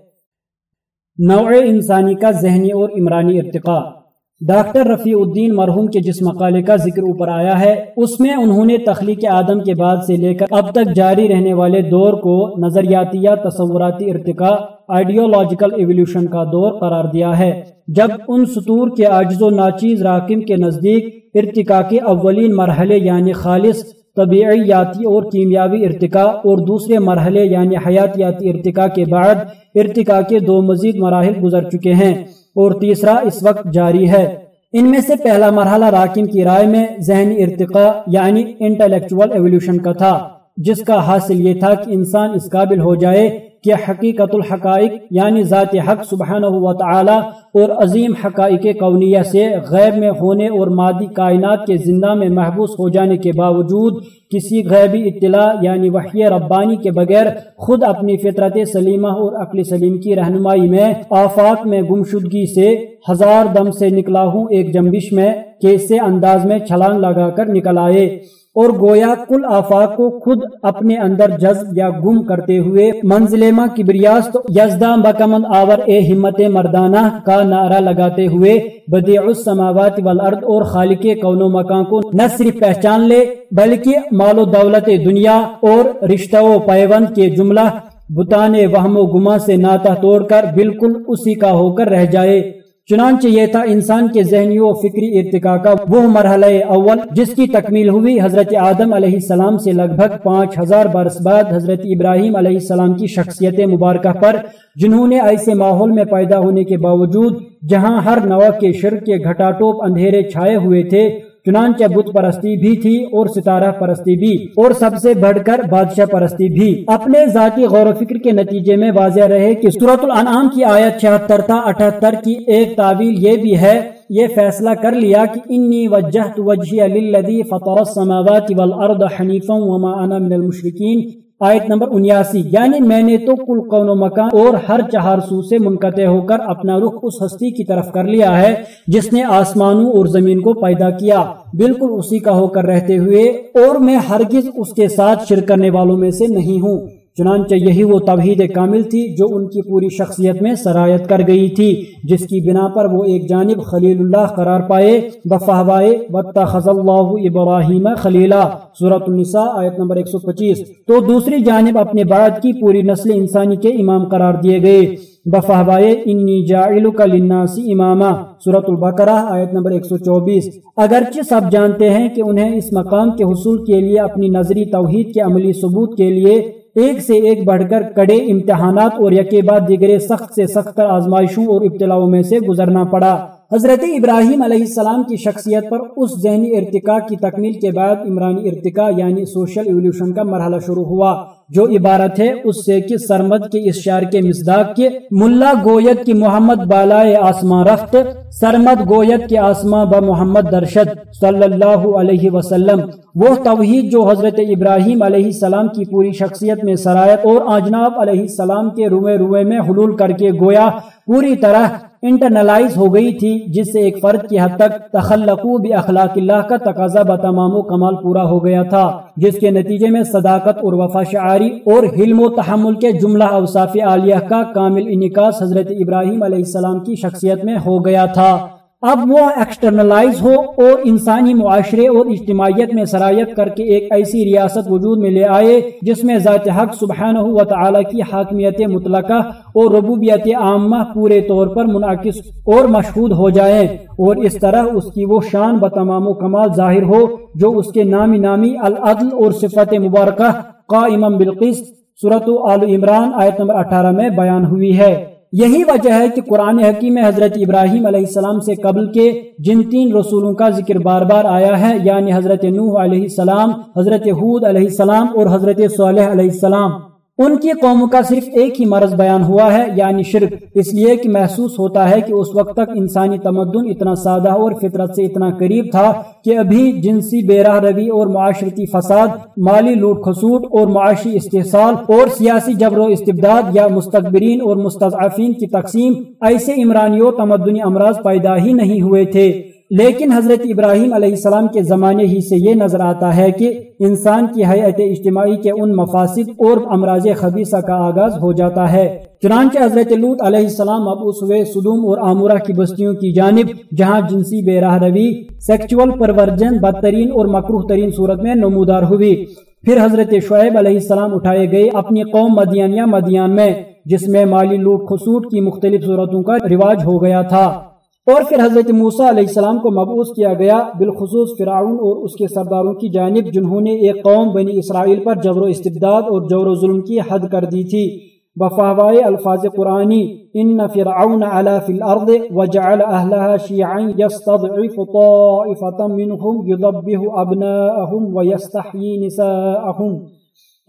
نوع انسانی کا ذہنی اور عمرانی ارتقاء۔ ڈاکٹر رفیع الدین مرحوم کے جس مقالے کا ذکر اوپر آیا ہے، اس میں انہوں نے تخلیق آدم کے بعد سے لے کر اب تک جاری رہنے والے دور کو نظریاتی یا تصوراتی ارتقاء آئیڈیولوجیکل ایولیوشن کا دور قرار دیا ہے۔ جب ان سطور کے عاجز و ناچیز راکم کے نزدیک ارتقاء کے اولین مرحلے یعنی خالص طبیعیاتی اور کیمیاوی ارتقاء اور دوسرے مرحلے یعنی حیاتیاتی ارتقاء کے بعد ارتقاء کے دو مزید مراحل گزر چکے ہیں۔ اور تیسرا اس وقت جاری ہے۔ ان میں سے پہلا مرحلہ راکین کی رائے میں ذہنی ارتقاء یعنی انٹلیکچول ایولیوشن کا تھا، جس کا حاصل یہ تھا کہ انسان اس قابل ہو جائے کہ حقیقت الحقائق یعنی ذات حق سبحانہ و تعالی اور عظیم حقائق کونیہ سے غیب میں ہونے اور مادی کائنات کے زندہ میں محبوس ہو جانے کے باوجود کسی غیبی اطلاع یعنی وحی ربانی کے بغیر خود اپنی فطرت سلیمہ اور عقل سلیم کی رہنمائی میں آفاق میں گمشدگی سے ہزار دم سے نکلا ہوں ایک جنبش میں کیسے انداز میں چھلانگ لگا کر نکل آئے۔ اور گویا کل آفاق کو خود اپنے اندر جذب یا گم کرتے ہوئے منزلما کی بریاست یزدان بکمند آور اے ہمت مردانہ کا نعرہ لگاتے ہوئے بدیع السماوات والارض اور خالق کون و مکان کو نہ صرف پہچان لے بلکہ مال و دولت دنیا اور رشتہ و پیوند کے جملہ بتانے وہم و گما سے ناتا توڑ کر بالکل اسی کا ہو کر رہ جائے۔ چنانچہ یہ تھا انسان کے ذہنی و فکری ارتقاء کا وہ مرحلہ اول جس کی تکمیل ہوئی حضرت آدم علیہ السلام سے لگ بھگ پانچ ہزار برس بعد حضرت ابراہیم علیہ السلام کی شخصیت مبارکہ پر، جنہوں نے ایسے ماحول میں پیدا ہونے کے باوجود، جہاں ہر نوع کے شرک کے گھٹا ٹوپ اندھیرے چھائے ہوئے تھے چنانچہ بت پرستی بھی تھی اور ستارہ پرستی بھی، اور سب سے بڑھ کر بادشاہ پرستی بھی۔ اپنے ذاتی غور و فکر کے نتیجے میں واضح رہے کہ صورت الانعام کی آیت چھہتر تا اٹھہتر کی ایک تعویل یہ بھی ہے، یہ فیصلہ کر لیا کہ انی وجہت وجہی للذی فطر السماوات والارض حنیفا وما انا من المشرکین۔ آیت نمبر انیاسی یعنی میں نے تو کل قون و مکان اور ہر چہار سو سے منقطع ہو کر اپنا رخ اس ہستی کی طرف کر لیا ہے، جس نے آسمانوں اور زمین کو پیدا کیا۔ بالکل اسی کا ہو کر رہتے ہوئے اور میں ہرگز اس کے ساتھ شرک کرنے والوں میں سے نہیں ہوں۔ چنانچہ یہی وہ توحید کامل تھی جو ان کی پوری شخصیت میں سرایت کر گئی تھی، جس کی بنا پر وہ ایک جانب خلیل اللہ قرار پائے۔ بفہوائے واتخذ اللہ ابراہیم خلیلا۔ سورة النساء، آیت نمبر 125 تو دوسری جانب اپنے بعد کی پوری نسل انسانی کے امام قرار دیے گئے۔ بفہوائے انی جاعلک للناس اماما۔ سورة البقرہ، آیت نمبر 124 اگرچہ سب جانتے ہیں کہ انہیں اس مقام کے حصول کے لیے اپنی نظری توحید کے عملی ثبوت کے لیے ایک سے ایک بڑھ کر کڑے امتحانات اور یکے بعد دیگرے سخت سے سخت آزمائشوں اور ابتلاؤں میں سے گزرنا پڑا۔ حضرت ابراہیم علیہ السلام کی شخصیت پر اس ذہنی ارتقاء کی تکمیل کے بعد عمرانی ارتقاء یعنی سوشل ایولیوشن کا مرحلہ شروع ہوا۔ جو عبارت ہے، اس سے کہ سرمد کے اس شعر کے مصداق کے ملا گویت کی محمد بالائے آسمان رخت سرمد گویت کے آسمان ب محمد درشد صلی اللہ علیہ وسلم۔ وہ توحید جو حضرت ابراہیم علیہ السلام کی پوری شخصیت میں سرایت اور آجناب علیہ السلام کے روئے روئے میں حلول کر کے گویا، پوری طرح انٹرنلائز ہو گئی تھی، جس سے ایک فرد کی حد تک تخلقو بھی اخلاق اللہ کا تقاضا بتمام و کمال پورا ہو گیا تھا، جس کے نتیجے میں صداقت اور وفا شعاری اور حلم و تحمل کے جملہ اوصاف عالیہ کا کامل انعکاس حضرت ابراہیم علیہ السلام کی شخصیت میں ہو گیا تھا۔ اب وہ ایکسٹرنلائز ہو اور انسانی معاشرے اور اجتماعیت میں سرایت کر کے ایک ایسی ریاست وجود میں لے آئے جس میں ذات حق سبحانہ و تعالی کی حاکمیت مطلقہ اور ربوبیت عامہ پورے طور پر منعقد اور مشہود ہو جائیں اور اس طرح اس کی وہ شان بتمام و کمال ظاہر ہو جو اس کے نامی نامی العدل اور صفت مبارکہ قائم بالقسط صورت آل عمران آیت نمبر اٹھارہ میں بیان ہوئی ہے۔ یہی وجہ ہے کہ قرآن حکیم میں حضرت ابراہیم علیہ السلام سے قبل کے جن تین رسولوں کا ذکر بار بار آیا ہے یعنی حضرت نوح علیہ السلام، حضرت حود علیہ السلام اور حضرت صالح علیہ السلام۔ ان کی قوموں کا صرف ایک ہی مرض بیان ہوا ہے یعنی شرک۔ اس لیے کہ محسوس ہوتا ہے کہ اس وقت تک انسانی تمدن اتنا سادہ اور فطرت سے اتنا قریب تھا کہ ابھی جنسی بے راہ روی اور معاشرتی فساد، مالی لوٹ خسوٹ اور معاشی استحصال اور سیاسی جبر و استبداد یا مستقبرین اور مستضعفین کی تقسیم ایسے عمرانی و تمدنی امراض پیدا ہی نہیں ہوئے تھے۔ لیکن حضرت ابراہیم علیہ السلام کے زمانے ہی سے یہ نظر آتا ہے کہ انسان کی حیات اجتماعی کے ان مفاسد اور امراض خبیصہ کا آغاز ہو جاتا ہے۔ چنانچہ حضرت لوت علیہ السلام اب اس صدوم اور آمورہ کی بستیوں کی جانب، جہاں جنسی بے راہ روی سیکچول پرورجن، بدترین اور مکروح ترین صورت میں نمودار ہوئی۔ پھر حضرت شعیب علیہ السلام اٹھائے گئے اپنی قوم مدیان یا مدیان میں، جس میں مالی لوٹ خسوٹ کی مختلف صورتوں کا رواج ہو گیا تھا۔ اور پھر حضرت موسیٰ علیہ السلام کو مبعوث کیا گیا بالخصوص فرعون اور اس کے سرداروں کی جانب، جنہوں نے ایک قوم بنی اسرائیل پر جبر و استبداد اور جبر و ظلم کی حد کر دی تھی۔ بفاوائے الفاظ قرآنی، ان فرعون علا فی الارض وجعل اہلها شیعا یستضعف طائفتا منہم یضبه ابناءهم ویستحیی نساءهم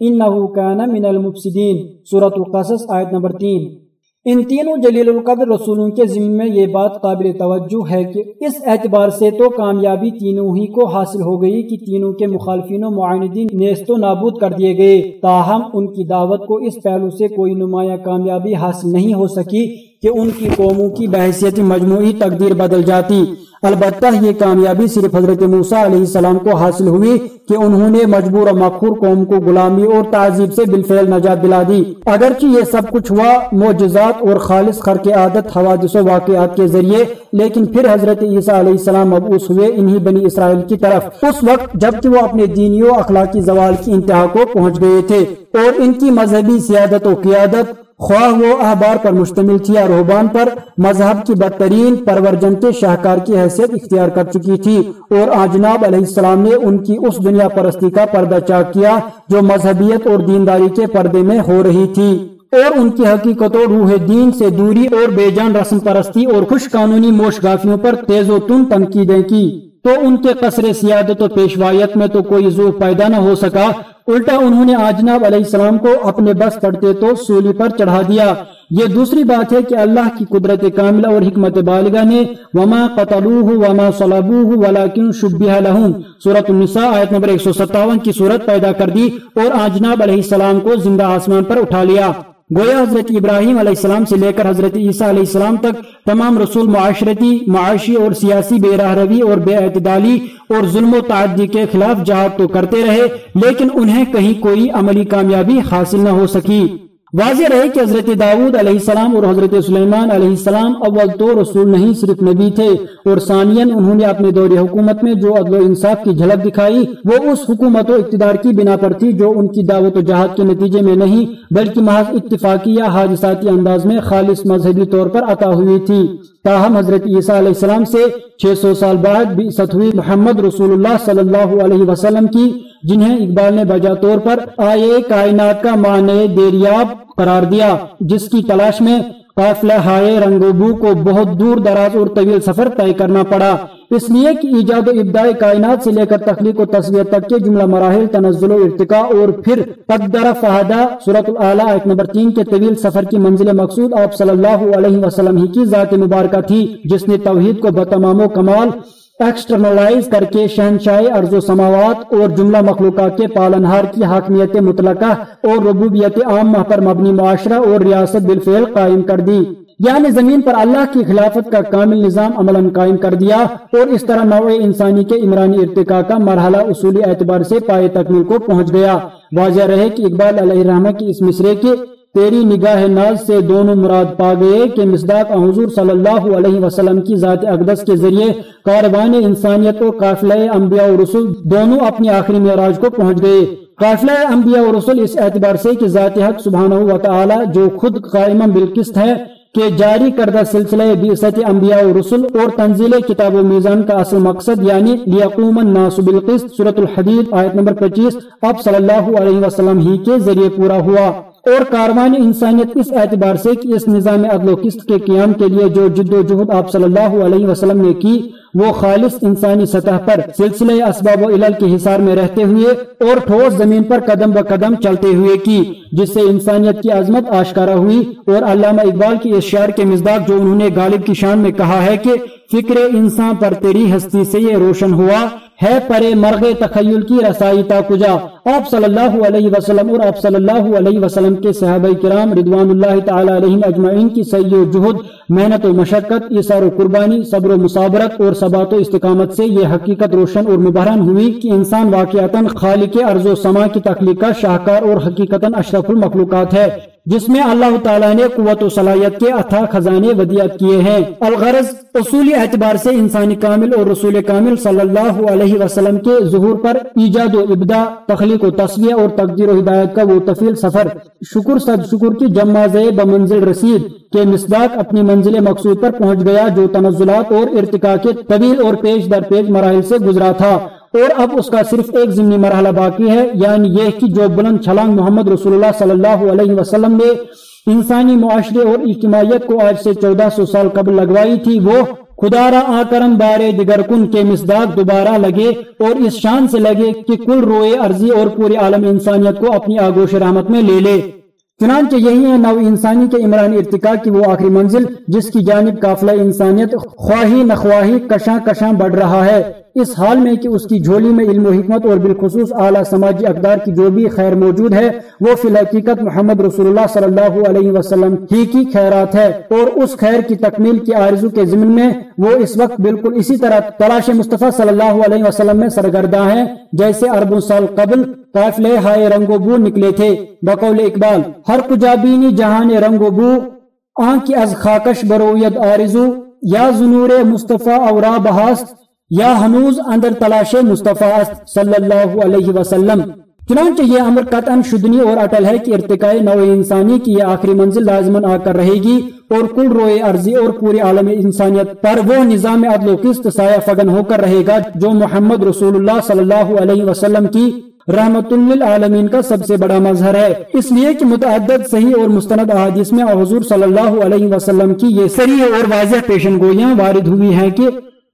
انہو کان من المفسدین۔ سورة القصص آیت نمبر تین۔ ان تینوں جلیل القدر رسولوں کے ذمہ میں یہ بات قابل توجہ ہے کہ اس اعتبار سے تو کامیابی تینوں ہی کو حاصل ہو گئی کہ تینوں کے مخالفین و معاندین نیست و نابود کر دیے گئے، تاہم ان کی دعوت کو اس پہلو سے کوئی نمایاں کامیابی حاصل نہیں ہو سکی کہ ان کی قوموں کی بحثیت مجموعی تقدیر بدل جاتی۔ البتہ یہ کامیابی صرف حضرت موسیٰ علیہ السلام کو حاصل ہوئی کہ انہوں نے مجبور و مخور قوم کو غلامی اور تعذیب سے بالفعل نجات دلا دی۔ اگرچہ یہ سب کچھ ہوا معجزات اور خالص خرق عادت حوادث و واقعات کے ذریعے، لیکن پھر حضرت عیسیٰ علیہ السلام مبعوث ہوئے انہی بنی اسرائیل کی طرف۔ اس وقت جبکہ وہ اپنے دینی و اخلاقی زوال کی انتہا کو پہنچ گئے تھے اور ان کی مذہبی سیادت و قیادت خواہ وہ احبار پر مشتمل تھی یا روحبان پر مذہب کی بدترین پرورجن کے شاہکار کی حیثیت اختیار کر چکی تھی اور آجناب علیہ السلام نے ان کی اس دنیا پرستی کا پردہ چاک کیا جو مذہبیت اور دینداری کے پردے میں ہو رہی تھی۔ اور ان کی حقیقت و روح دین سے دوری اور بے جان رسم پرستی اور خوش قانونی موش گافیوں پر تیز و تن تنقیدیں کی۔ تو ان کے قصر سیادت و پیشوایت میں تو کوئی ذوق پیدا نہ ہو سکا۔ الٹا انہوں نے آجناب علیہ السلام کو اپنے بس پڑتے تو سولی پر چڑھا دیا۔ یہ دوسری بات ہے کہ اللہ کی قدرت کاملہ اور حکمت بالغہ نے وما قتلوہ وما صلبوہ ولیکن شبیہ لہم سورة النساء آیت نمبر 157 کی صورت پیدا کر دی اور آجناب علیہ السلام کو زندہ آسمان پر اٹھا لیا۔ گویا حضرت ابراہیم علیہ السلام سے لے کر حضرت عیسیٰ علیہ السلام تک تمام رسول معاشرتی، معاشی اور سیاسی بے راہ روی اور بے اعتدالی اور ظلم و تعدی کے خلاف جہاد تو کرتے رہے، لیکن انہیں کہیں کوئی عملی کامیابی حاصل نہ ہو سکی۔ واضح رہے کہ حضرت داود علیہ السلام اور حضرت سلیمان علیہ السلام اول تو رسول نہیں، صرف نبی تھے۔ اور ثانین انہوں نے اپنے دور حکومت میں جو عدل و انصاف کی جھلک دکھائی، وہ اس حکومت و اقتدار کی بنا پر تھی جو ان کی دعوت و جہاد کے نتیجے میں نہیں، بلکہ محض اتفاقی یا حادثاتی انداز میں خالص مذہبی طور پر عطا ہوئی تھی۔ تاہم، حضرت عیسیٰ علیہ السلام سے چھ سو سال بعد بھی ہوئی محمد رسول اللہ صلی اللہ علیہ وسلم کی جنہیں اقبال نے بجا طور پر آئے کائنات کا معنی دیریاب قرار دیا، جس کی تلاش میں قافلہ ہائے رنگوبو کو بہت دور دراز اور طویل سفر طے کرنا پڑا۔ اس لیے کہ ایجاد و ابداع کائنات سے لے کر تخلیق و تصویر تک کے جملہ مراحل، تنزل و ارتقاء اور پھر قدر فہدہ صورت العلیٰ ایک نمبر تین کے طویل سفر کی منزل مقصود آپ صلی اللہ علیہ وسلم ہی کی ذات مبارکہ تھی، جس نے توحید کو بتمام و کمال ایکسٹرنلائز کر کے شہنشاہ ارض و سماوات اور جملہ مخلوقات کے پالنہار کی حاکمیت مطلقہ اور ربوبیت عامہ پر مبنی معاشرہ اور ریاست بالفعل قائم کر دی یعنی زمین پر اللہ کی خلافت کا کامل نظام عمل قائم کر دیا اور اس طرح نوع انسانی کے عمرانی ارتقاء کا مرحلہ اصولی اعتبار سے پائے تکمیل کو پہنچ گیا واضح رہے کہ اقبال علیہ الرحمہ کی اس مصرے کے تیری نگاہ ناز سے دونوں مراد پا گئے کہ مصداق حضور صلی اللہ علیہ وسلم کی ذات اقدس کے ذریعے کاروان انسانیت و قافلہ انبیاء و رسول دونوں اپنی آخری معراج کو پہنچ گئے۔ قافلہ انبیاء و رسول اس اعتبار سے کہ ذات حق سبحانہ و تعالی جو خود قائمہ بالقسط ہے کہ جاری کردہ سلسلہ بیست انبیاء و رسول اور تنزیل کتاب و میزان کا اصل مقصد یعنی لیقوم الناس بالقسط سورة الحدید آیت نمبر پچیس اب صلی اللہ علیہ وسلم ہی کے ذریعے پورا ہوا۔ اور کاروان انسانیت اس اعتبار سے کہ اس نظام عدل و قسط کے قیام کے لیے جو جد و جہد آپ صلی اللہ علیہ وسلم نے کی، وہ خالص انسانی سطح پر سلسلہ اسباب و علل کے حصار میں رہتے ہوئے اور ٹھوس زمین پر قدم ب قدم چلتے ہوئے کی، جس سے انسانیت کی عظمت آشکارا ہوئی اور علامہ اقبال کی اشعار کے مزداق جو انہوں نے غالب کی شان میں کہا ہے کہ فکر انسان پر تیری ہستی سے یہ روشن ہوا ہے پرے مرغ تخیل کی رسائی تا کجا؟ آپ صلی اللہ علیہ وسلم اور آپ صلی اللہ علیہ وسلم کے صحابہ کرام رضوان اللہ تعالی علیہ اجمعین کی سی و جہد، محنت و مشقت اثار و قربانی، صبر و مسابرت اور ثبات و استقامت سے یہ حقیقت روشن اور مبہرن ہوئی کہ انسان واقعتا خالق ارض و سما کی تخلیق کا شاہکار اور حقیقتا اشرف المخلوقات ہے۔ جس میں اللہ تعالیٰ نے قوت و صلاحیت کے اتھا خزانے ودیات کیے ہیں۔ الغرض اصولی اعتبار سے انسانی کامل اور رسول کامل صلی اللہ علیہ وسلم کے ظہور پر ایجاد و ابدا تخلیق و تصویہ اور تقدیر و ہدایت کا وہ تفیل سفر۔ شکر صد شکر کی جمع بمنزل رسید کے مصداق اپنی منزل مقصود پر پہنچ گیا جو تنزلات اور ارتقاء کے طویل اور پیش در پیش مراحل سے گزرا تھا۔ اور اب اس کا صرف ایک ضمنی مرحلہ باقی ہے یعنی یہ کہ جو بلند چھلانگ محمد رسول اللہ صلی اللہ علیہ وسلم نے انسانی معاشرے اور اجتماعیت کو آج سے چودہ سو سال قبل لگوائی تھی، وہ خدا را آکرم بارے دیگر کن کے مصداق دوبارہ لگے اور اس شان سے لگے کہ کل روئے عرضی اور پوری عالم انسانیت کو اپنی آگوش رحمت میں لے لے۔ چنانچہ یہی ہے نو انسانی کے عمران ارتقاء کی وہ آخری منزل، جس کی جانب قافلہ انسانیت خواہی نخواہی کشاں کشاں بڑھ رہا ہے۔ اس حال میں کہ اس کی جھولی میں علم و حکمت اور بالخصوص اعلیٰ سماجی اقدار کی جو بھی خیر موجود ہے، وہ فی الحقیقت محمد رسول اللہ صلی اللہ علیہ وسلم ہی کی خیرات ہے۔ اور اس خیر کی تکمیل کی آرزو کے ضمن میں وہ اس وقت بالکل اسی طرح تلاش مصطفیٰ صلی اللہ علیہ وسلم میں سرگردہ ہیں، جیسے اربوں سال قبل قافلے ہائے رنگ و بو نکلے تھے۔ بقول اقبال، ہر کجابینی جہان رنگ و بو، آنکھ از خاکش برویت آرزو، یا زنور مصطفیٰ اورا بہاست یا ہنوز اندر تلاش مصطفیٰ صلی اللہ علیہ وسلم۔ چنانچہ یہ امر قطعا شدنی اور اٹل ہے کہ ارتقاء نو انسانی کی یہ آخری منزل لازمن آ کر رہے گی اور کل روئے عرضی اور پورے عالم انسانیت پر وہ نظام عدل و قسط سایہ فگن ہو کر رہے گا جو محمد رسول اللہ صلی اللہ علیہ وسلم کی رحمت للعالمین کا سب سے بڑا مظہر ہے۔ اس لیے کہ متعدد صحیح اور مستند احادیث میں حضور صلی اللہ علیہ وسلم کی یہ سری اور واضح پیشن گوئیاں وارد ہوئی ہیں کہ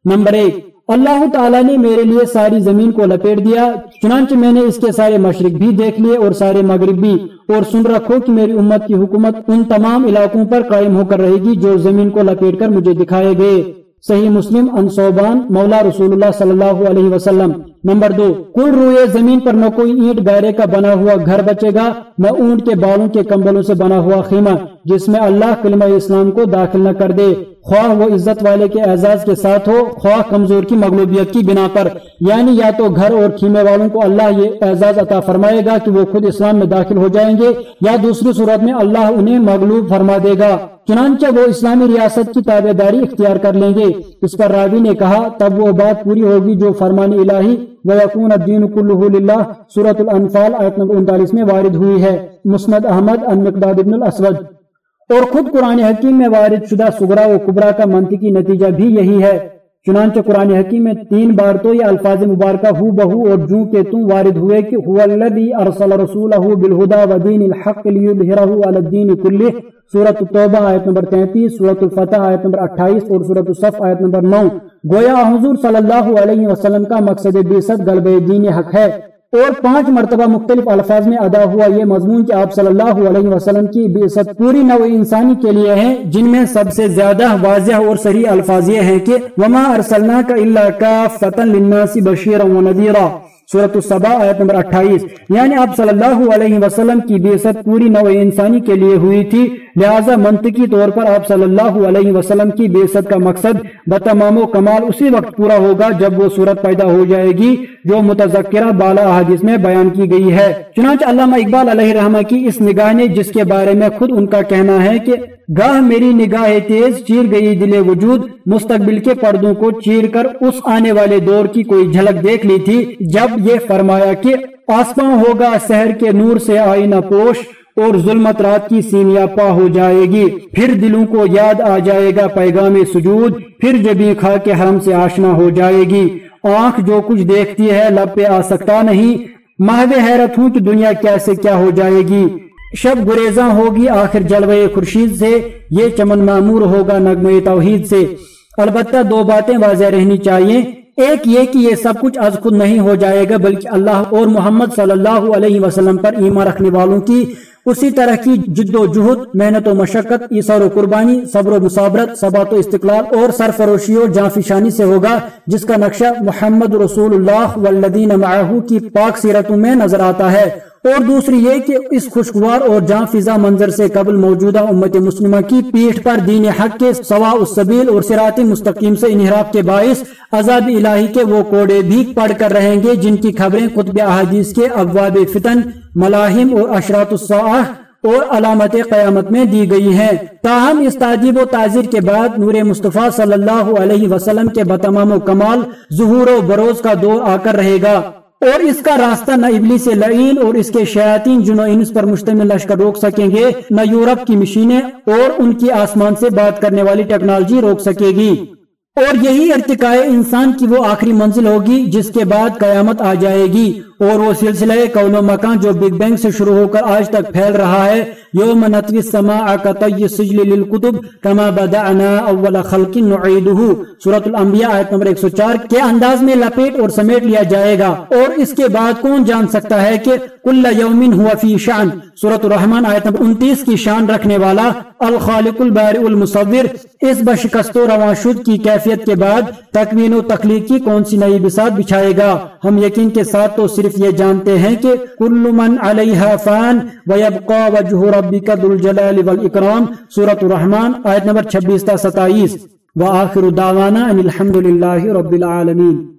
نمبر ایک اللہ تعالیٰ نے میرے لیے ساری زمین کو لپیٹ دیا، چنانچہ میں نے اس کے سارے مشرق بھی دیکھ لیے اور سارے مغرب بھی، اور سن رکھو کہ میری امت کی حکومت ان تمام علاقوں پر قائم ہو کر رہے گی جو زمین کو لپیٹ کر مجھے دکھائے گئے۔ صحیح مسلم، انصوبان، مولا رسول اللہ صلی اللہ علیہ وسلم۔ نمبر دو، کل روئے زمین پر نہ کوئی اینٹ گائرے کا بنا ہوا گھر بچے گا، نہ اونٹ کے بالوں کے کمبلوں سے بنا ہوا خیمہ، جس میں اللہ کلمہ اسلام کو داخل نہ کر دے۔ خواہ وہ عزت والے کے اعزاز کے ساتھ ہو، خواہ کمزور کی مغلوبیت کی بنا پر۔ یعنی یا تو گھر اور خیمے والوں کو اللہ یہ اعزاز عطا فرمائے گا کہ وہ خود اسلام میں داخل ہو جائیں گے، یا دوسری صورت میں اللہ انہیں مغلوب فرما دے گا۔ چنانچہ وہ اسلامی ریاست کی تابع داری اختیار کر لیں گے۔ اس پر راوی نے کہا، تب وہ بات پوری ہوگی جو فرمان الہی، وَيَكُونَ الدِّينُ كُلُّهُ لِلَّهِ۔ سورة الانفال آیت نمبر انتالیس میں وارد ہوئی ہے۔ مسند احمد ان مقداد ابن الاسود۔ اور خود قرآن حکیم میں وارد شدہ سگرا و کبرا کا منطقی نتیجہ بھی یہی ہے۔ چنانچہ قرآن حکیم میں تین بار تو یہ الفاظ مبارکہ ہو بہو اور جو کہ تم وارد ہوئے کہ هو الذي ارسل رسوله بالهدى ودين الحق ليظهره على الدين كله سورۃ التوبہ آیت نمبر 33 سورۃ الفتح آیت نمبر 28 اور سورۃ الصف آیت نمبر 9 گویا حضور صلی اللہ علیہ وسلم کا مقصد بیست غلبہ دین حق ہے۔ اور پانچ مرتبہ مختلف الفاظ میں ادا ہوا یہ مضمون کہ آپ صلی اللہ علیہ وسلم کی بے پوری نو انسانی کے لیے ہیں، جن میں سب سے زیادہ واضح اور صحیح الفاظ یہ ہیں کہ وما ارسلنا کا اللہ کا فتن للناس بشیر و نذیرہ صورت الصبا آیت نمبر اٹھائیس۔ یعنی آپ صلی اللہ علیہ وسلم کی بیست پوری نو انسانی کے لیے ہوئی تھی۔ لہٰذا منطقی طور پر آپ صلی اللہ علیہ وسلم کی بیست کا مقصد بتمام و کمال اسی وقت پورا ہوگا جب وہ صورت پیدا ہو جائے گی جو متذکرہ بالا حادث میں بیان کی گئی ہے۔ چنانچہ علامہ اقبال علیہ رحمہ کی اس نگاہ نے جس کے بارے میں خود ان کا کہنا ہے کہ گاہ میری نگاہ تیز چیر گئی دل وجود، مستقبل کے پردوں کو چیر کر اس آنے والے دور کی کوئی جھلک دیکھ لی تھی جب یہ فرمایا کہ آسمان ہوگا شہر کے نور سے آئینہ پوش اور ظلمت رات کی سینیا پا ہو جائے گی۔ پھر دلوں کو یاد آ جائے گا پیغام سجود۔ پھر جبی کھا کے حرم سے آشنا ہو جائے گی۔ آنکھ جو کچھ دیکھتی ہے لب پہ آ سکتا نہیں۔ محو حیرت ہوں کہ دنیا کیسے کیا ہو جائے گی۔ شب گریزاں ہوگی آخر جلوے خورشید سے۔ یہ چمن معمور ہوگا نغمے توحید سے۔ البتہ دو باتیں واضح رہنی چاہیے۔ ایک یہ کہ یہ سب کچھ از خود نہیں ہو جائے گا، بلکہ اللہ اور محمد صلی اللہ علیہ وسلم پر ایمان رکھنے والوں کی اسی طرح کی جد و جہد، محنت و مشقت ایسر و قربانی، صبر و مسابرت ثبات و استقلال اور سرفروشی و جانفشانی سے ہوگا، جس کا نقشہ محمد رسول اللہ والذین معاہو کی پاک سیرتوں میں نظر آتا ہے۔ اور دوسری یہ کہ اس خوشگوار اور جان فضا منظر سے قبل موجودہ امت مسلمہ کی پیٹھ پر دین حق کے سوا السبیل اور سرات مستقیم سے انحراف کے باعث عذاب الہی کے وہ کوڑے بھی پڑھ کر رہیں گے، جن کی خبریں قطب احادیث کے ابواب فتن ملاحم اور اشرات الصاح اور علامت قیامت میں دی گئی ہیں۔ تاہم، اس تعجیب و تعزیر کے بعد نور مصطفیٰ صلی اللہ علیہ وسلم کے بتمام و کمال ظہور و بروز کا دور آ کر رہے گا۔ اور اس کا راستہ نہ ابلی سے لعین اور اس کے شیاطین جنو انس پر مشتمل لشکر روک سکیں گے، نہ یورپ کی مشینیں اور ان کی آسمان سے بات کرنے والی ٹیکنالوجی روک سکے گی۔ اور یہی ارتقاء انسان کی وہ آخری منزل ہوگی جس کے بعد قیامت آ جائے گی۔ اور وہ سلسلہ کون و مکان جو بگ بینگ سے شروع ہو کر آج تک پھیل رہا ہے۔ یوم نتوی السماء کطی سجل للکتب کما بدعنا اول خلق نعیدہ۔ سورة الانبیاء آیت نمبر 104 کے انداز میں لپیٹ اور سمیٹ لیا جائے گا۔ اور اس کے بعد کون جان سکتا ہے کہ کل یومن ہوا فی شان۔ سورة الرحمن آیت نمبر 29 کی شان رکھنے والا الخالق البارئ المصور۔ اس بشکست و رواشد کی کیفیت کے بعد تکوین و تخلیق کی کون سی نئی بساط بچھائے گا؟ ہم یقین کے ساتھ تو صرف یہ جانتے ہیں کہ کل من علیہ فان ویبقا وجہ ربک ذوالجلال والاکرام، سورۃ الرحمن، آیت نمبر 26 تا 27 وآخر دعوانا ان الحمد للہ رب العالمین.